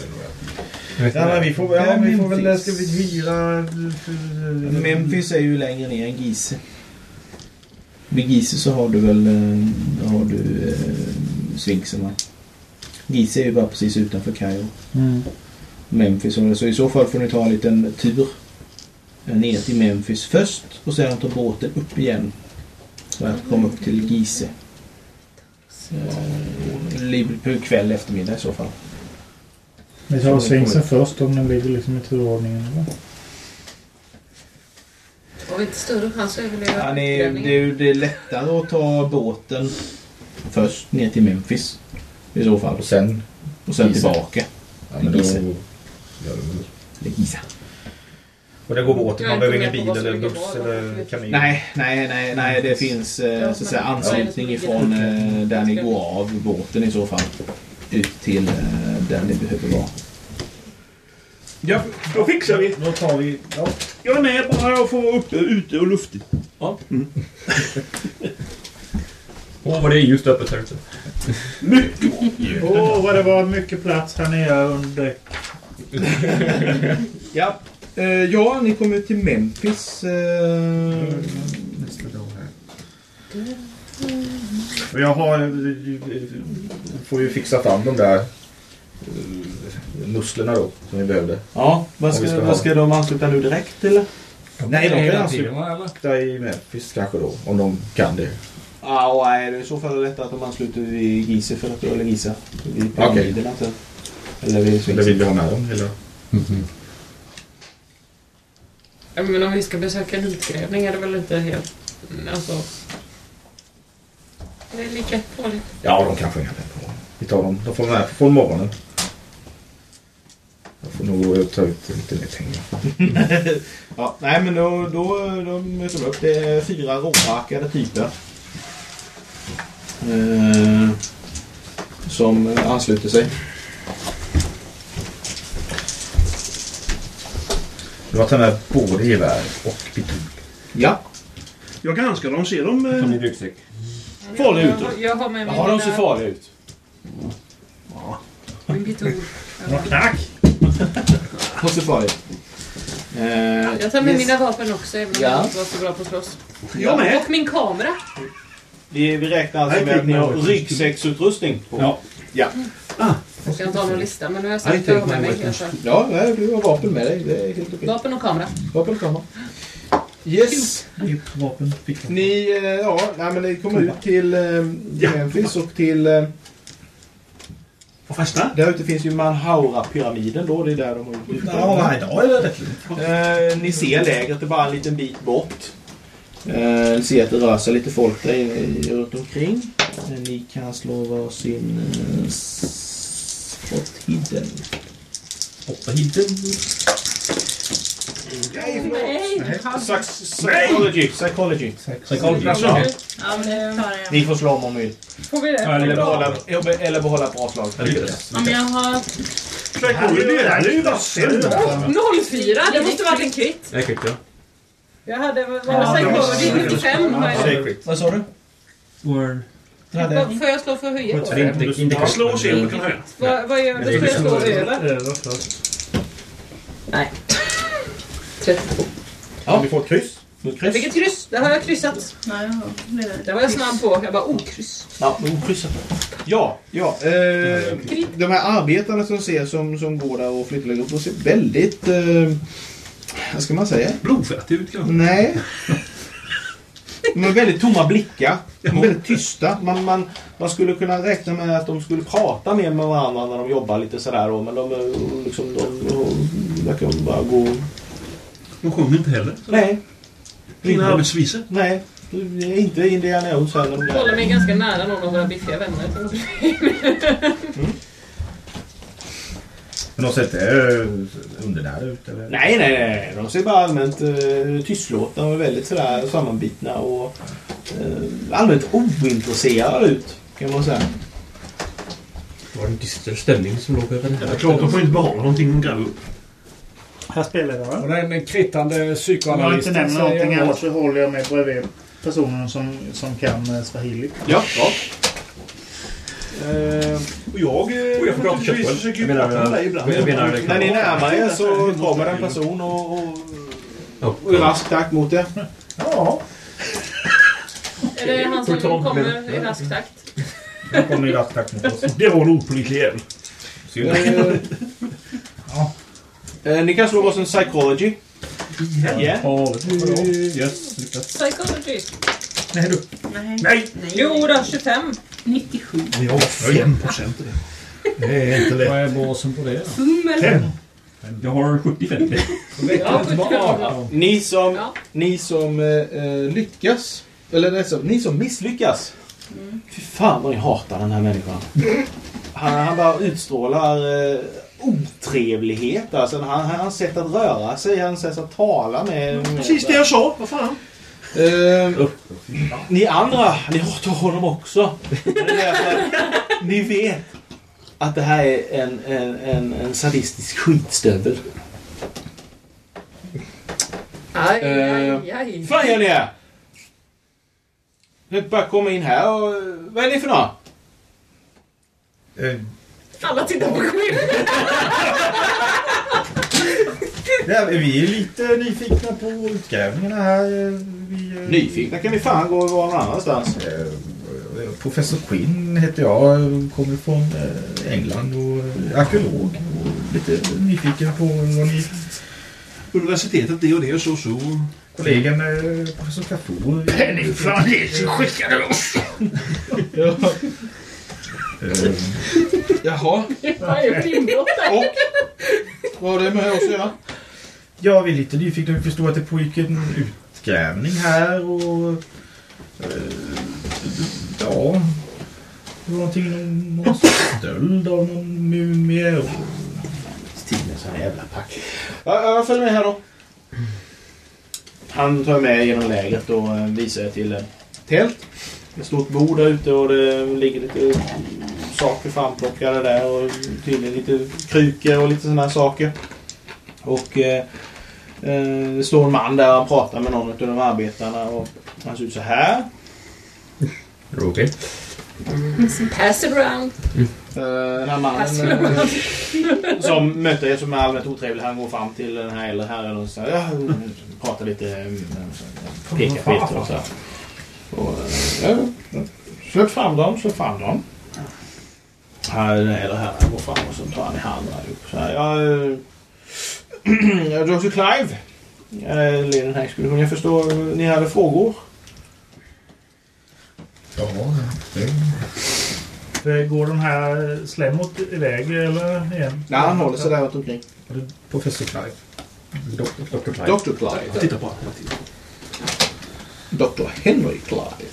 det. Ja, men vi får, ja, vi får väl... Ska vi hyra... Memphis är ju längre ner än Gise. Vid Gise så har du väl eh, har du eh, Sfinxen va? Gise är ju bara precis utanför Kairo. Mm. Memphis. och- Så i så fall får ni ta en liten tur eh, ner till Memphis först och sedan ta båten upp igen. Så att komma upp till Gise. Eh, på kväll eftermiddag i så fall. Vi tar Sfinxen först om den ligger liksom i turordningen. Eller? Har vi inte större chans att överleva Ja, det, är det är lättare att ta båten först ner till Memphis. I så fall. Och sen... Och sen tillbaka. Ja, men då... Det. Och det går båten. Man behöver ingen bil eller buss eller kamin. Nej, nej, nej, nej. Det finns eh, så att säga, anslutning ifrån eh, där ni går av båten i så fall. Ut till eh, där ni behöver vara. Ja, då fixar vi. Då tar vi... Ja. Jag är med bara jag får vara uppe, ute och luftigt. Ja. Åh, vad det är just öppet här ute. Åh, vad det var mycket plats här nere under... Ja, eh, ja ni kommer till Memphis. Eh, Nästa dag här. Jag har... Får ju fixa fram de där eh, musklerna då som vi behövde. ja, vad ska, ska vad ska de ansluta nu direkt eller? Nej, de kan ansluta i Memphis kanske då. Om de kan det. Ja, nej, det är i så fall lättare att de ansluter vid Gise för att, eller Gisa. Vid pyramiderna. inte? Eller vid Eller vill vi ha med dem? Eller? Ja, men om vi ska besöka en utgrävning är det väl inte helt... Alltså... Det är lika farligt. Ja, de kan sjunga med på. Vi tar dem. De får med från morgonen. Jag får nog ta ut lite mer pengar. Ja, nej men då, då, då möter de upp. Det är fyra rårakade typer. Eh, som ansluter sig. Du har tagit med både gevär och pistol. Ja. Jag granskar dem, ser de Som eh, ryggsäck. farliga ut? Jag, har- jag har med mig Jaha, de mina- ser farliga ut. min pistol. Vad knack! Och så farligt. Eh, Jag tar med yes. mina vapen också, även om Ja. jag inte var så bra på att slåss. Jag med. Och min kamera. Vi, vi räknar alltså med att ni har ryggsäcksutrustning. På. Ja. Ja. Jag ska inte ha någon lista, men nu har jag sagt att jag har med mig. Alltså. Ja, du har vapen med dig. Det är helt okej. Vapen och kamera. Vapen kommer. Yes. Vapen, fickan. Ni, eh, ja, nej, men ni kommer ut till eh, Memphis och till... Eh, Får fästa? där ute finns ju Manhaura-pyramiden då. Det är där de har gjort Ja, idag är det rätt lugnt. Eh, ni ser lägret, det är bara en liten bit bort. Eh, ni ser att det rör sig lite folk där inne i- runt omkring. Eh, ni kan slå varsin uh, spot hidden. Åtta hidden. Nej! Psychology. Psychology. Psychology. Ja. Ja, men det tar jag. Ni får slå om om ni vill. Får vi det? Eller behålla, eller behålla ett bra slag. Om jag har... Psychology, det här är ju bara sämre. 04! Det måste varit en krit. Jag klickar. Jag hade... Vad var psychology? 95 har jag. Vad sa du? Word. Vad Får jag slå för höja då? Det inte, Slå och se om du kan höja. Vad, vad gör Då får jag slå över. Över först. Nej. 32. Ja. Vi får ett kryss. Jag fick ett kryss. Det har jag kryssat. Nej, har. Det är Det var jag snabb på. Jag bara, oh, kryss. Ja, okryssat. Ja, ja. Eh, de här arbetarna som ser som, som går där och flyttar lite, de ser väldigt... Eh, vad ska man säga? Blodfett ut kanske. Nej. De har väldigt tomma blickar. De är väldigt tysta. Man, man, man skulle kunna räkna med att de skulle prata mer med varandra när de jobbar lite sådär. Men de, liksom, de, de verkar bara gå... De sjunger inte heller. Nej. Inga arbetsvisor. Nej. Det är inte Indiana Jones heller. Jag håller mig ganska nära någon av våra biffiga vänner. Men de ser inte eh, undernärda ut eller? Nej, nej, nej. De ser bara allmänt eh, tystlåtna och väldigt sådär sammanbitna och eh, allmänt ointresserade ut. Kan man säga. Det var en dyster stämning som låg över det Det här. är klart, de får inte behålla någonting de gräver upp. Här spelar jag. Och den krittande Om jag inte nämner någonting annars så håller jag mig bredvid personen som, som kan eh, swahili. Ja, ja. Eh, Och jag... eh, Och jag får prata köttbullar. försöker ju prata med dig ibland. när ni närmar er så kommer en person och, och, Ja. och i rask takt mot er. Ja, Är det han som kommer i rask takt? han kommer i rask takt mot oss. Det var en opålitlig jävel. Eh, eh, ni kan slå varsin psychology. Ja. Yes. Psychology. Nej du. Nej. Nej! Jo då, 25. 97. Jag har 5 procent i det. Det är inte lätt. Vad är basen på det då? Fummel. Fem. Jag har 75. Ja, 75. Ni som, Ja. ni som eh, eh, lyckas, eller är så, ni som misslyckas. Fy fan vad ni hatar den här människan. Han, han bara utstrålar eh, otrevlighet. Alltså, han, hans sätt att röra sig, hans sätt att tala med... Precis det jag sa. Vad fan? Eh, ni andra, ni hatar honom också. Ni vet att det här är en, en, en, en sadistisk skitstövel. Aj, Eh, aj, aj. fan gör ni här? Ni bara komma in här och... Vad är ni för några? Eh, Alla tittar på Quinn. ja, vi är lite nyfikna på utgrävningarna här. eh, Vi, eh, Nyfikna kan vi fan gå någon annanstans. Eh, Professor Quinn heter jag. Kommer från eh, England och är arkeolog. Och lite nyfiken på vad ni... Universitetet det och det och så så. Kollegan eh, professor Cafour... Penningflanesi skickade oss! Eh, Jaha. Är inbrott? Och? Vad har det med oss att göra? Ja, vi är lite nyfikna. Vi förstår att det pågick en utgrävning här och... Eh, ja... Det var någonting, någon, någon stöld av någon mumie och... Stina sån jävla pack. Ja, jag följer med här då. Han tar med genom lägret och eh, visar till tält. Ett stort bord där ute och det ligger lite saker framplockade där och tydligen lite krukor och lite sådana saker. Och eh, eh, det står en man där och pratar med någon av de arbetarna och han ser ut så här. Okej. Pass it around. Eh, Den här Pass mannen eh, som mötte er som är allmänt otrevlig. Han går fram till den här äldre herren och säger ja, pratar lite, pekar på och så här. Och, ja, släpp fram dem, släpp fram dem. Här, den äldre herren går fram och så tar han i handen allihop. Så här, ja, eh, Dr. Clive eh, leder den här expeditionen. Jag förstår, ni hade frågor? Ja, det... Det Går den här slemmet iväg eller igen? Nej, han håller sig där runt omkring. Professor Clive. Dr. Clive. Dr. Clive. Titta på honom. Dr. Henry Clive.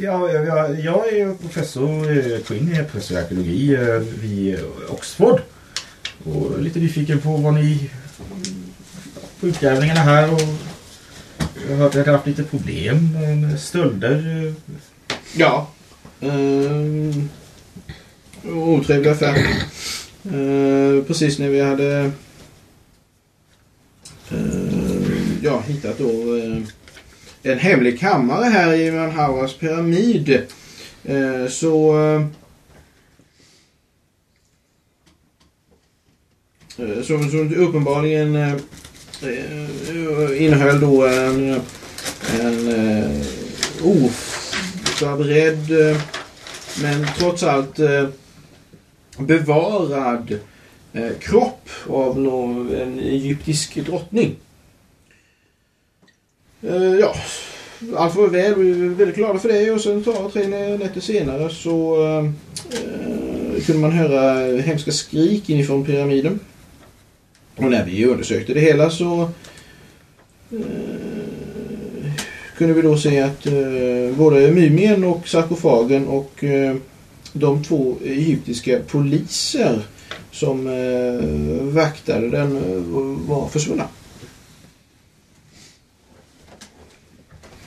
Ja, jag, jag är professor, eh, Quinn är professor i arkeologi eh, vid Oxford. Och lite nyfiken på vad ni... På utgrävningarna här och... Jag har hört att ni haft lite problem med stölder. eh. Ja. Ehm, otrevlig affär. Ehm, precis när vi hade ehm, ja, hittat då eh, en hemlig kammare här i Manhauras pyramid. Eh, så eh, som, som uppenbarligen eh, eh, innehöll då en, en eh, oförberedd eh, men trots allt eh, bevarad eh, Eh, kropp av någon, en egyptisk drottning. Eh, ja, allt var väl. Vi är väldigt glada för det och sen tar tre nätter senare så eh, kunde man höra hemska skrik inifrån pyramiden. Och när vi undersökte det hela så eh, kunde vi då se att eh, både mumien och sarkofagen och eh, de två egyptiska poliser som eh, vaktade den eh, var försvunna.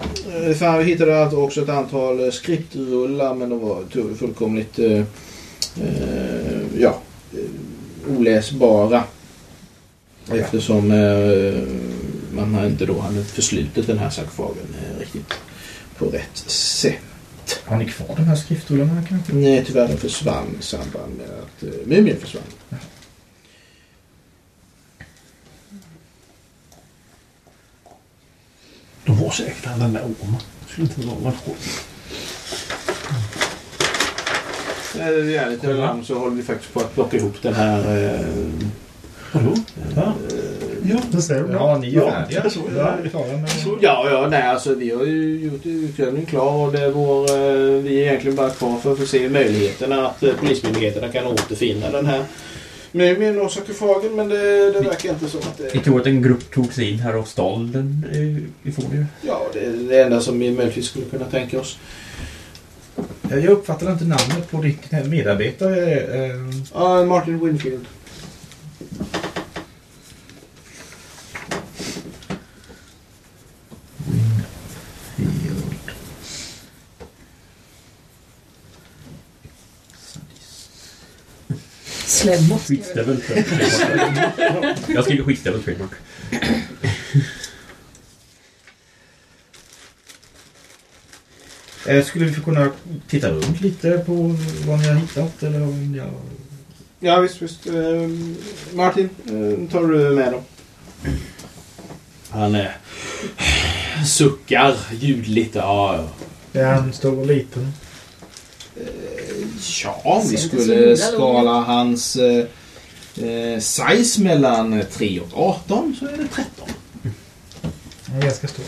Eh, För vi hittade alltså också ett antal eh, skriptrullar men de var fullkomligt eh, eh, ja, eh, oläsbara. Eftersom eh, man har inte då hade förslutit den här sarkofagen eh, riktigt på rätt sätt. Har ni kvar de här skriftrullarna kanske? Nej, tyvärr den försvann i samband med att uh, mumien försvann. De har säkert alla den där ormen. Det skulle inte vara något skit. När vi är lite överens så håller vi faktiskt på att plocka ihop den här... Uh, Vadå? Ja. Ja, det ser. Ja, ni är Ja, färdiga. så. Ja. Ja, ja, nej alltså vi har ju gjort utredningen klar och det är vår, eh, vi är egentligen bara kvar för att få se möjligheterna att eh, polismyndigheterna kan återfinna den här mumien och sarkofagen men det, det verkar inte som att Vi det... tror att en grupp tog sig in här och stal den eh, ifrån er. Ja, det är det enda som vi möjligtvis skulle kunna tänka oss. Jag uppfattar inte namnet på ditt medarbetare. eh, Ja, Martin Winfield. Slemmot. Skitstövel. Jag skriver skitstövel trademark. Eh, Skulle vi få kunna titta runt lite på vad ni har hittat? Eller om jag... Ja, visst, visst. Eh, Martin, eh, tar du med dem? Han eh, suckar ljudligt. Ja, ja. Är han stor och liten? Ja, om vi skulle skala hans eh, eh, size mellan 3 och 18 så är det 13. Han är ganska stor.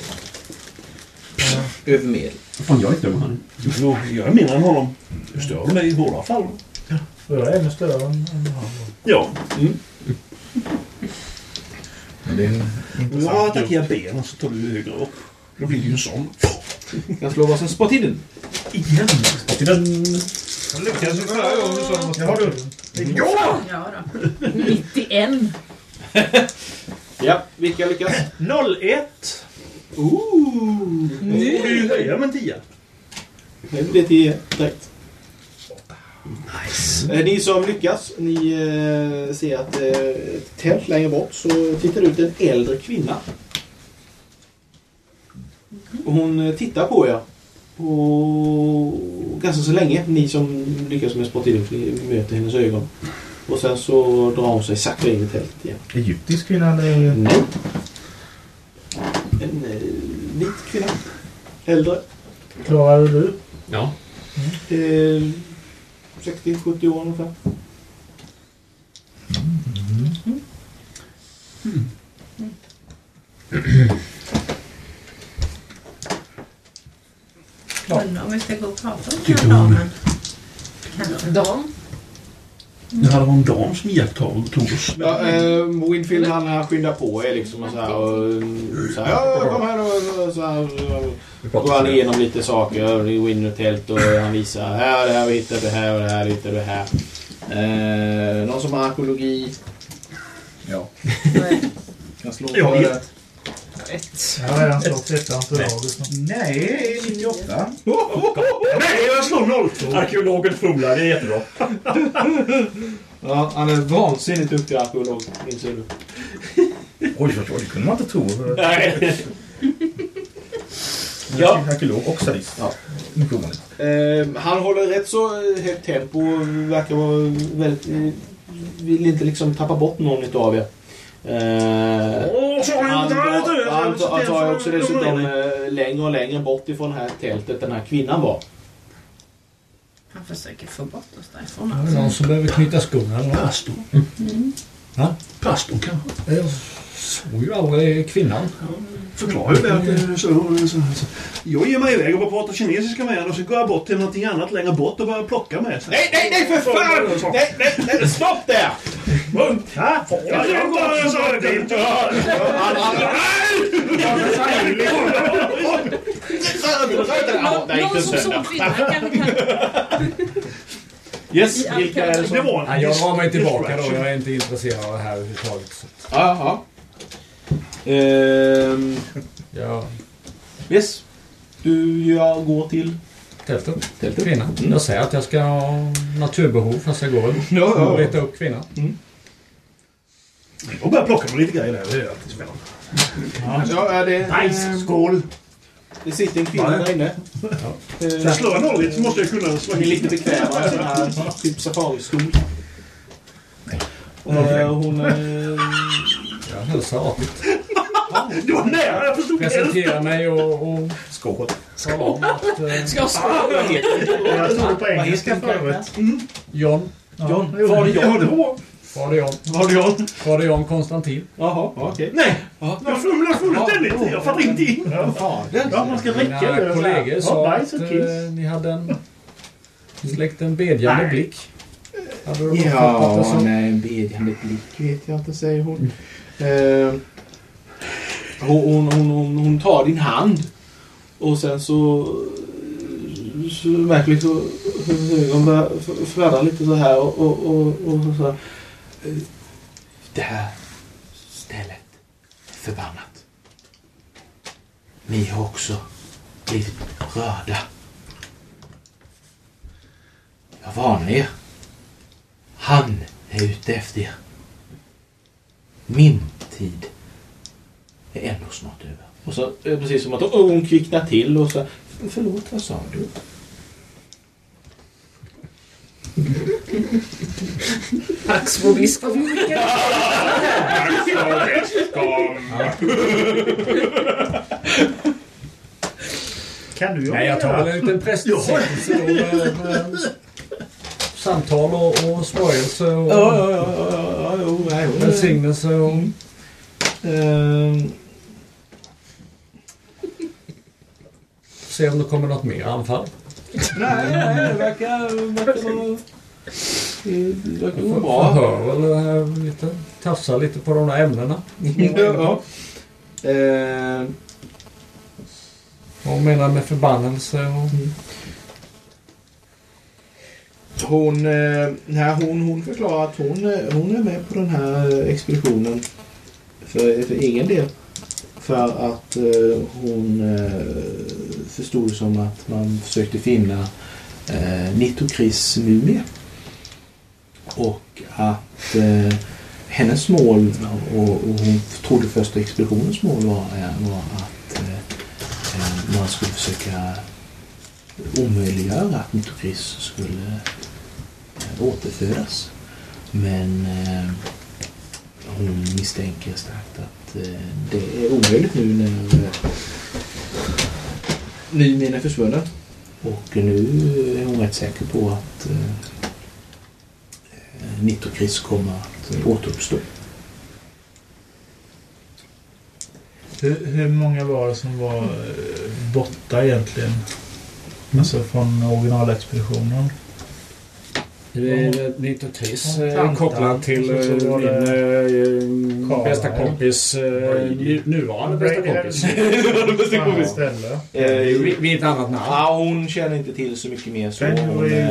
Över medel. Fan, jag är inte dum han. Jo, jag är mindre än honom. Du stör mig i båda fall. Och jag är ännu större än, han. Ja. Men det är en Om jag intressant grupp. attackerar benen så tar du högre upp. Då blir det ju en sån. kan slå varsin spot hidden. Igen! Till den... Jag lyckades ju förra gången du sa något. Jaha, du. Ja! Ja då. 91. Ja, vilka lyckas? 01! Ooh! Nu borde ju höja med en 10. Det blir 10 direkt. Nice. Ni som lyckas, ni eh, ser att eh, ett tält längre bort så tittar ut en äldre kvinna. Och hon eh, tittar på er. Och ganska så länge, ni som lyckas med ni möter hennes ögon. Och sen så drar hon sig sakta in i tältet igen. Egyptisk kvinna eller... Nej. En eh, vit kvinna. Äldre. Klarade du? Ja. Eh, 60-70 år ungefär. Undrar om vi ska gå och prata med den här damen. Dam. Det hade varit en dam som iakttog tog oss. Ja, eh, Winfield han, han skyndar på er liksom och så här. Och, så här ja, kom här och, och så här. Vi Då går han igenom lite saker. Går in i ett tält och han visar. Här, det här vi hittade, det här och det här hittade det här. Eh, någon som har arkeologi. Ja. Kan slå Jag på vet. Ett. Jag har redan slått ettan för. Nej, 98. Nej, jag slår 02! Arkeologen fumlar, det är jättebra. Ja, han är vansinnigt duktig arkeolog, inser du. Oj, oj, oj, det kunde man inte tro. Nej. Ja. Arkeolog och sadist. Ja. Mycket ovanligt. Eh, han håller rätt så högt tempo och verkar vara väldigt... Eh, vill inte liksom tappa bort någon utav er. Eh, han, tar- ju också dessutom eh, längre och längre bort ifrån det här tältet den här kvinnan var. Han försöker få bort oss därifrån. Är det Alltså. någon som behöver knyta skorna? eller vad? Pastor. Va? Pastorn kanske. Jag såg ju aldrig kvinnan. Förklara ju det att det är så, så, så. Jag ger mig iväg och bara pratar kinesiska med henne och så går jag bort till någonting annat längre bort och börjar plocka med. Nej, nej, nej för fan! Nej, nej, nej, stopp där! Ja, jag går och sa det inte. Han, han, Ja, nej, Någon inte som såg kvinnan. Yes, vilka är det som... Nej, jag drar mig tillbaka då. Jag är inte intresserad av det här överhuvudtaget. Ja, ja. Ehm, jag... yes. Du jag går till... Tältet. Tältet. Kvinna. Jag säger att jag ska ha naturbehov fast jag går Ja, och leta upp kvinnan. Jag börjar plocka med lite grejer där. Det är alltid spännande. Ja, är det... Nice! Skål! Det sitter en kvinna där inne. Så slår jag noll så måste jag kunna slå Hon är lite bekvämare i sin här typ safaristol. Eh, hon... eh, Jag hälsar artigt. Du var nära, jag förstod Presenterar mig och, och Skål. talar om att... Eh, Ska jag du? Jag tog det på engelska förut. John. John. Var det Ja, John? det var... Fader John. Var det John? Fader John Konstantin. Jaha, okej. Nej! Ja. Jag fumlar fullständigt. Jag fattar ingenting. Fadern. Ja, man ska räcka Mina kollegor Ja, sa att eh, ni hade en... Släckt en bedjande blick. Hade du Ja, nej, en bedjande blick vet jag inte, säger hon. Eh, hon, hon, hon, hon, hon tar din hand och sen så, så märker vi hur ögonen börjar fladdra lite så här och, och, och, och så här. Det här stället är förbannat. Ni har också blivit rörda. Jag varnar er. Han är ute efter er. Min tid är ändå snart över. Och så är det precis som att hon kvicknar till och så Förlåt, vad sa du? Pax vobiscum. Kan du Nej, jag tar väl en liten prästsättelse då med, med samtal och, och smörjelse och Ja, ja, ja, ja, ja, ja, jo, nej, välsignelse och... Ehm, Se om det kommer något mer anfall. nej, nej, det verkar, verkar vara... Det verkar gå bra. Förhör eller här lite, tafsa lite på de där ämnena. Ja. Ehm, Vad hon menar med förbannelse och... Hon, eh, nej, hon, hon förklarar att hon, eh, hon är med på den här eh, expeditionen för, för egen del. För att eh, hon eh, förstod det som att man försökte finna eh, Nitokris mumie. Och att eh, hennes mål och, och hon trodde första expeditionens mål var, eh, var att eh, eh, man skulle försöka omöjliggöra att Nitokris skulle eh, återfödas. Men eh, hon misstänker starkt att Eh, det är omöjligt nu när eh, Nymin är försvunnen. Och nu är hon rätt säker på att eh, eh, Nitokris kommer att återuppstå. Hur, hur många var det som var eh, borta egentligen? Alltså från originalexpeditionen? Nitokris Ja, eh, Tantan. kopplad till min det- eh, bästa kompis, eh, nu- nuvarande bästa kompis. bästa kompis. Eh, Vid ett annat namn. Ja, hon känner inte till så mycket mer så. Hon, eh,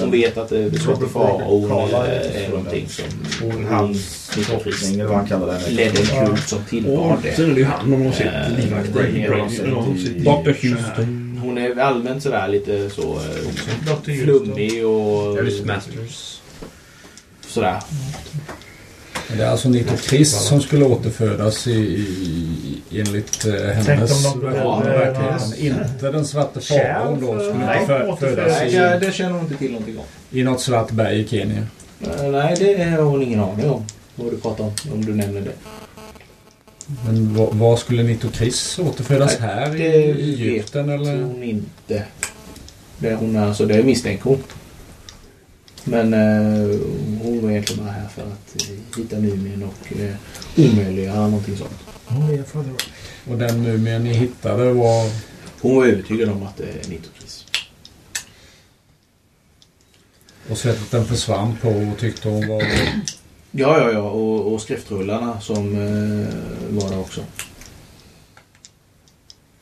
hon vet att det beslutet Robert fara och hon Carl var ju är någonting som Hon, hon, hans drottning eller vad han kallar den. ledde en kult som tillbar Och sen är det. det ju han om Eh, ser livvakt det är Dr. Houston. Hon är allmänt sådär lite så eh, Dr. Flummig och Alice Masters. sådär. Det är alltså Nitokris som skulle återfödas i, i, enligt eh, Tänk hennes verkligen. Inte den svarte faraon då. Skulle Nej, inte födas i, det, det känner hon inte till någonting om. i något svart berg i Kenya. Eh, Nej, det har hon ingen aning om. Vad du pratar om, om du nämner det. Men var, var skulle Nitokris återfödas Nej, här? det I vet Egypten Det tror eller? hon inte. Det, hon, alltså, det misstänker hon. Men eh, hon var egentligen bara här för att eh, hitta Mumien och eh, omöjliggöra någonting sånt. Och den mumien ni hittade var... Hon var övertygad om att det är Nitokris. Och sättet den försvann på och tyckte hon var... Ja, ja, ja. Och, och skriftrullarna som eh, var där också.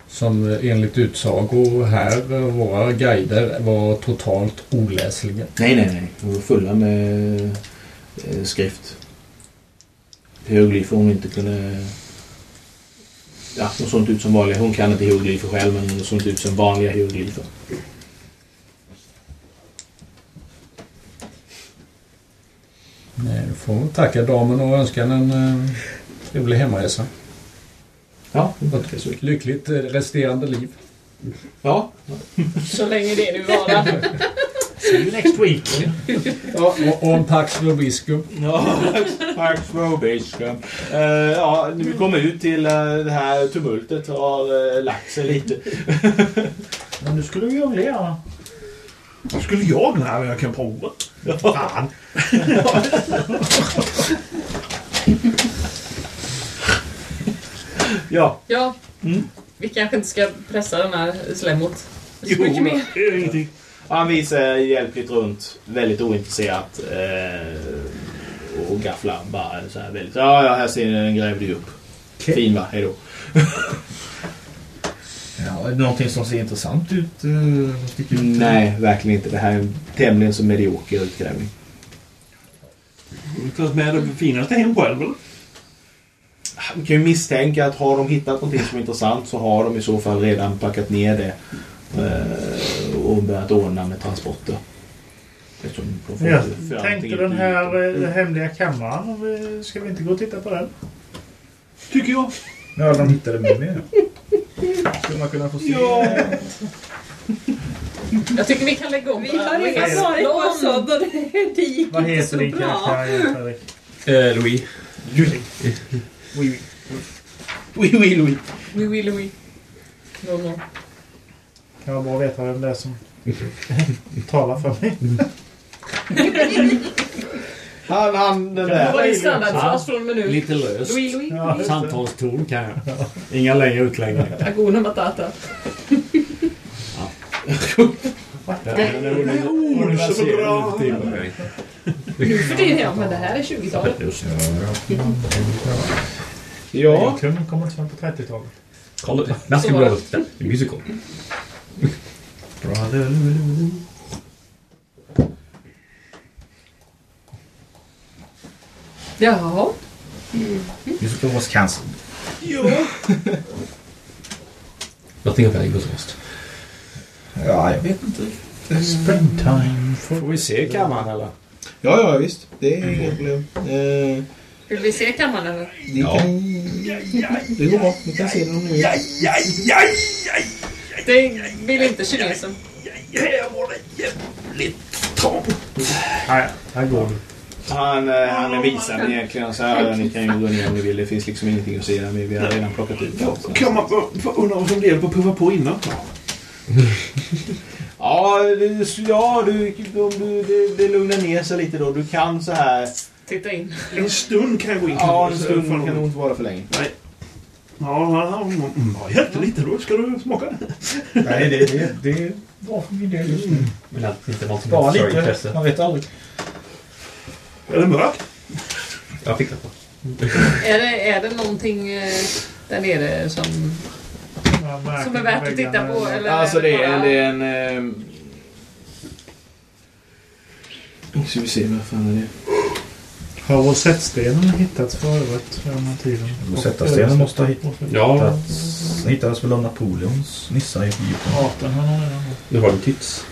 Som eh, enligt utsago här, eh, våra guider, var totalt oläsliga. Nej, nej, nej. De var fulla med eh, skrift. Hieroglyfer hon inte kunde... Ja, de såg inte ut som vanliga. Hon kan inte hieroglyfer själv, men de såg inte ut som vanliga hieroglyfer. Nej, då får vi tacka damen och önska henne en eh, trevlig hemresa. Ja, lyckligt eh, resterande liv. Ja. Så länge det nu varar. See you next week. Och, och en Pax Vobiscum. Ja, Pax Vobiscum. Uh, ja, nu kommer ut till uh, det här tumultet har uh, lagt sig lite. Men nu skulle du jonglera. Skulle jag? Nej, men jag kan prova. Fan. ja. Ja. Mm. Vi kanske inte ska pressa den här slemmot så Jo, mycket mer. Ingenting. Han visar hjälpligt runt, väldigt ointresserat. Eh, och gafflar bara så här väldigt. Ja, ja, här ser ni, den grävde ju upp. Fin va, hejdå. Ja, är det någonting som ser intressant ut? eh, ut? Nej, verkligen inte. Det här är en tämligen så medioker utgrävning. Du tar med det finaste hem själv eller? Man kan ju misstänka att har de hittat någonting som är intressant så har de i så fall redan packat ner det eh, och börjat ordna med transporter. De får Jag tänkte den ut här eh, hemliga kammaren. Ska vi inte gå och titta på den? Tycker jag. Ja, de hittade med Skulle man kunna få se? Ja. Jag tycker vi kan lägga om Vi har redan varit på sådana. Det gick Vad inte heter så din bra. karaktär Fredrik? Eh, Louis. Oui, oui. Oui, oui, oui. We will we. No, no. Kan vara bra att veta vem det är som talar för mig. Han, han, den Det var där. din standardfras från menyn. Lite löst. Louis, Louis. Ja. Samtalston kan jag. Inga längre utläggningar. Aguna matata. Den är till och med. Nu för tiden ja, men det här är 20-talet. Just Ja. Kung kommer inte fram på 30-talet. Kolla, National Så var Roll. Musical. Jaha. Musical was cancelled. Nothing of value was lost. Ja, jag vet inte riktigt. Springtime. Får vi se kammaren eller? Ja, ja, visst. Det är inga problem. Eh, Vill vi se kammaren eller? det, kan, det går bra. Ni kan se den nu. Det vill inte kinesen. Nej, här går du. Han, eh, han är visande egentligen. Så här, ni kan ju gå ner om ni vill. Det finns liksom ingenting att. Men vi har redan plockat ut allt. Kan man undra vad som det hjälper att prova på innan? Ja, det, ja du, om du, det, det lugnar ner sig lite då. Du kan så här... Titta in. En stund kan jag gå in. Ja, en stund kan nog inte vara för länge. Nej. Ja, mm, ja, hjälpte lite då. Ska du smaka? Nej, det, det, det var för min del just nu. Men allt inte något som Bara lite. Man vet aldrig. Är det mörkt? Jag fick det på. Är det, är det någonting eh, där nere som, som är värt att titta på? Eller Alltså det är, bara- det är en... Eh, nu ska vi se, vad fan är det? Har rosettstenen hittats för övrigt här tiden? Rosettastenen måste ha hittats. Ja, Den hittades väl av Napoleons nissar i Egypten. 1800 det var en tyts.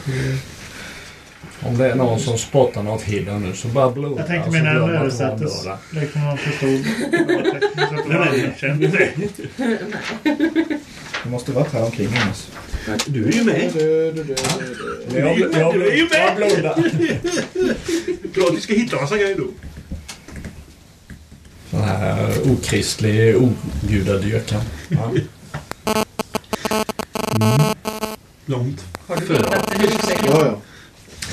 Om det är någon som spottar något hidden nu så bara blunda. Jag tänkte mig när den översattes. Det kommer man förstod. Det måste varit här omkring annars. Du är ju med. Du, du, du, du, du. Jag, jag, jag, Du är ju jag med. blundar. Klart vi ska hitta massa grejer då. Sån här okristlig ogudadyrkan. Ja. Långt. Har du hittat en ryggsäck? Ja, ja.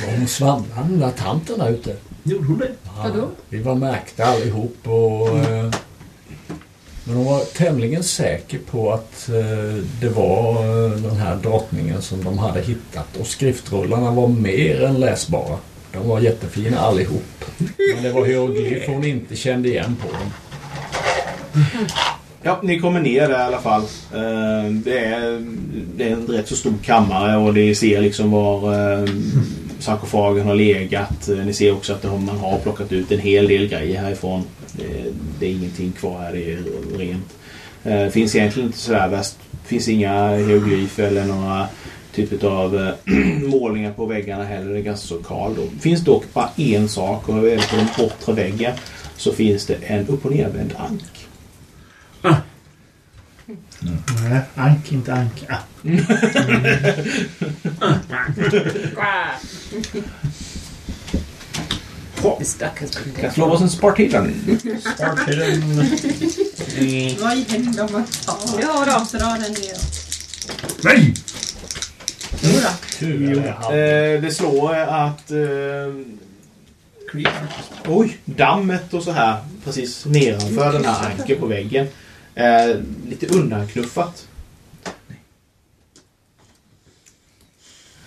Hon svamlade den där tanten där ute. Gjorde hon det? Vadå? Vi var märkta allihop och... eh, Men hon var tämligen säker på att eh, det var eh, den här drottningen som de hade hittat. Och skriftrullarna var mer än läsbara. De var jättefina allihop. Men det var hieroglyfer hon inte kände igen på dem. Ja, ni kommer ner där i alla fall. Eh, det är, det är en rätt så stor kammare och ni ser liksom var eh, sarkofagen har legat. Eh, ni ser också att man har plockat ut en hel del grejer härifrån. Det, är ingenting kvar här, det är rent. Det finns egentligen inte sådär värst. Det finns inga hieroglyfer eller några typer av målningar på väggarna heller. Det är ganska så kal då. Det finns dock bara en sak och på den bortre väggen så finns det en upp och nervänd ank. Nej, ank, inte ank. Ah. Has been Kan slå oss en Spartidan. Vad i händerna? Ja då, så drar den ner. Nej! Jodå. Tur. Eh, det slår att... Eh, oj! Dammet och så här precis nedanför den här anken på väggen. Eh, lite undanknuffat.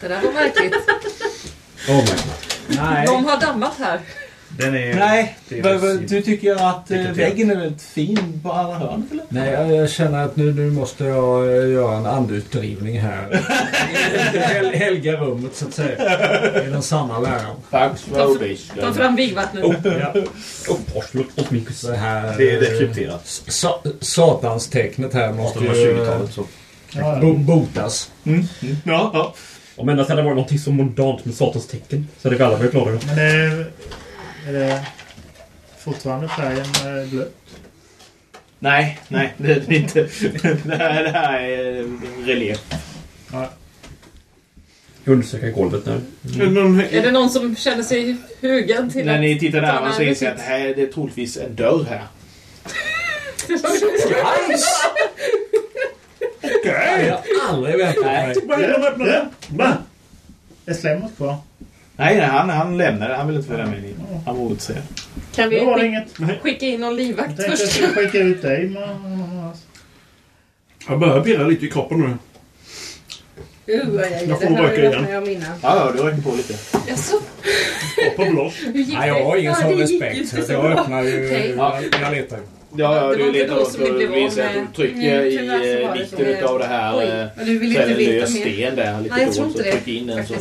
Det där var märkligt. Oh my God. Nej. De har dammat här. Den är... Nej, det du tycker att eh, väggen är väldigt fin på alla hörn eller? Nej, jag, jag känner att nu, nu måste jag eh, göra en andutdrivning här. Hel, helga rummet så att säga. I den sanna läran. Tack Ta, ta fram vigvattnet. Ja. Oh, Osmikus. Så här, Det är eh, dekrypterat. Sa, satanstecknet här måste Det ju 20-talet så. Ja, bo, botas. Mm. Mm. Ja, ja. Om endast hade varit någonting så mondant med satans tecken så hade vi alla varit glada. Men det är, är det fortfarande färgen eh, blöt? Nej, nej, det är det inte. Det här, det här är relief. Undersöka golvet nu. Men, Är det någon som känner sig hugad till När att ni tittar ta närmare så inser jag att det här det är troligtvis en dörr här. Jag har aldrig väntat mig. vad är det de öppnar den? Va? Är slemmet kvar? Nej, nej han, han lämnade. Han ville inte följa med in. Han var ointresserad. Kan vi skick- inget. skicka in någon Jag livvakt jag först? skulle skicka ut dig. Men... Jag börjar pirra lite i kroppen nu. Uh, vad jag, Jag får röka igen. Ja, ja, du räcker på lite. Jaså? Kroppen blås. Nej, jag har ingen sån respekt. Så så jag öppnar ju... Ja, jag letar ju. Ja, ja du letar upp och visar att med- du trycker i Mm, mitten utav det här. Oj, eh, men du vill Så är inte det en veta lös mer. sten där, lite Nej, jag tror inte Så det. tryck in den så...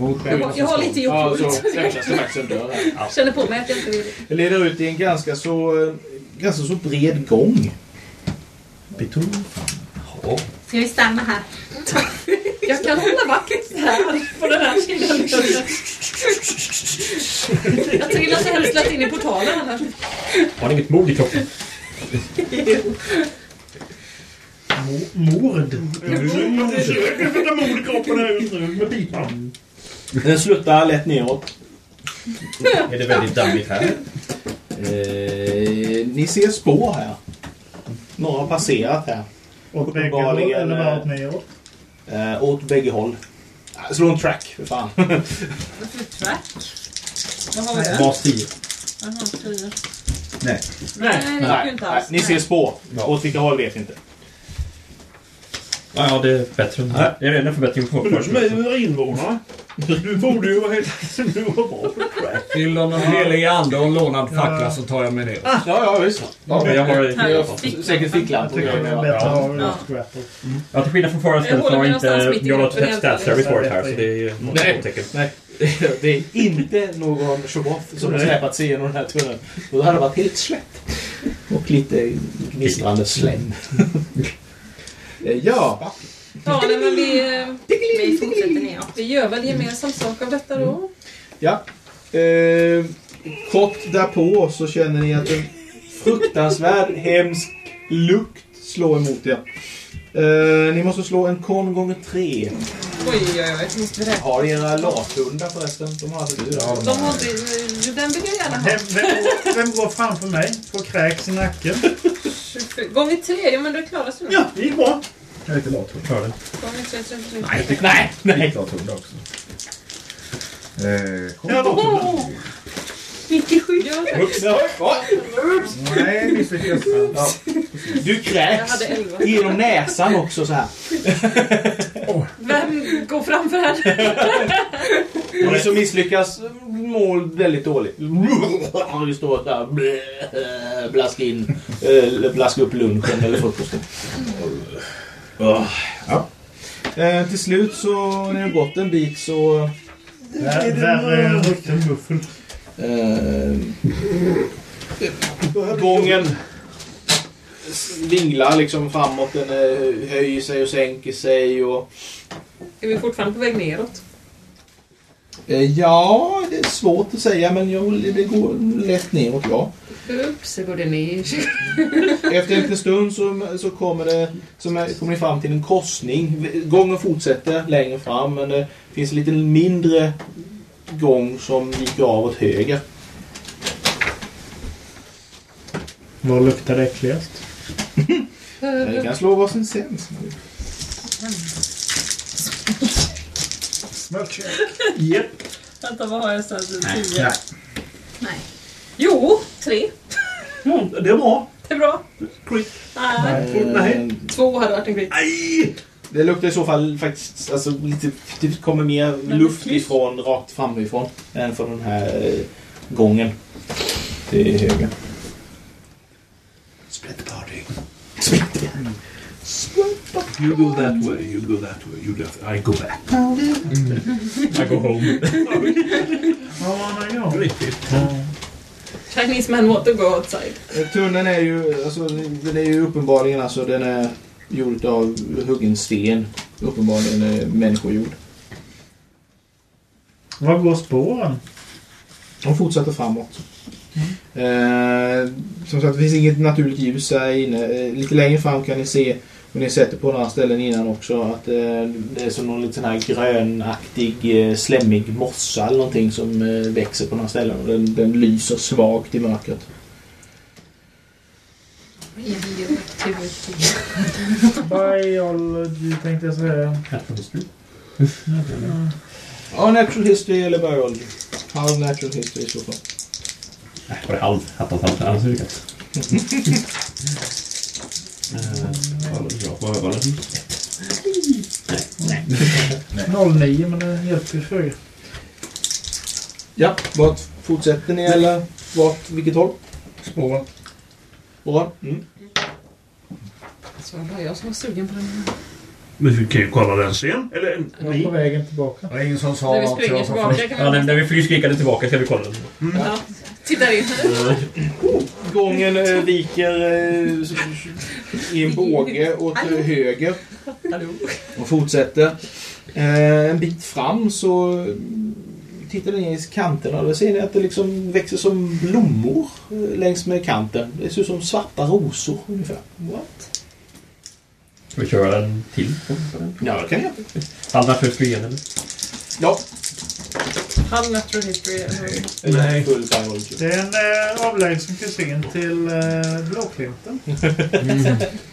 Mot Jag, har- jag har lite Ja, gjort så ont. öppnas det faktiskt en dörr här. Känner på mig att jag inte vill. Det leder ut i en ganska så, eh, ganska så bred gång. Beton. Ska vi stanna här? Jag kan hålla vakt här på den här sidan. Jag trillar så hemskt lätt in i portalen annars. Har ni inget mod i kroppen? Mord. Sätta mod i kroppen här just nu med pipan. Den sluttar lätt neråt. Är det väldigt dammigt här? Eh, ni ser spår här. Några har passerat här. Åt bägge håll eller bara eh, åt neråt? Eh, åt bägge håll. Ah, Slå en track, för fan. Vad för track? Vad har vi där? Bas 10. Jaha, tio. Nej. Nej, Nej, nej, alls. ni ser spår. Ja. Åt vilka håll vet ni inte. Ja, ja, det är bättre. än- Det är en förbättring på Men du som är urinvånare. Du borde ju vara helt... Du var bra på crack. Till de heliga ande och en lånad fackla så tar jag mig ner. Ja, ja visst. Ja, men jag har... Säkert ficklampor. Tycker det är bättre att ha Ja. till skillnad från förra Jag stället så håller har mig inte någonstans mitt i jag kroppen något helt stat service varit här så det är något Nej. tecken. Nej, det är inte någon show-off som har släpat sig igenom den här tunneln. Då hade det varit helt slätt. Och lite gnistrande slem. Eh, ja, Ja, nej, men vi, Vi fortsätter neråt. vi gör väl gemensam sak av detta då. ja. Eh, kort därpå så känner ni att en fruktansvärd, hemsk lukt slår emot er. Eh, ni måste slå en kon gånger tre. Oj, oj, oj. Har ni era lathundar förresten? De har det. Ja, De har inte... Den vill jag gärna ha. Vem, vem, vem går framför mig? Får kräks i nacken? 24. Gånger tre, ja men det klarar sig nog. Ja, det gick bra. Jag är lite lathund. Hör det. Gånger tre, tre, tre. Nej, nej, nej. Lite lathund också. Eh, kom. Ja, lathund. 97. Nej, misslyckas. Ja. Du Jag kräks genom näsan också så här. Vem går framför här? Och ni som misslyckas mår väldigt dåligt. Du står där blä, blaska in, eh, blaska upp lunchen eller frukosten. Ja. Eh, till slut så när det gått en bit så Värre än rutten buffel. Eh, gången vinglar liksom framåt. Den eh, höjer sig och sänker sig och Är vi fortfarande på väg neråt? Eh, Ja, det är svårt att säga men jag, det går lätt neråt, ja. Upp så går det ner. Efter en liten stund så, så, kommer, det, så kommer ni fram till en korsning. Gången fortsätter längre fram men det finns en lite mindre gång som gick av åt höger. Vad luktar det äckligast? Ni kan slå varsin sens. Smellcheck. Japp. Vänta, vad har jag sen? Nej. Tio? Nej. Nej. Jo, tre. Ja, det är bra. Det är bra. Crit. Nej. Nej. Två hade varit en grej. Nej! Det luktar i så fall faktiskt alltså, lite... Det kommer mer luft ifrån, rakt framifrån än från den här eh, gången. Till höger. Split party. You go that way, you go that way, you go that way. I go back. I go home. Ja, Riktigt. Chinese man want to go outside. Eh, Tunneln är ju, alltså, den är ju uppenbarligen alltså, den är gjord av huggen sten. Uppenbarligen eh, människogjord. Var går spåren? De fortsätter framåt. Eh, som sagt, det finns inget naturligt ljus här inne. Eh, lite längre fram kan ni se, och ni har sett det på några ställen innan också, att eh, det är som någon lite sån här grönaktig, eh, slemmig mossa eller någonting som eh, växer på några ställen. Och den, den lyser svagt i mörkret. Biology tänkte jag säga. Ja, natural history eller biology. Halv natural history i så fall. Nej, var det halv? Hattans halv? Annars är det. Eh, Vad var det? Nej. Nej. 09 men det hjälper ju föga. Ja, vart fortsätter ni eller vart, vilket håll? Spåren. Bra. Mm. Så var det bara jag som var sugen på den här. Men vi kan ju kolla den sen. Eller Jag var ni. på vägen tillbaka. Det var ingen som sa När vi springer jag sa tillbaka först. kan Ja, vi... när, när vi flyger skrikande tillbaka ska vi kolla den. Ja. Tittar in. Gången eh, viker eh, i en båge åt eh, höger Hallå. och fortsätter. Eh, en bit fram så mm, tittar ner i kanterna och då ser ni att det liksom växer som blommor eh, längs med kanten. Det ser ut som svarta rosor ungefär. What? Ska vi köra den till? Ja, det kan jag. Halva först igen eller? Ja. Halv natural history. eller- Nej. Det är en eh, avlägsen kusin till eh, blåklimten.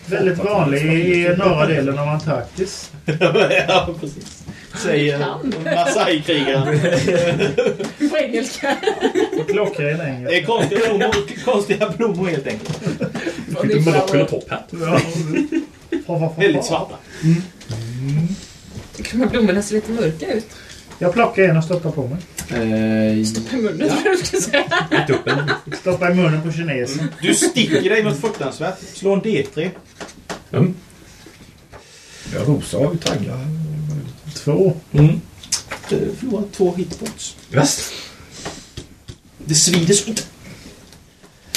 Väldigt vanlig i norra delen av Antarktis. ja, precis. Säger Masai-krigaren. På engelska. Och klockren Det engelska. är konstiga blommor, konstiga blommor helt enkelt. Fick du monokel och top hat? Ja. Väldigt svarta. Tycker de här blommorna ser lite mörka ut. Jag plockar en och stoppar på mig. Eh, Stoppa i munnen tror jag du skulle säga. Stoppar i munnen på kinesen. Du sticker dig något fruktansvärt. Slå en D3. Mm. Ja, Rosa har ju taggar. Två. Mm. Du förlorar två hitpoints. Väst. Det svider så inte.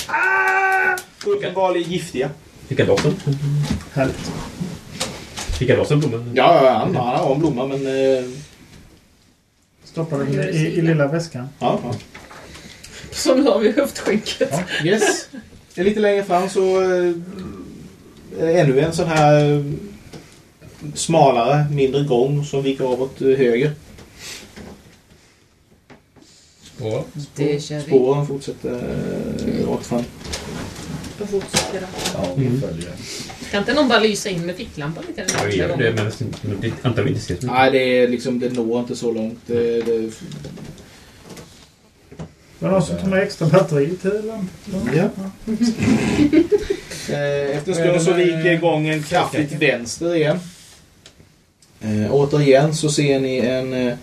Ah! Uppenbarligen giftiga. Fick jag loss den? Härligt. Fick jag loss den blomman? Ja, ja, han, han har en blomma men... Eh, Stoppar den i, i, i lilla väskan. ja, ja. Så nu har vi höftskynket. Yes. Lite längre fram så... Eh, ännu en sån här eh, smalare, mindre gång som viker av åt eh, höger. Spår. Det kör vi. Spåren fortsätter eh, rakt fram. Då fortsätter det. Ja, vi följer. Kan inte någon bara lysa in med ficklampan lite? Ja, vi gör det, men men det antar vi inte ses med. Nej, det, är liksom, det når inte så långt. Det, det, någon som tog med extra batteri till den? ja. Eh, Efter en stund så viker gången kraftigt vänster igen. Eh, återigen så ser ni en, eh,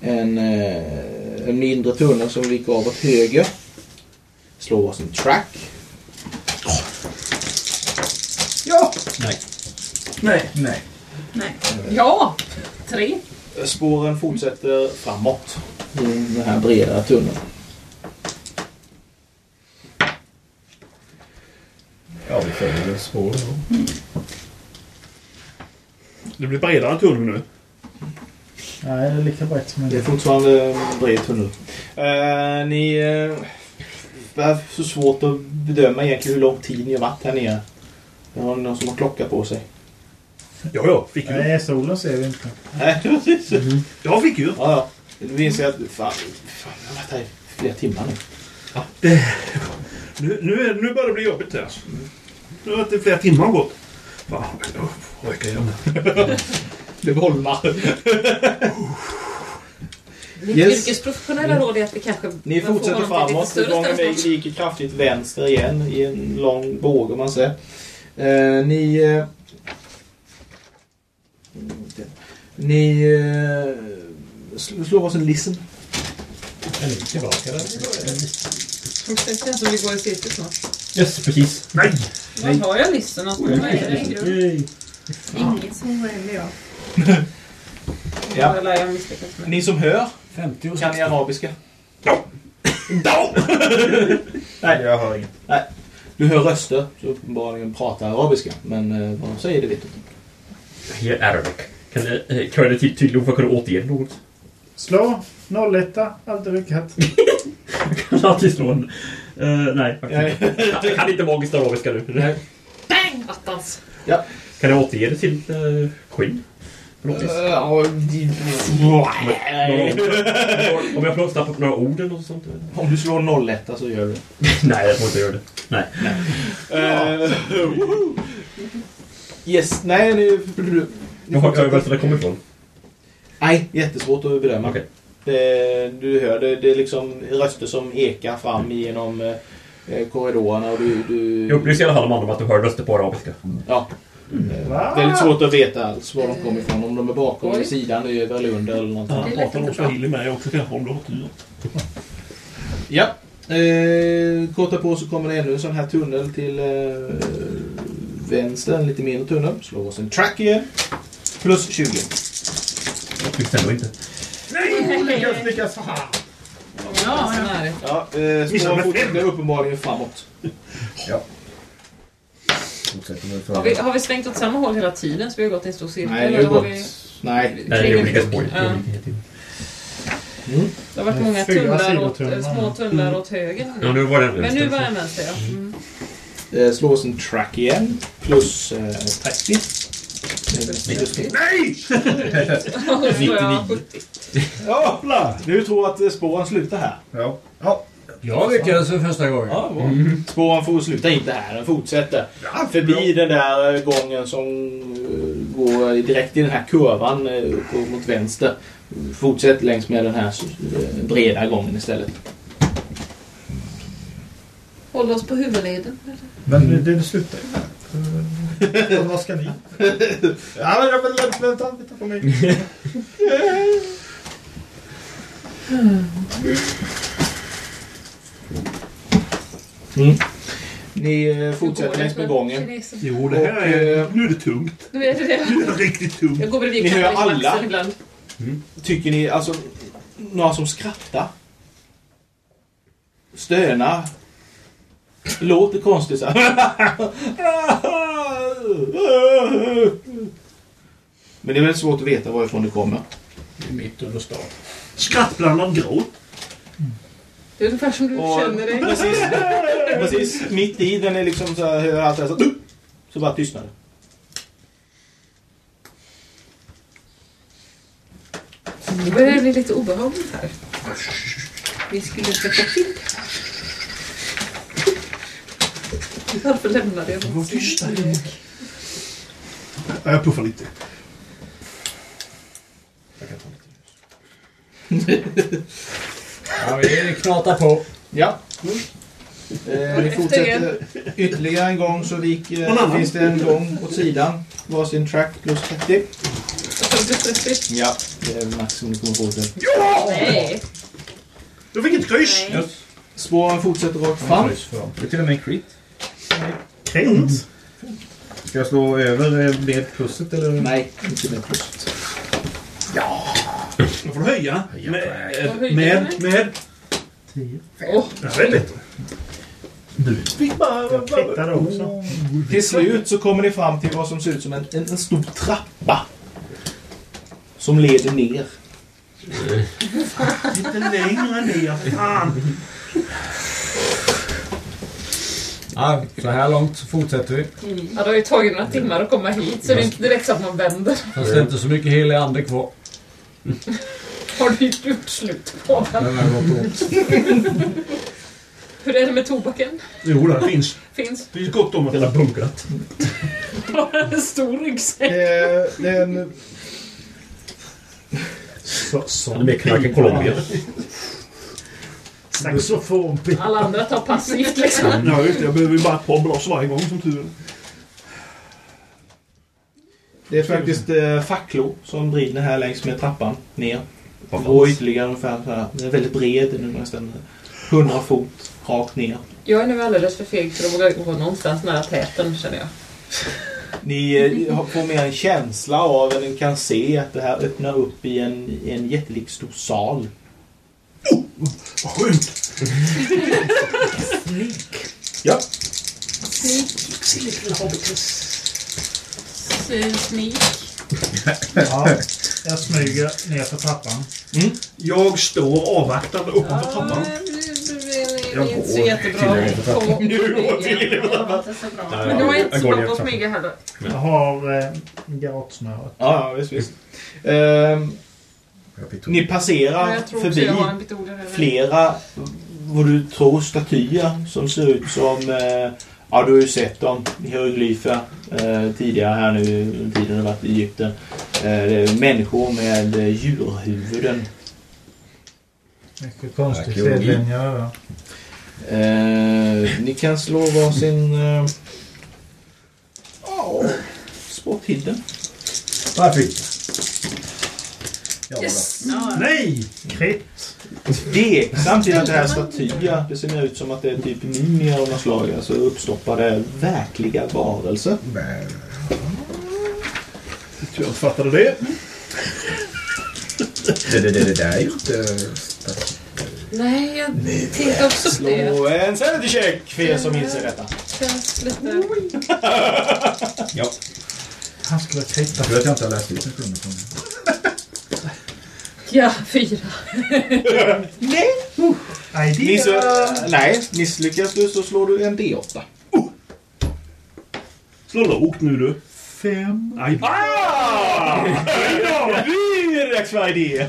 en, eh, en mindre tunnel som viker av åt höger. Slå varsin track. Ja! Nej. Nej. Nej. Nej. Ja! Tre. Spåren fortsätter framåt. I den här bredare tunneln. Ja, vi följer spåren då. Det blir bredare tunnel nu. Nej, det är lika brett som Det är en... fortfarande en bred tunnel. Eh, ni... Uh, det är så svårt att bedöma egentligen hur lång tid ni har varit här nere. Det har någon som har klocka på sig. Ja, ja. Fickur. Nej, solen ser vi inte. Nej, precis. Ja, fickur. Ja, ja. Vi inser att fan, fan, jag har varit här i flera timmar nu. Nu, nu, är, nu börjar det bli jobbigt här. alltså. Nu har det flera timmar gått. Fan, orkar igen. Det bollar. Mitt Yes. yrkesprofessionella råd är att vi kanske Ni fortsätter framåt. Gången vi gick kraftigt vänster igen i en lång båge om man säger. Eh, ni... Eh, ni eh, sl- slår oss en listen. Ni tillbaka där? Det känns som vi går i cirkel snart. Yes, precis. Nej! Var har jag listan någonstans? Vad är? En grupp? Nej. Inget som jag. Ja. Lär jag misslyckas med. Ni som hör, 50 och kan ni 60. arabiska? Nej, jag hör inget. Du hör röster, så uppenbarligen pratar arabiska. Men eh, vad de säger det vet du inte. Here Arabic. Kan jag eh, kan jag det ty- för att kunna återge något? Slå 01, aldrig lyckat. Jag kan alltid slå en... Uh, nej, faktiskt inte. Jag kan inte magiskt arabiska nu. Nej. Bang! Attans! Kan jag återge det till uh? På något vis? Eh, ja, Om jag får snappa upp några ord eller något sånt? Om du slår 01 så gör du det. Nej, jag får inte göra det. Nej. Eh, woho! yes, nej ni Jag har över det kommer ifrån. Nej, jättesvårt att bedöma. Okej. Det, du hör det, det är liksom röster som ekar fram genom eh, korridorerna och du... du Jag upplyser i alla fall de andra om att du hör röster på arabiska. ja. Va? Väldigt svårt att veta alls var de kommer ifrån. Om de är bakom, Oj. vid sidan, över eller under eller någonting. Han Det pratar nog swahili med också kanske om du har tur. Ja. Eh, kort på så kommer det ännu en sån här tunnel till eh, vänster, en lite mindre tunnel. Slår oss en track igen. Plus 20. Jag tyckte ändå inte. Nej! Lyckas, lyckas! Ja, ja. Ja, eh, fortsätter fem. uppenbarligen framåt. För... Har vi, har vi svängt åt samma håll hela tiden så vi har gått i en stor cirkel? Nej, det eller har gått... vi- Nej. Nej, det är olika spår. Ja. Tiden. Det har varit många tunnlar åt, små tunnlar åt höger. Ja, nu var det en Men nu var den vänster, ja. Mm. Eh, slår oss en track igen. Plus eh, 30. Nej! Och så slår jag 70. Jävlar! Du tror att eh, spåren slutar här? Ja. ja. Jag lyckades för första gången. Ja, bra. Spåren får sluta inte här, den fortsätter. Förbi den där eh, gången som eh, går direkt i den här kurvan upp mot vänster. Fortsätt längs med den här breda gången istället. Hålla oss på huvudleden. Men det, det slutar ju här. Eh, Vad ska ni? Ja, men jag vill vänta, vänta, vänta på mig. Mm. Ni eh, fortsätter längs med gången. Jo, det här är... eh, Nu är det tungt. Nu är det det. Nu är det riktigt tungt. Jag går bredvid Ni hör alla. ibland. Tycker ni, alltså, några som skrattar? Stönar? Låter konstigt så här. Men det är väldigt svårt att veta varifrån det kommer. Mitt under stan. Skrattblandad gråt. Det är ungefär som du Och känner dig. precis, precis mitt i den är liksom så här, hör allt det här så, så bara tystnar det. Nu börjar det bli lite obehagligt här. Vi skulle täppa till. Varför lämnade jag Var tysta. någonsin? Ja, jag puffar lite. Ja, vi knatar på. Ja. Eh, vi fortsätter ytterligare en gång så vik, eh, finns det en gång åt sidan. Varsin track plus 30. Ja, det är maximum ni kommer få det. Nej. Du fick ett kryss! Spåren fortsätter rakt fram. Det är till och med en crit. Krent. Ska jag slå över eh, med plusset eller? Nej, inte med plus. Då får du höja. Med... höjde Med... med. Ja, det är bättre. Du fick bara... Också. Till slut så kommer ni fram till vad som ser ut som en, en, en stor trappa. Som leder ner Lite längre ner, fan. Ja, så här långt så fortsätter vi. Ja, det har ju tagit några timmar att komma hit så det är inte direkt så att man vänder. Fast det är inte så mycket helig ande kvar. Har du gjort slut på den? Den har gått åt. Hur är det med tobaken? Jo, det finns. Finns? Det finns gott om Hela bunkrat. Bara en stor ryggsäck. Eh, det är en... Så, så. Är mer knark än Colombia. Saxofon. Alla andra tar passivt liksom. Ja, just det. Jag behöver ju bara ett par blås varje gång som tur. Det är faktiskt eh, facklor som brinner här längs med trappan ner. Går ytterligare ungefär så här. Den är väldigt bred. Den är nästan 100 fot rakt ner. Jag är nu alldeles för feg för att våga gå någonstans nära täten känner jag. Ni eh, får mer en känsla av, eller ni kan se att det här öppnar upp i en, i en jättelik stor sal. Vad skönt! Ja. Sneak. Ja, jag smyger ner för trappan. Jag står avvaktande uppe på trappan. Det är inte så jättebra. tydligen Men du var inte så Jag går bra på att smyga heller. Jag har eh, garage-snöret. Ja, ja visst. visst. Ehm, ni passerar förbi flera, vad du tror, statyer som ser ut som... Eh, ja, du har ju sett dem. Hieroglyfer eh, tidigare här nu, under tiden du varit i Egypten. Eh, det är människor med eh, djurhuvuden. Mycket konstigt sedvänja där. Eh, ni kan slå varsin... Eh, ja, spot hidden. Vad fick jag? Yes! Nej! Kritt. Tveksamt till att det här är statyer. Det ser mer ut som att det är typ mumier av något slag. Alltså uppstoppade verkliga varelser. tror jag fattade det. Det, det, det, det där är ju inte... Nej, jag tänkte också på det. Slå en sanity check för er som inser detta. Känns lite... Ja. Han skulle kritta. Jag tror att jag inte har läst ut en sjunde från Ja, fyra. Nej! Idea. Miss, nej, misslyckas du så slår du en D8. Slå lågt nu du. Fem. Nej. Ah! Ja, det är dags för idé!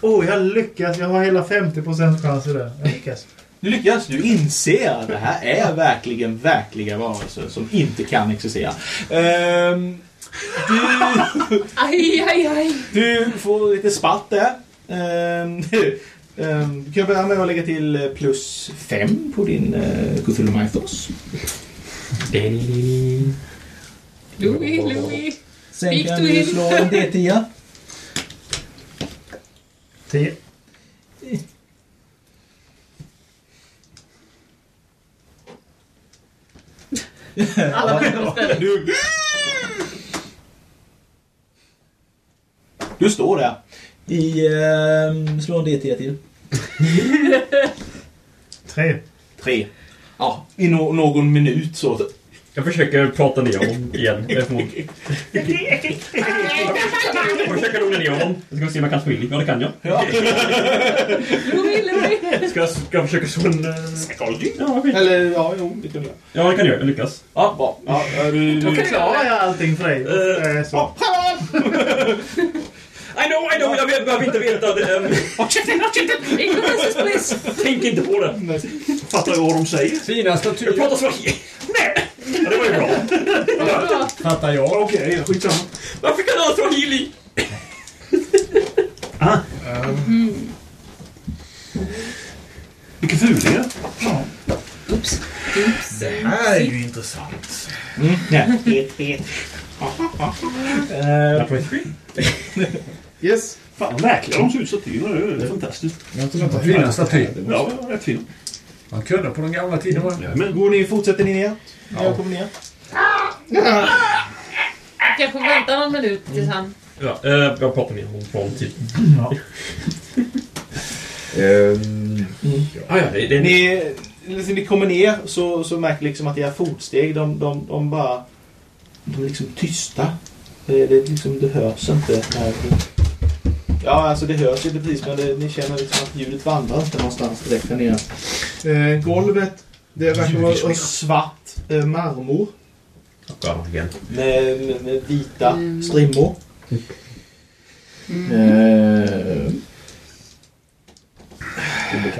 Oh, jag lyckas. Jag har hela 50% chans i det. Jag lyckas. Du lyckas, du inser att det här är verkligen verkliga varelser som inte kan existera. Ehm, du, Aj, aj, aj. du får lite spatt där. Ehm, ehm, du kan börja med att lägga till eh, plus 5 på din uh, Cthulhu Mythos. Louis, Louis. Sen kan du slå en D10. Tio. Alla vänder istället. Du, du står där. I, ehm, slå en D10 till. Tre. Tre. Ja, i no någon minut så. Jag försöker prata ner honom igen. Jag försöker lugna ner honom. Jag ska se om jag kan swilly. Ja, det kan jag. Ska jag, ska jag försöka slå en... Uh, psychology? Ja, skit. Eller ja, jo, det kunde jag. Ja, det kan jag. Jag lyckas. Ja, bra. Ja, ja, du, Då du, förklarar jag allting för dig. Eh, Eh, så. I know, I know! Jag vet, behöver inte veta. Det, um, Ignorance is bliss. tänk inte på det. Fattar jag vad de säger? Fina Jag statyer. pratar swahili. Nej! Ja, det var ju bra. Fattar jag. Okej, skitsamma. Varför kan han swahili? Vilka fulingar. Oops. Det här är ju intressant. mm, way three. yes. Fan vad märkliga de ser ut statyerna. Det är fantastiskt. Jag tror inte Fina statyer. Ja, rätt fina. Man kunde på den gamla tiden. Ja, men Går ni, fortsätter ni ner? Ja. Jag kommer ner. Kanske vänta någon minut tills han... Ja, eh, jag pratar med honom från typ... Ehm, Ah, ja, det, det, Ni, liksom, ni kommer ner så, så märker ni liksom att era fotsteg de, de, de bara... De är liksom tysta. Det, det, liksom, det hörs inte. När, ja, alltså det hörs inte precis men det, ni känner liksom att ljudet vandrar inte någonstans direkt där nere. Eh, golvet, det verkar vara svart eh, marmor. Ja, igen. Med, med, med vita strimmor. Eh,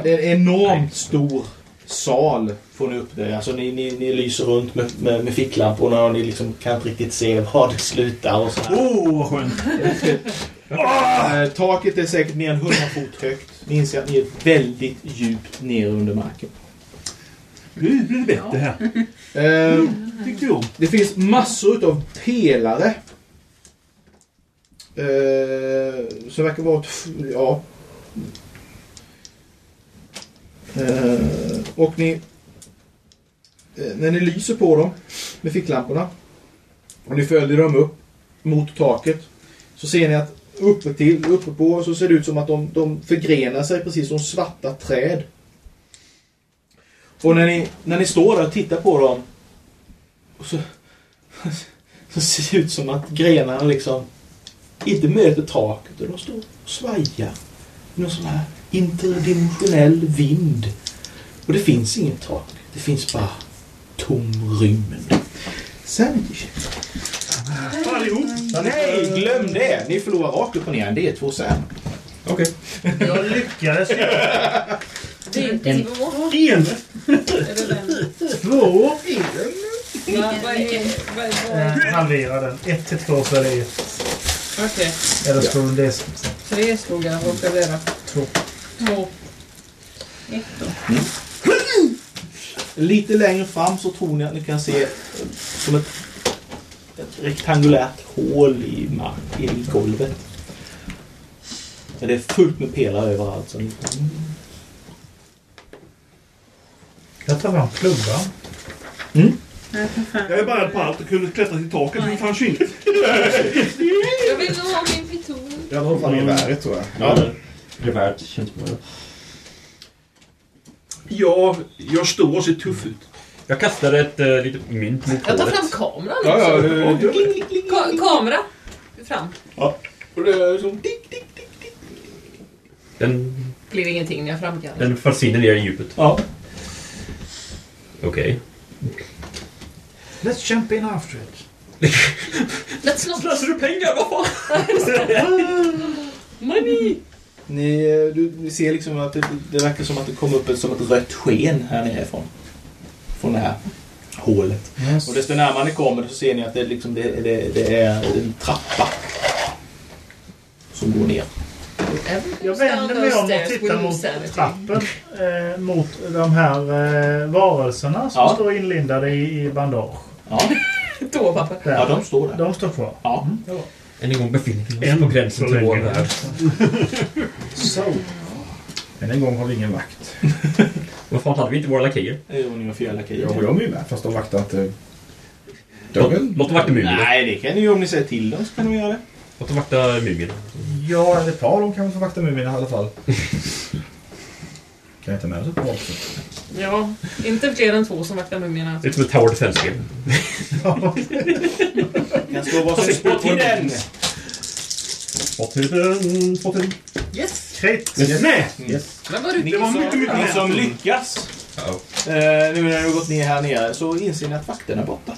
det är en enormt stor sal får ni upp det. Alltså ni, ni, ni lyser runt med, med, med ficklamporna och ni liksom kan inte riktigt se var det slutar och så här. Åh, vad skönt! Eh, taket är säkert mer än 100 fot högt. Ni inser att ni är väldigt djupt ner under marken. Nu blir det bättre här. Eh, Tyckte jag om. det finns massor utav pelare. Eh, som verkar vara... ett- Ja. Eh, och ni... Eh, när ni lyser på dem med ficklamporna och ni följer dem upp mot taket så ser ni att uppe till, uppe på så ser det ut som att de, de förgrenar sig precis som svarta träd. Och när ni, när ni står där och tittar på dem och så, så ser det ut som att grenarna liksom inte möter taket utan de står och svajar. I någon sån här interdimensionell vind. Och det finns inget tak. Det finns bara tom rymd. Sanity check. Allihop. Nej, glöm det! Ni förlorar rakt upp och ner en D2 sen. Okej. Jag lyckades ju. Det är inte två. En. Är det? Två. Va- Vad är... Vad är... Eh, halvera den. 1 till 2 så är det 1. Okej. Eller slår du det? Tre slog jag. Vad ska det? Två. Två. Ett då. Lite längre fram så tror ni att ni kan se eh, som ett, ett rektangulärt hål i, mark, i golvet. Men det är fullt med pelare överallt. Så ni, Jag tar fram klubban. Fram... Jag är beredd på allt och kunde klättra till taket men fanns inget. Jag vill nog ha min piton. Jag har fan geväret tror jag. Ja, geväret känns bra. Ja, jag står och ser tuff ut. Jag kastade ett äh, litet mynt mot Jag tar fram kameran Ja, ja, också. du, du, Ka kamera. Fram. och det är som tick, tick. Den, Blir ingenting när jag framkallar. den försvinner ner i djupet. Ja. Okej. Let's jump in after it. Let's not... Slösar du pengar? Vad fan? Money! Ni, eh, du, ni ser liksom att det, det verkar som att det kommer upp ett, som ett rött sken här nerifrån. Från det här hålet. Och desto närmare ni kommer så ser ni att det, liksom, det, det, det är en trappa. Som går ner. Jag vänder mig om och tittar mot trappen. Eh, mot de här eh, varelserna som Ja. står inlindade i, i bandage. Ja. Där. ja de står där. De står kvar. Ja. Än en gång befinner vi oss En på gränsen till vår värld. Så. Men en gång har vi ingen vakt. Vad fan hade vi inte våra lakejer? Är ni och fyra lakejer. Ja, de är ju med fast de vaktar inte dörren. Låt dem vakta mumierna. Nej, det kan ni ju om ni säger till dem så kan de göra det. Låt dem vakta mumierna. Ja, ett par de kan väl få vakta mumierna i alla fall. Kan jag inte med oss ett par också? Ja, inte fler än två som vaktar mumierna. Det är som ett Tower Defense-spel. Kan slå vad som står till den. Spott till den, den. Yes! Krit. Nej! Men Ni du som, mycket, mycket mer. som lyckas. Eh, nu när har gått ner här nere så inser ni att vakten är borta.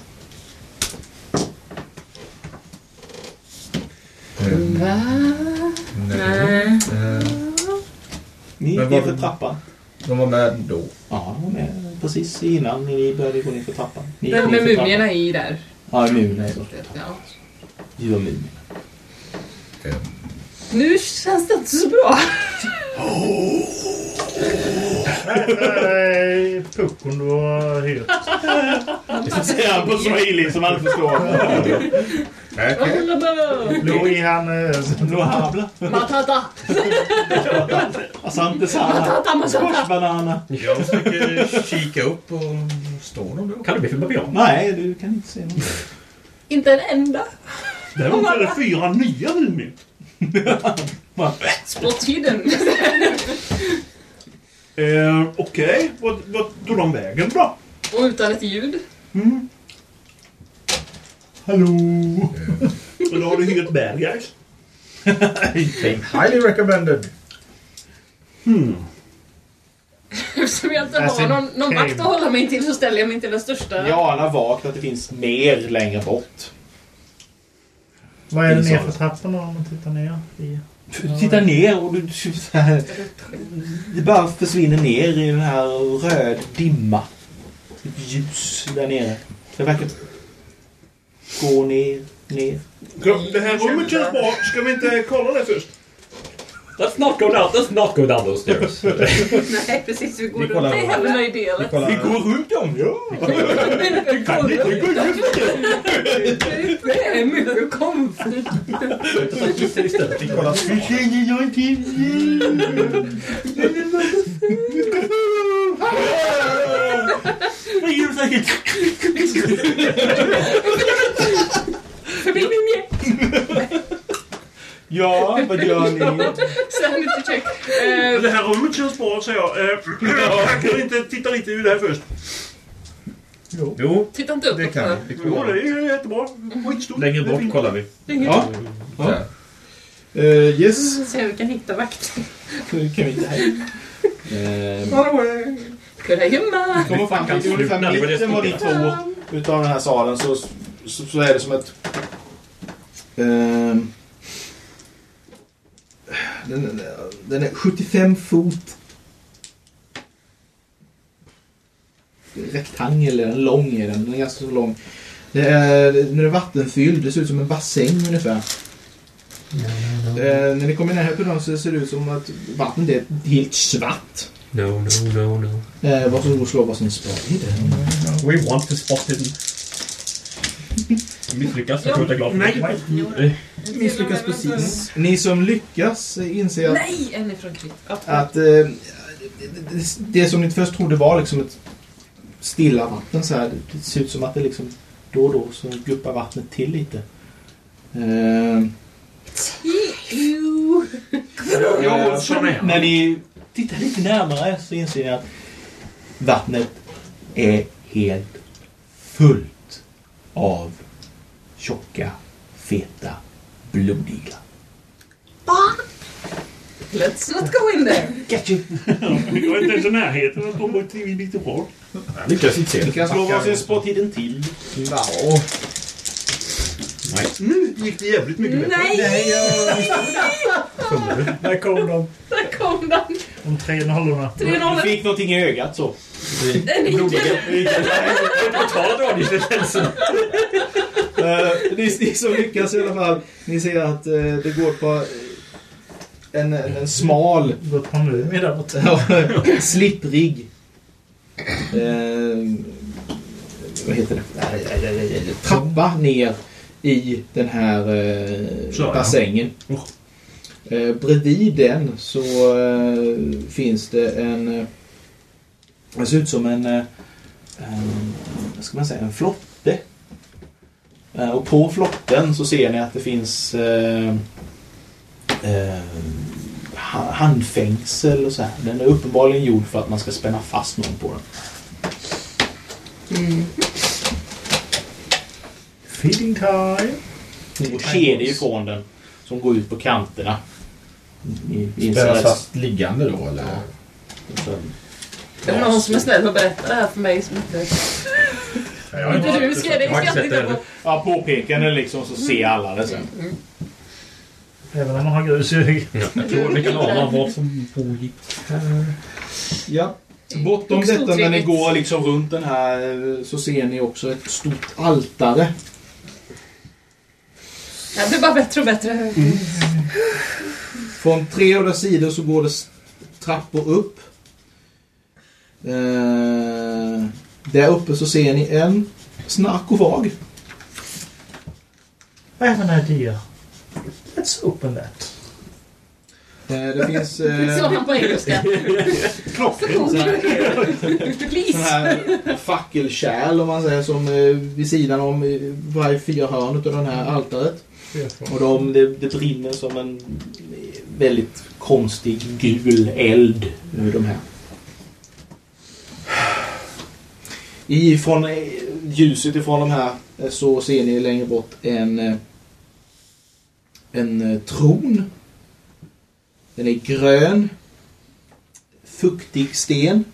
Nej. Ni gick Men ner för trappan. De var med då. Ja, de var med precis innan ni började gå ner för trappan. Ni ner med mumierna i där. Ja, mumierna är borta. Ja. Du och mumierna. Nu känns det inte så bra. Nej, puckon du har hyrt. Säger han på swahili som alla förstår. Louis han... eh, Lo habla. Matata! Asante sana. Matata, matata! Squash banana. Jag försöker kika upp och står de då? Kan det bli för babian? Nej, du kan inte se något. Inte en enda. Däremot är det fyra nya mumier. Spot hidden. Eh, Okej, vad, vad tog de vägen då? Och utan ett ljud. Hallå? Men då har du hyrt bad guys. Highly recommended. Hmm. Eftersom jag inte har någon, någon vakt att hålla mig till så ställer jag mig till den största. Jag anar vagt att det finns mer längre bort. Vad är det ner för trapporna om man tittar ner? I... Titta ner och du... så här- Det bara försvinner ner i den här röd dimma. Ett ljus där nere. Det verkar gå ner, ner. Det här rummet känns bra. Ska vi inte kolla det först? Let's not go down, let's not go down those stairs. Nej, precis. Vi går Vi runt. Det är heller en idé Vi eller? kollar. Vi går runt dem, ja! Det är mycket konstigt. Vi kollar. Förbi min mjäll. Ja, vad gör ni? Sanity check. Eh, Det här rummet känns bra, säger jag. Eh, Kan vi inte titta lite ur det här först? Jo, titta inte upp. Det kan vi. Jo, det är jättebra. Skitstort. längre Det bort kollar vi. Ja. ja. Uh, yes. Se om vi kan hitta vakt. Nu kan vi inte här. Uh, Kunna hymma. kommer fram till ungefär mitten vad ni tror utav den här salen så, så, så är det som ett... ehm, den, den är 75 fot rektangel är den, lång är den. Den är ganska så lång. Det är, den är vattenfylld, det ser ut som en bassäng ungefär. Eh, när ni kommer ner här på den så ser det ut som att vattnet är helt svart. No, no, no, no. Eh, varsågod och slå varsin spade. We want to spot him. Misslyckas, jag tror jag är glad. Nej. Misslyckas precis. Ni som lyckas eh, inser att, Nej, en ifrån krit. att eh, det, det, som ni först trodde var liksom ett stilla vatten så här. Det ser ut som att det liksom då och då så guppar vattnet till lite. Eh, eh, är när ni tittar lite närmare så inser ni att vattnet är helt fullt av tjocka, feta blodiglar. Let's not go in there. Get you. Jag är inte ens i närheten att komma till lite bra. Lyckas inte se Ni kan slå varsin sporttiden till. Ja. Nu gick det jävligt mycket bättre. Nej! Där kom de. Där kom den. De tre nollorna. Tre Du nollor. fick någonting i ögat så. Den är Eh, ni, ni som lyckas i alla fall. Ni ser att eh, det går på en, en, en smal, Gått på nu slipprig eh, vad heter det? Trappa ner i den här eh, Så, ja. bassängen. Oh. Eh, bredvid den så eh, finns det en... Eh, det ser ut som en... Eh, en vad ska man säga? En flotte. Eh, och på flotten så ser ni att det finns eh, eh, ha- handfängsel och så här. Den är uppenbarligen gjord för att man ska spänna fast någon på den. Feeding time. Och kedjor ifrån den som går ut på kanterna. Spännas fast liggande då eller? Det är någon som är snäll och berättar det här för mig som inte... Inte du ska det. Jag Ska jag titta det. på. Ja, påpekande liksom så ser alla det sen. Även om man har grus i. Ja, jag tror vi kan ana vad som pågick här. Ja. Bortom detta när ni går liksom runt den här så ser ni också ett stort altare. Det blir bara bättre och bättre. Från tre av sidor så går det trappor upp. Eh, där uppe så ser ni en snarkofag. I have an idea. Let's open that. Eh, det finns Så eh, han på engelska. klockor. så här- sån Please. här fackelkärl om man säger som eh, vid sidan om eh, varje fyra hörn av den här altaret. Och de, det, det brinner som en väldigt konstig gul eld nu de här. Ifrån eh, ljuset ifrån de här eh, så ser ni längre bort en, eh, en tron. Den är grön. Fuktig sten.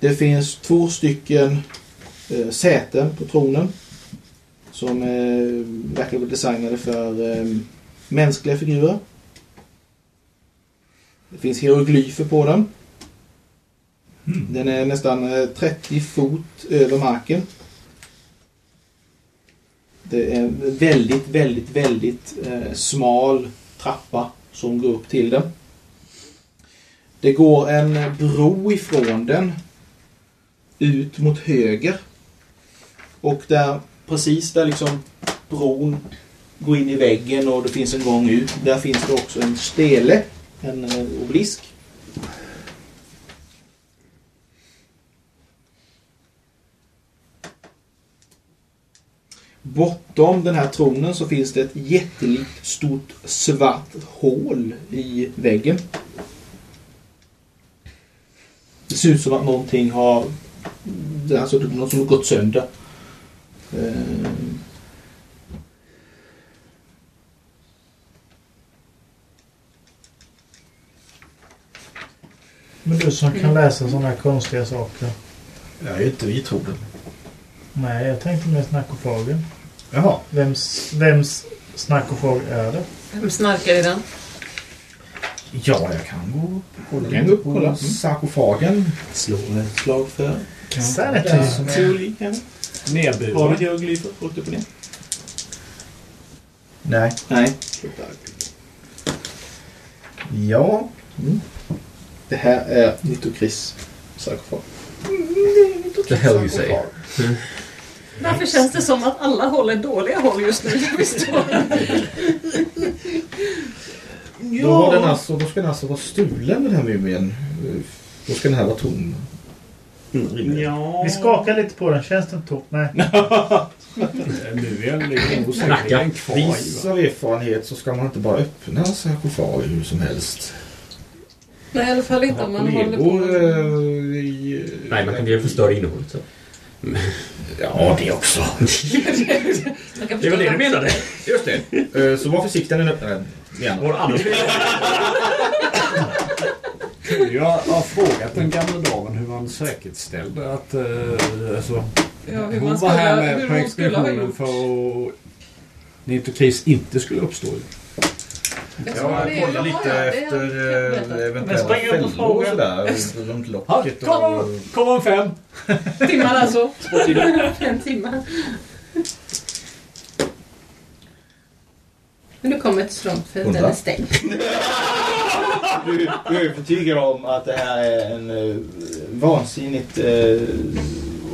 Det finns två stycken eh, säten på tronen. Som eh, verkar vara designade för eh, mänskliga figurer. Det finns hieroglyfer på den. Den är nästan eh, 30 fot över marken. Det är en väldigt, väldigt, väldigt eh, smal trappa som går upp till den. Det går en bro ifrån den ut mot höger. Och där, precis där liksom bron går in i väggen och det finns en gång ut. Där finns det också en stele, en eh, obelisk. Bortom den här tronen så finns det ett jättelikt stort svart hål i väggen. Det ser ut som att någonting har... Det alltså något som har gått sönder. Eh, Men du som kan läsa sådana här konstiga saker. Jag är inte vid tronen. Nej, jag tänkte med snackofagen. Jaha. Vems, vems snackofag är det? Vem snarkar i den? Ja, jag kan gå och kolla Kan gå kolla. Mm. sarkofagen. Slå ett slag för Sanity. Kan- Har du Nedburen. hieroglyfer? Rakt upp och ner? Nej. Nej. Ja. Det här är Nitokris sarkofag. The hell you say. Varför känns det som att alla håll är dåliga håll just nu står? Då, har den alltså, då ska den alltså vara stulen den här mumien. Då ska den här vara tom. Ja. Vi skakar lite på den. Känns den tom? Nej. Nu är den kvar va? av erfarenhet så ska man inte bara öppna sarkofager hur som helst. Nej, i alla fall inte om man håller på. eh, i, Nej, man kan ju förstöra innehållet. Så. Ja, det också. Det var det du menade. Just det. Eh, Så var försiktig när ni öppnar den. Annars Jag har frågat den gamla damen hur man säkerställde att... Uh, alltså, Ja, hur hon man var här med på expeditionen för att Nitokris inte skulle uppstå. Jag jag kollar lite efter eh, eventuella fällor och sådär runt locket. kom, kom om fem! Timmar alltså. Fem timmar. Men nu kommer ett strångt för den är stängd. Du, du är övertygad om att det här är en uh, vansinnigt uh,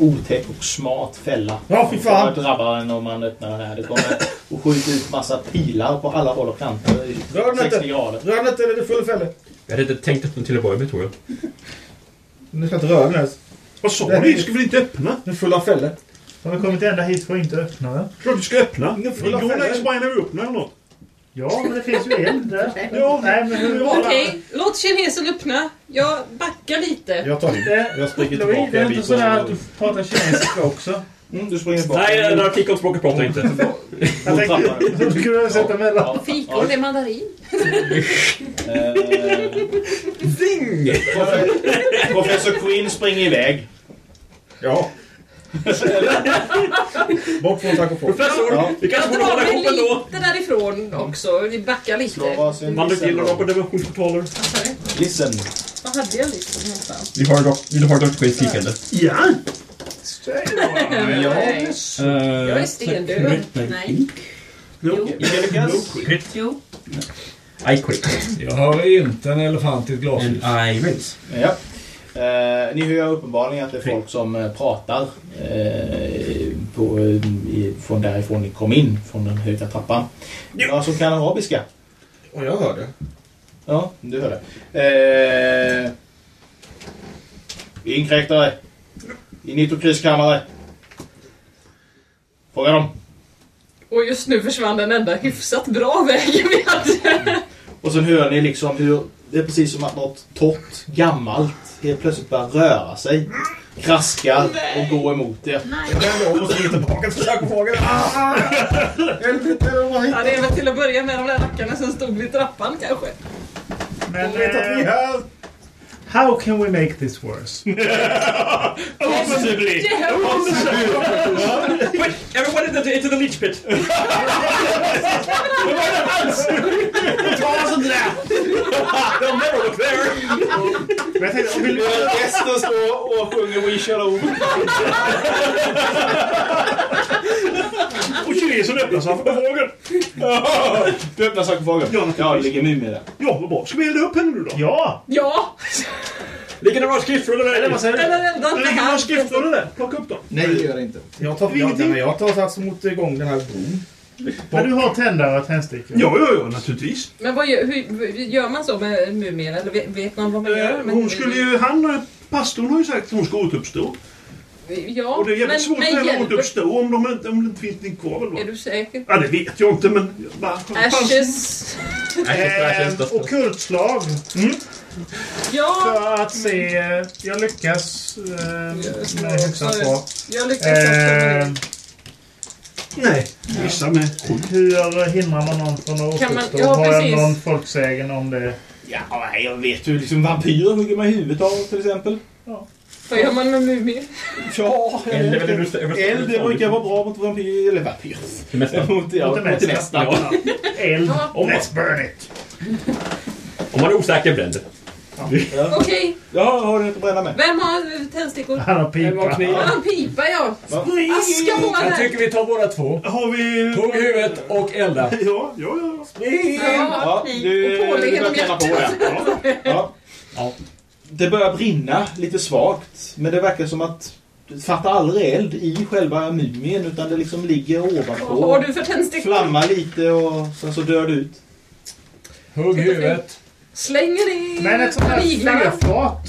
otäck och smart fälla. Ja, fy fan. Som drabbar en om man öppnar den här. Det kommer att skjuta ut massa pilar på alla håll och kanter i Rör den 60 inte! grader. Rör den inte, det är full fälla. Jag hade inte tänkt öppna till att börja med, tror jag. Du ska inte röra den ens. Vad sa Det är du? Ska vi inte öppna? Den är full av fällor. Har vi kommit ända hit för att inte öppna den? Klart vi ska öppna. Igår när vi öppnar eller något. Ja, men det finns ju en där. Ja, Nej, men hur Okej, låt kinesen öppna. Jag backar lite. Jag tar in. Det, Jag springer Louis, tillbaka det är en inte bit sådär att du pratar kinesiska också. Mm, du springer bort. Nej, några fikonspråket pratar jag inte. Jag tänkte du skulle kunna sätta mellan. Fikon, det är mandarin. Eh, Zing! Professor Queen springer iväg. Ja. Bort från sarkofagen. Professor! Ja. Vi kanske Jag borde hålla ihop ändå. lite därifrån också. Vi backar lite. varsin Man listen gillar då. på dimensionsportaler. Listen. Vad hade jag liksom någonstans? Vi har dock, vill du ha Dr. Queens kikande? Ja! Nej. Jag är stendöd. Nej. Jo. Jo. I quit. Jag har inte en elefant i ett glashus. And I rinse. Ja. Eh, ni hör uppenbarligen att det är folk som eh, pratar eh, på, eh, i, från därifrån ni kom in, från den höga trappan. Några som kan arabiska? Och jag hör det. Ja, du hör det. Eh, inkräktare. I Nitokris kammare. Fråga dem. Och just nu försvann den enda hyfsat bra vägen vi hade. Och sen hör ni liksom hur det är precis som att något torrt, gammalt helt plötsligt börjar röra sig. kraskar och går emot er. Jag måste ge tillbaka till sarkofagen. Ah! Helvete, vad Ja, det är väl till att börja med de där rackarna som stod vid trappan kanske. Men De vet att vi är eh, här. How can we make this worse? Possibly. Quick! Everyone into the, into the leech pit! Ta oss inte där! They'll never look there! Men jag tänkte, vill du... Gästen står och sjunger We Shall Over. Och kinesen öppnar sarkofagen. Du öppnar sarkofagen. Ja, det ligger Mumie där. Ja, vad bra. Ska vi elda upp henne nu då? Ja! Ja! Ligger det några skriftor eller? Eller vad säger du? Eller elda Det inte ligger några skrifter där. Plocka upp dem. Nej, det gör det inte. Jag tar, jag, men jag tar sats mot igång den här bron. Men du har tändare och tändstickor? Ja, ja, ja, naturligtvis. Men vad gör, hur, gör man så med mumien? Eller vet, vet man vad man gör Eh, med Hon skulle ju, han, eh, pastorn har ju sagt att hon ska återuppstå. Ja, Och det är jävligt svårt för henne att hjälper- återuppstå om, de inte, om det inte finns någonting kvar va? Är du säker? Ja, det vet jag inte men... Bara, Ashes. Eh, Ockultslag. Ja! För att se... Jag lyckas eh, med hyfsat bra. Jag lyckas också Eh, det. Nej, vissa med hur hindrar man någon från att Kan man- återuppstå? ja, Har jag precis. någon folksägen om det? Ja, nej, jag vet ju. Liksom vampyrer hugger man huvudet av till exempel. Vad gör man med mumien? Ja, jag Eld är vet väl inte. det du- Eld det brukar vara bra mot vampyr... Eller vampyr. Det mesta. Mot, ja, Mot det mot mesta. Eld. Ja. Let's burn it! Om man är osäker, bränd det. Okej, Ja, har du inte att bränna med? vem har eh, tändstickor? Han har pipa. Har han pipa ja? Va? Aska på Jag tycker vi tar båda två. Har vi... Hugg huvudet och elda. Ja, ja, ja. Ja, du, och på du genom börjar känna på det. Ja. Ja. Det börjar brinna lite svagt. Men det verkar som att det fattar aldrig eld i själva mumien utan det liksom ligger Vad har ovanpå. du för tändstickor? Flammar lite och sen så dör det ut. Hugg huvudet. Slänger i Men ett sånt här viglarna. fyrfat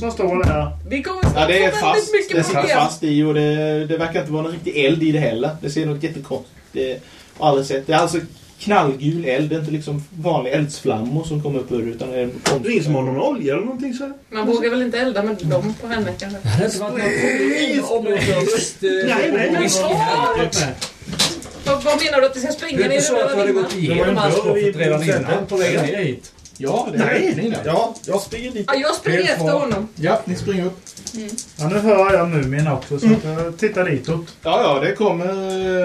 som står där. Vi kommer Ja, det är få fast. väldigt mycket Det problem. fast i och det, det verkar inte vara någon riktig eld i det heller. Det ser något jättekonstigt. Det har aldrig sett. Det är alltså knallgul eld. Det är inte liksom vanliga eldsflammor som kommer upp ur det, utan det är en Det är ingen som har någon olja eller någonting så här. Man vågar väl inte elda med dem på henne kanske? Det. Nej, nej, nej. Vad, vad menar du att det ska springa Det är ner inte så att vi hade dimman? gått igenom alltstoffet redan innan på vägen ner hit. Ja, det Nej. är öppning där. Ja, jag springer dit. Ja, jag springer efter honom. Ja, ni springer upp. Ja, nu hör jag mumien också så att jag tittar ditåt. Ja, ja, det kommer...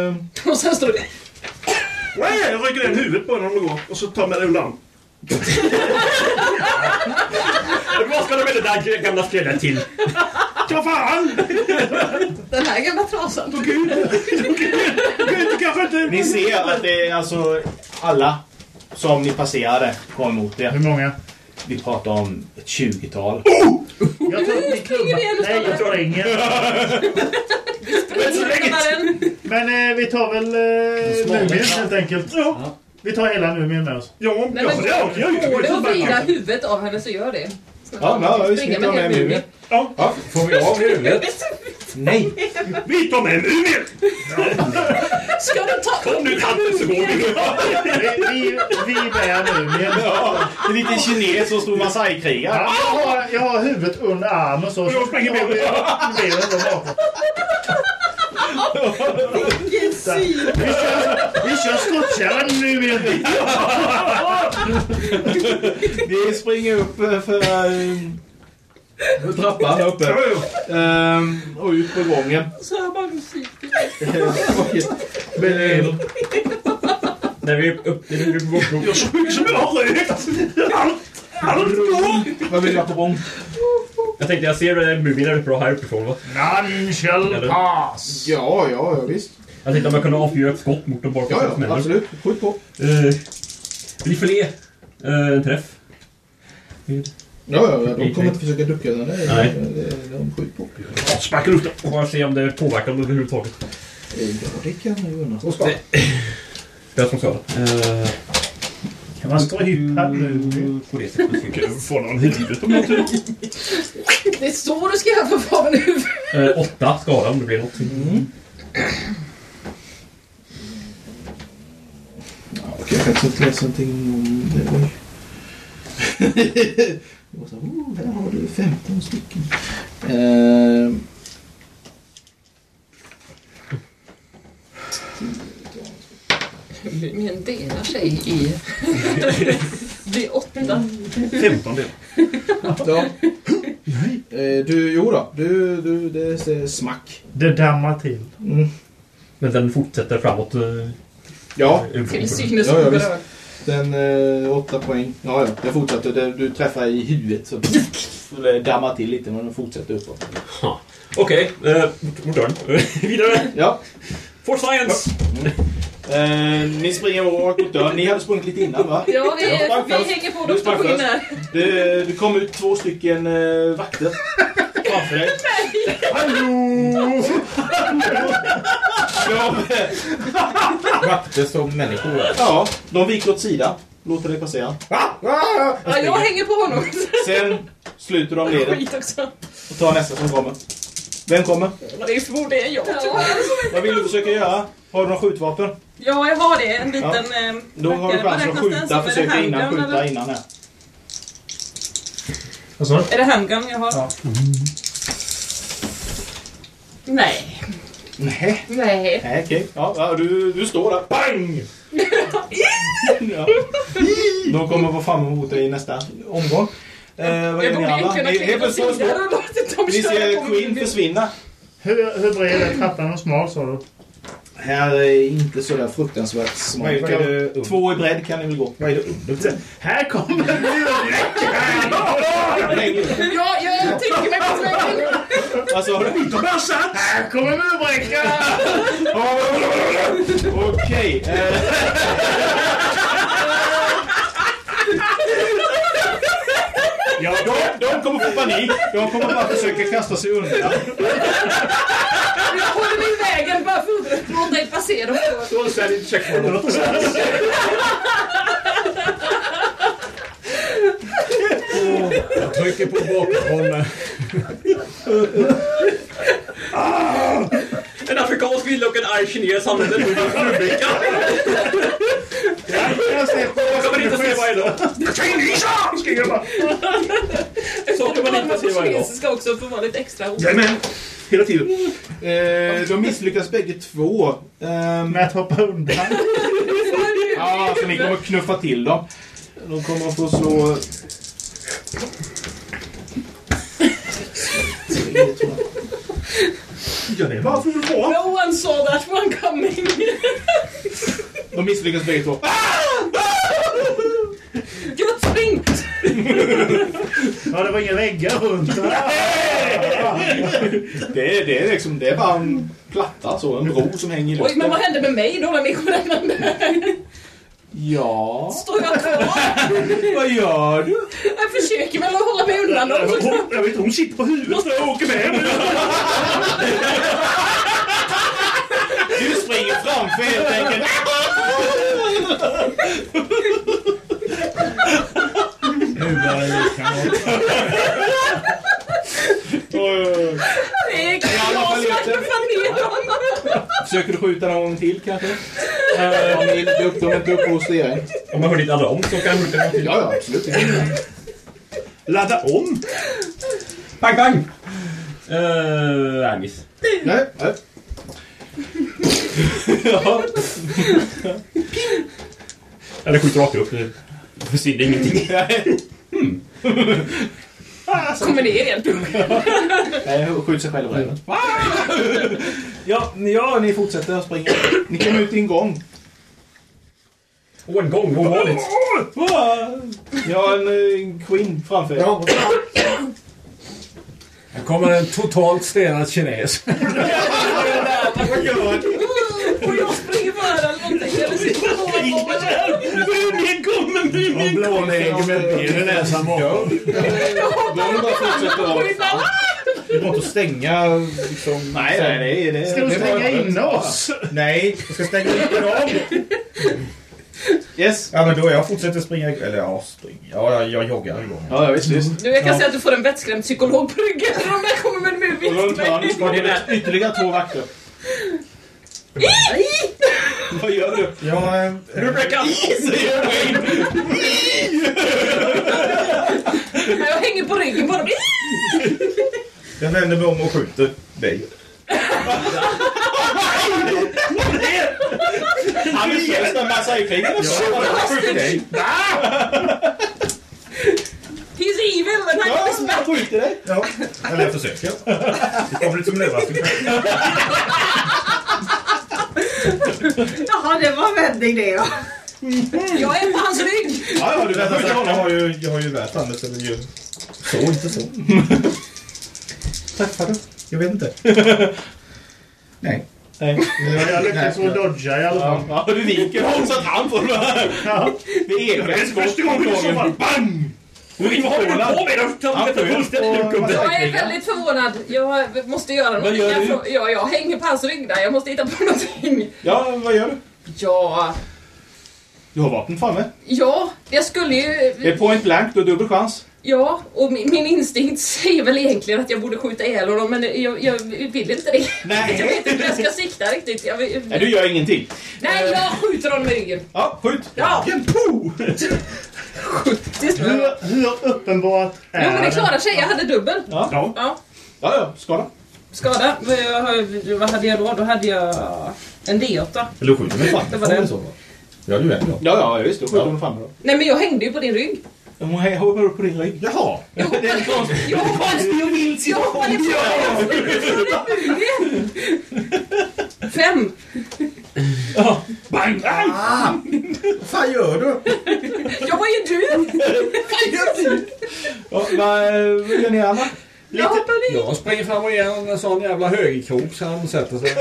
eh, Och sen står det... Nej, jag rycker den huvudet på den om det går. Och så tar den undan. Vad ska du med det där gamla skrället till? Ja, fan! Den här gamla trasan. Kanske inte... Ni ser att det är alltså alla som ni passerade kom emot er. Hur många? Vi pratar om ett 20-tal. Jag tror att ni klubbar. Nej, jag springer. Kammaren. Men eh, vi tar väl eh, mumien helt enkelt. Ja, Vi tar hela mumien med oss. ja, Nej, ja, men det orkar jag ju. går det att vrida huvudet av henne så gör det. Ja, ja, vi tar med med mumien. Ja, Ja. Får vi av huvudet? Nej! vi tar med mumien! Ska du ta Kom nu tanten så går vi. Vi, bär mumien. Ja, en liten kines som stod masai-krigare. Ja, jag, har, jag har huvudet under armen så. Och jag springer med. benen där bakom. Vilken syn! Vi kör, vi kör skottkärran nu igen. Vi springer upp eh, för, eh, trappan där uppe. Ehm, och ut på gången. Så hör man musiken. Men, eh, När vi är upp... När vi är upp... Jag så mycket som jag har rökt! Allt! Allt går! Vad vill du ha på gång? Jag tänkte jag ser mumien där uppe och här uppifrån va? None shall Eller? pass. Ja, ja, ja visst. Jag tänkte om jag kunde avfyra ett skott mot dem bara för Ja, att ja, smäller. absolut. Skjut på. Eh, fler eh, en träff? Ja, ja, ja, de kommer inte försöka ducka. utan Det, Nej. det, det, de skjut på. Sparka luften. Och bara se om det påverkar dem överhuvudtaget. Ja, det kan man ju undra. Det är som skada. Eh, Kan man strypa mumien? på det sättet. Kan du få någon i huvudet om jag tur? Det är så du ska göra för fan nu. Eh, åtta skada om det blir något. Mm. Ja, jag kan faktiskt inte läsa någonting om det. Det var så, oh, här har du 15 stycken. Eh, Men delar sig i... blir åtta. 15 del. ja. Eh, du, jo då, du, du, det är smack. Det dammar till. Mm. Men den fortsätter framåt. eh, Ja. Till synes Ja, ja, visst. oberörd. Den, eh, åtta poäng. Ja, ja, det fortsätter. Det, du träffar i huvudet så det dammar till lite men den fortsätter uppåt. Okej, eh, dörren. Vidare. Ja. For science! Eh, ni springer rakt mot dörren. Ni hade sprungit lite innan va? Ja, vi, vi hänger på först. här. Det, det kom ut två stycken eh, vakter framför dig. Hallå! Ja, Vakter som människor. ja, de viker åt sidan. Låter dig passera. Ja, jag hänger på honom. Sen sluter de leden Skit också. och tar nästa som kommer. Vem kommer? Det är förmodligen jag tyvärr. Vad vill du försöka göra? Har du några skjutvapen? Ja, jag har det. En liten... Ja. eh, Då har du chansen att skjuta. som? Är det Försöka innan. Skjuta eller? innan här. Vad sa du? Är det handgun jag har? Ja. Nej. Nej. Nej. Nej, okej. Ja, ja, du, du står där. Bang! ja. De kommer vara framme mot dig i nästa omgång. Eh, vad Jag gör ni borde alla? kunna Ni, står- och låtit dem ni ser på Queen försvinna. Hur, hur bred är trappan och smal sa du? Här är inte så där fruktansvärt är- är under? Två i bredd kan ni väl gå. Vad är det under? Här kommer Ja, jag tänker mig på vägen. Alltså, har du inte börsat? Här kommer murbräckan! Okej. Ja, de, de kommer få panik. De kommer bara försöka kasta sig undan. Jag håller mig i vägen bara för att låta dig passera. Fullständigt checkpoint. Jag trycker på bakifrån. En afrikansk villa och en arg kines hamnade en murbräcka. Jag kommer inte se varje dag. Så kan man inte se varje dag. Kinesiska också för att vara lite extra ord. Jajamän. Hela tiden. Eh, de misslyckas bägge två. Ehm, Med att hoppa undan. Ja, så ni kommer knuffa till dem. De kommer att få slå... Ja, det är bara för att vara. No one saw that one coming. De misslyckas bägge två. Gud, spring! Ja, det var inga väggar runt. Det är, det är liksom, det är bara en platta så, en bro som hänger i Oj, luften. men vad hände med mig då när ni kom räknande? Ja... Står jag kvar? Vad gör du? Jag försöker väl att hålla mig undan dem. Hon, jag vet inte, hon sitter på huvudet när jag åker med. Du springer framför helt enkelt. Nu börjar det kanon. Oj, oj, oj. Det är alla inte. som ner dem. Försöker du skjuta någon gång till kanske? Om ni är upp, de är inte uppe hos er. Om man hör ditt alarm så kan jag skjuta något till. Ja, ja, absolut. Ladda om. Pang, pang! Uh, Agnes. Nej, nej. ja. Eller skjuter rakt upp. Det försvinner ingenting. Kommer ner igen. Nej, skjut sig själv även. Ja, ni- ja, ni fortsätter att springa. Ni kommer ut i en gång. Åh, en gång. Ovanligt. Jag har en, eh, en queen framför er. Ja, Här kommer en totalt stenad kines. Med det. Min kommer, Och med ben i näsan bakom. Då det bara att fortsätta rakt. det går inte att stänga liksom... Nej, nej, nej. Det, Ska du stänga in oss? Nej, jag ska stänga ut dem. Yes. Ja, men då jag fortsätter springa... Eller ja, springa. Ja, jag, jag joggar igång. Ja, ja visst, visst. Du, jag kan säga att du får en vettskrämd psykolog på ryggen. För de där kommer med en det ytterligare två vakter. Vad gör du? Jag... eh, Murbräcka! Jag hänger på ryggen på dem. Jag vänder mig om och skjuter dig. Han vill ge en massa i pengar. Jag skjuter dig. He's evil and I Ja, is jag back. skjuter dig. Ja, eller jag försöker. Det kommer lite som en överraskning. Jaha, det var en vändning det ja. Jag är på hans rygg. Ja, ja, du Rättare skjuter sagt, jag har ju, jag har ju värt landet. Eller ju... Så, inte så. Träffar du? Jag vet inte. Nej. Nej. Jag lyckas att dodga i alla fall. Ja, du viker honom så att han får. Det är Det är första gången i så fall. Bang! Vad håller du på med? Du tar detta fullständigt lugnt. Jag är väldigt förvånad. Jag måste göra någonting. gör Jag Ja, jag hänger på hans rygg där. Jag måste hitta på någonting. Ja, vad gör du? Ja, Du har vapen framme. ja, jag skulle Det ju... är point blank, du har dubbel chans. Ja, och min, min instinkt säger väl egentligen att jag borde skjuta ihjäl honom, men jag, jag vill inte det. Jag Nej. vet inte hur jag ska sikta riktigt. Jag, vill- Nej, du gör ingenting. Nej, jag skjuter honom i ryggen. Ja, skjut. Ja, Hur, hur uppenbart är Jo, men det klarar sig. Jag hade dubbel. Ja, Ja. Ja. ja, ja skada. Skada. Vad jag- hade jag då? Då hade jag en D8. Eller du skjuter mig fram. Det var det. så. Ja, du är det. Ja, ja, visst. Då skjuter framme då. Nej, men jag hängde ju på din rygg. Hon hoppar upp på din rygg. Jaha. Är Jag konstig och vild Jag hoppade på Fem. Bang! Aj! Vad fan gör du? Jag var ju du! Ja, vad vad gör ni andra? Jag hoppade in. Jag springer fram och ger en sån jävla högerkrok så han sätter sig.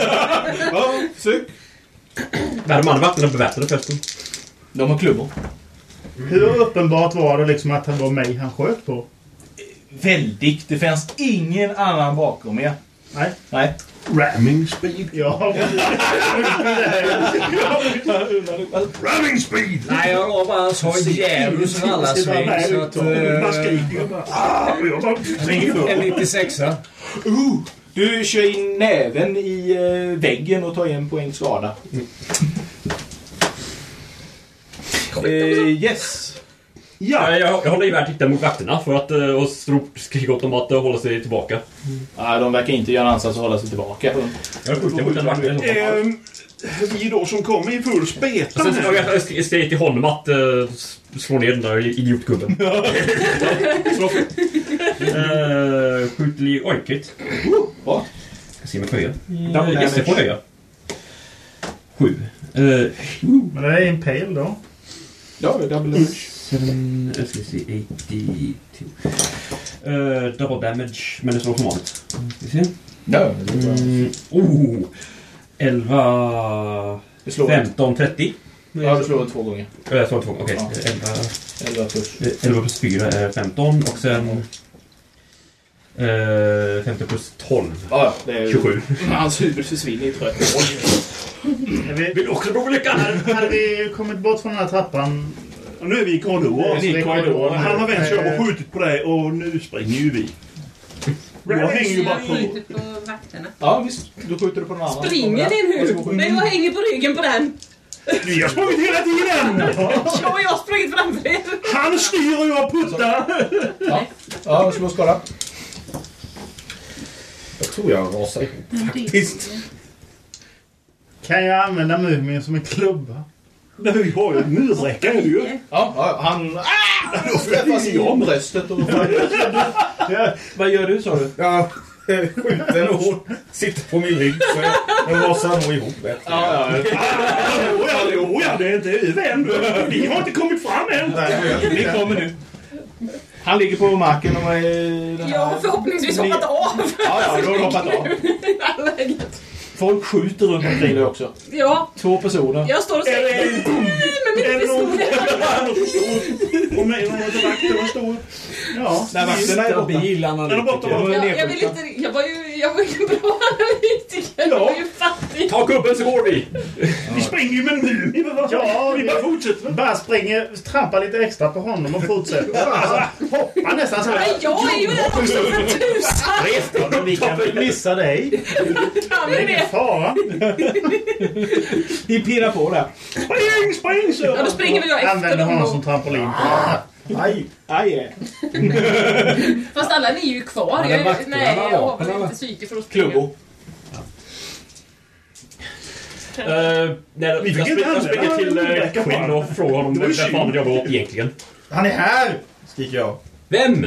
Ja, försök. Vad hade man vakterna beväpnade förresten? De har klubbor. Hur uppenbart var det liksom att det var mig han sköt på? Väldigt. Det fanns ingen annan bakom er. Nej. Nej. Ramming speed. Ja, Ramming speed! Nej, jag var bara så djävulskt rallarsving så att... Man eh, skriker bara... Ah. En 96 a Uh, du kör in näven i eh, väggen och tar en poäng skada. Eh, yes. Ja, Jag, jag, jag håller gevär riktat mot vakterna för att eh, och strop- skrika åt dem att eh, hålla sig tillbaka. Nej, de verkar inte göra en ansats att hålla sig tillbaka. Jag skjuter mot en vakt. ehm, vi då som kommer i full Och spetan sen jag, jag säger till honom att uh, slå ner den där idiotgubben. Slå. Uh, skjut i... Oj, krit. Bra. Ska se om jag får höja. Double Yes, jag får damage. höja. Sju. Uh, men det är en pale då. Ja, det är double damage. Seven, jag ska se, 82. Uh, double damage, men det slår som vanligt. Ska vi se. Ja, Mm, oh! 11... Det slår 15, 30. Ja, du slår två gånger. Ja, Jag slår två, okej. Ja. 11, 11 plus. eh, 11 plus 4 är 15 och sen... Eh, 15 plus 12. Ja, ja, det är 27. Hans huvud försvinner i ett rött vi, Vill du också prova lyckan? hade, hade vi kommit bort från den här trappan? Och nu är vi i korridoren. Ni är i korridoren. Han har vänt sig om och skjutit på dig och nu springer ju vi. Jag hänger ju bara Jag på. på vakterna. Ja, visst. Då skjuter du på den andra. Springer din huvud? Nej, jag hänger på ryggen på den. Vi har sprungit hela tiden! Och jag har sprungit framför er. Han styr och jag puttar. Ja, ja slå skada. Jag tror jag rasar ihop faktiskt. Kan jag använda Mumin som en klubba? Nej, vi har ju en är det ju. Ja, ja han... Ah! Då träffas i bröstet och... Vad gör du, sa du? Jag skjuter och hon sitter på min rygg så jag, jag rasar nog ihop. du. Ja, ja. Ja, oh ja, det är inte över än. Vi har inte kommit fram än. Jag Vi kommer nu. Han ligger på marken och är... den här- har förhoppningsvis hoppat av. Ja, ja, då har hoppat av. Folk skjuter runt omkring dig också. Ja, Två personer. jag står och säger med min pistol. Och och någon vakterna står. Ja. Nej, vakterna är borta. Stabil Är borta? analytiker. Jag, jag, vill inte, jag var ju jag var ju en bra analytiker. Jag var ju fattig. Ta gubben så går vi! Vi springer ju med en mumi. men vad fan? Ja, vi bara fortsätter. Bara springer, trampar lite extra på honom och fortsätter. Alltså, hoppar nästan så Men här. jag är ju där också för tusan. Ja, men vi kan väl missa dig. Kan är vi det? fara. Ni pirrar på där. Spring, spring, så. Ja, då springer väl jag efter Använder honom då. som trampolin. Aj! Aj! Fast alla ni är ju kvar. Ja, Jag, nej, jag har väl inte psyke för att springa. Klubbor. Uh, nej, jag, Vi fick jag, jag springer till uh, Quinn och frågar honom vem fan jag var upp egentligen. Han är här! Skriker jag. Vem?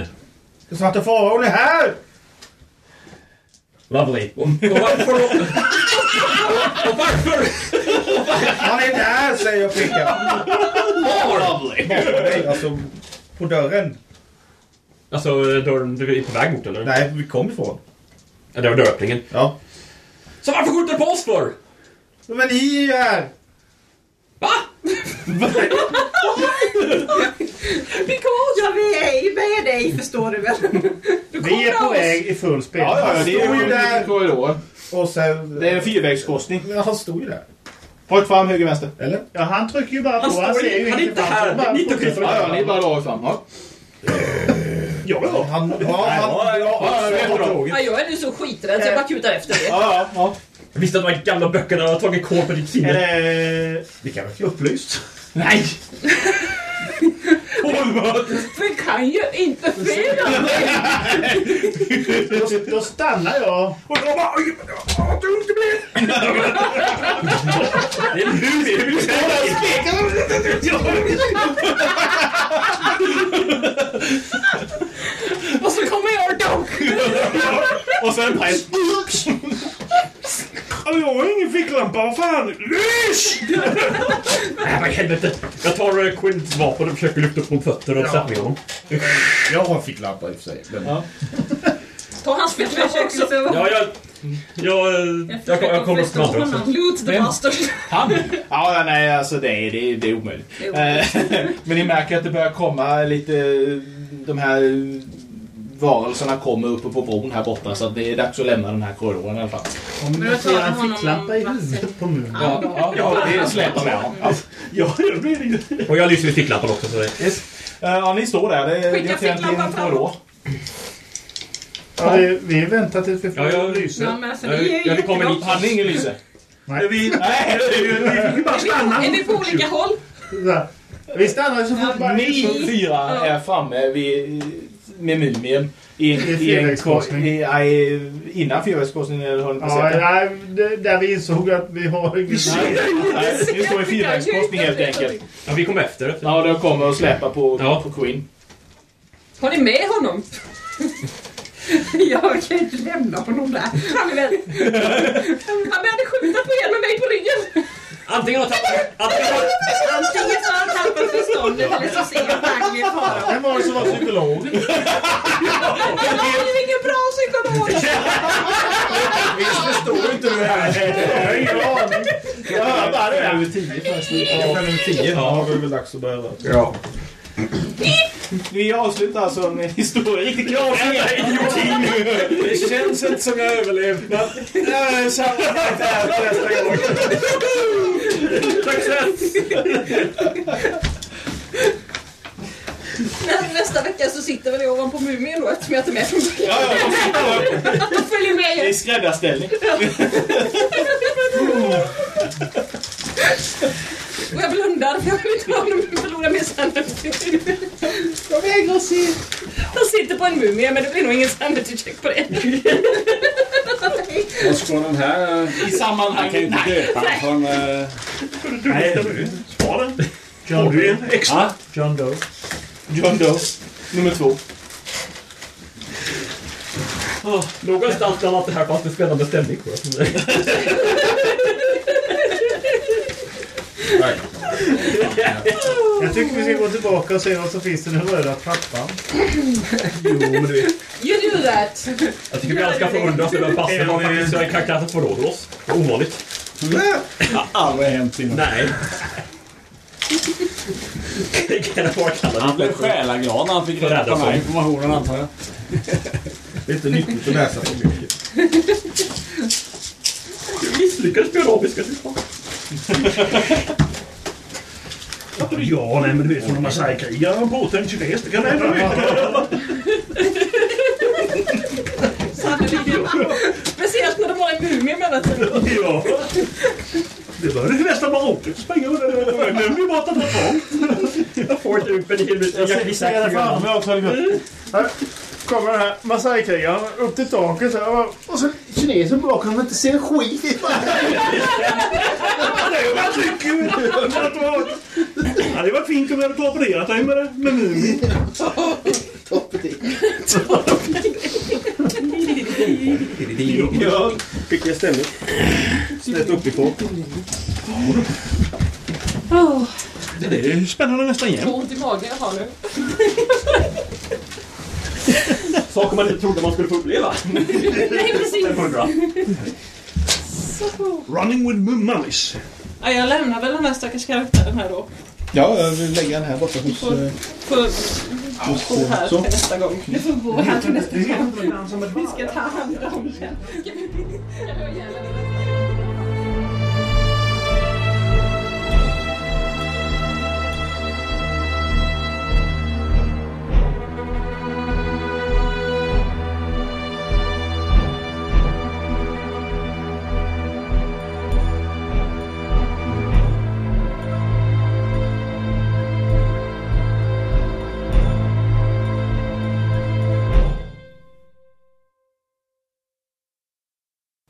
Jag sa att farao är här! Lovely. Och, och varför då? och varför? Han är där säger jag och pekar. Var? Dig, alltså på dörren. Alltså dörren du är på väg mot eller? Nej, vi kom ifrån. Ja, det var dörröppningen. Ja. Så varför skjuter du på oss för? Men ni är ju här! Va? Ja, vi är ju med dig förstår du väl. Du Vi är på väg i full spel. Ja, ja, det är ju där. där korridor. Och sen... Det är en fyrvägskorsning. Ja, han stod ju där. Rakt fram, höger, vänster. Eller? Ja, han trycker ju bara Han på. Han står ser ju- han är inte inte här. Han bara Ni trycker fortsätter Ja, ni bara drar fram. Ja. Ja, ja. Han... Ja, han... Ja. Ja, jag är nu så skiträdd så jag bara kutar efter det. Ja, ja, ja. Jag visste att de här gamla böckerna har tagit kål på ditt Är sinne. det Vi kan väl upplyst? Nej! Vi kan ju inte fler Då, då stannar jag. Och de bara... Vad dumt det blev! Det är nu vi vill Och så kommer jag dog. Och sen en. Ja, Jag har ingen ficklampa, vad fan! Lys! Nej, vad i helvete. Jag tar uh, Quinns vapen och försöker lyfta upp mot fötter och ner honom. Jag har en ficklampa i och för sig. Men... Ja. Ta hans fetma också. Ja, jag... Jag, eh, jag, jag, jag kommer upp med andra också. Loot the bastard. Han? Ja, nej, alltså det är, det är, det är omöjligt. Det är Eh, Men ni märker att det börjar komma lite... De här varelserna kommer uppe på bron här borta så det är dags att lämna den här korridoren i alla fall. Om jag ser en ficklampa i huvudet på munnen. Ja, ja, ja det släpar med honom. Ja. Ja, det blir det. Och jag lyser vid ficklampan också. Så det, Yes. Eh, Ja, ni står där. Det är Skicka det är i en korridor. Ja, vi, vi väntar tills vi får Ja, jag- lyse. Ja, men alltså, ni är komma jättebra. dit. Hade ni ingen lyse? Nej. Vi, nej, vi, vi fick bara Är stanna. Är vi på olika håll? Vi stannar så fort bara Ni fyra Ja. är framme vid, med mumien. I, I en fyrvägskorsning. i, i, innan fyrvägskorsningen eller har ni inte Ja, sett det? nej, det- där vi insåg att vi har ingen... Nej, ni står i fyrvägskorsning helt enkelt. Ja, vi kommer efter. Ja, de kommer och släpar på, Ja. på Queen. Har ni med honom? Jag kan inte lämna honom där. Han är väl... Han började skjuta på er med mig på ryggen. Antingen har. Antingen så har han tappat förståndet eller så ser jag Dagny fara. Vem var det som var psykolog? Jag har ju ingen bra psykolog. Visst förstår inte du det här? Jag har ingen aning. Jag hör bara det. Över tio förresten. Över tio. Ja, då är det väl dags att börja. Ja. Vi avslutar alltså med en historia. Riktigt idioti. Det känns inte som jag överlevt. Men... Samma karaktär nästa gång. Nä- Nästa vecka så sitter väl jag ovanpå mumien då eftersom jag inte är med från början. Ja, ja, de följer med Det är er. skräddarställning. Och jag blundar för jag vill inte ha honom förlora min sanity. Jag vägrar se. Jag sitter på en mumie men det blir nog ingen sanity check på det. Vad ska den här... I Han sammanhanget. kan ju inte döpa från... eh, Nej, spara den. Extra? Ja, John Doe. John Doe. Nummer två. Oh, någonstans bland allt det här fanns det spännande stämning på. Jag tycker vi ska gå tillbaka och se vad som finns i den röda trappan. Jo, men du vet. You do that. Jag tycker vi alla ska få undra oss över passen vad faktiskt är karaktären som förråder oss. Ovanligt. Det har aldrig hänt innan. Nej. Det kan Han det. blev själaglad när han fick reda på den här informationen antar jag. Det är inte nyttigt att läsa för mycket. Du misslyckades med arabiska fan. Ja, nej men du vet som de har sagt krigare och en påtänkt kines. Det kan hända mycket. Speciellt när de har en mumie mellan sig. Ja. Det började nästan vara roligt att springa det. Nu blir bara ta trångt. Jag får inte upp en hel Jag ser- det framför mig också. liksom. Här kommer den här Masai-krigaren upp till taket så här, och så kinesen bakom som inte ser en skit. Jag tycker ju att det var... Det fint om vi hade torpederat dig med, med Mumin. Ja, skicka istället. Snett uppifrån. Det är spännande nästan Så jämt. ont i magen jag har nu. Saker man inte trodde man skulle få uppleva. Nej, precis. 500. Running with mummies. Ja, jag lämnar väl den här stackars karaktären här då. Ja, jag vill lägga den här borta hos... eh, Får bo här Så. till nästa gång. Du får bo här till nästa gång. Vi ska ta hand om den.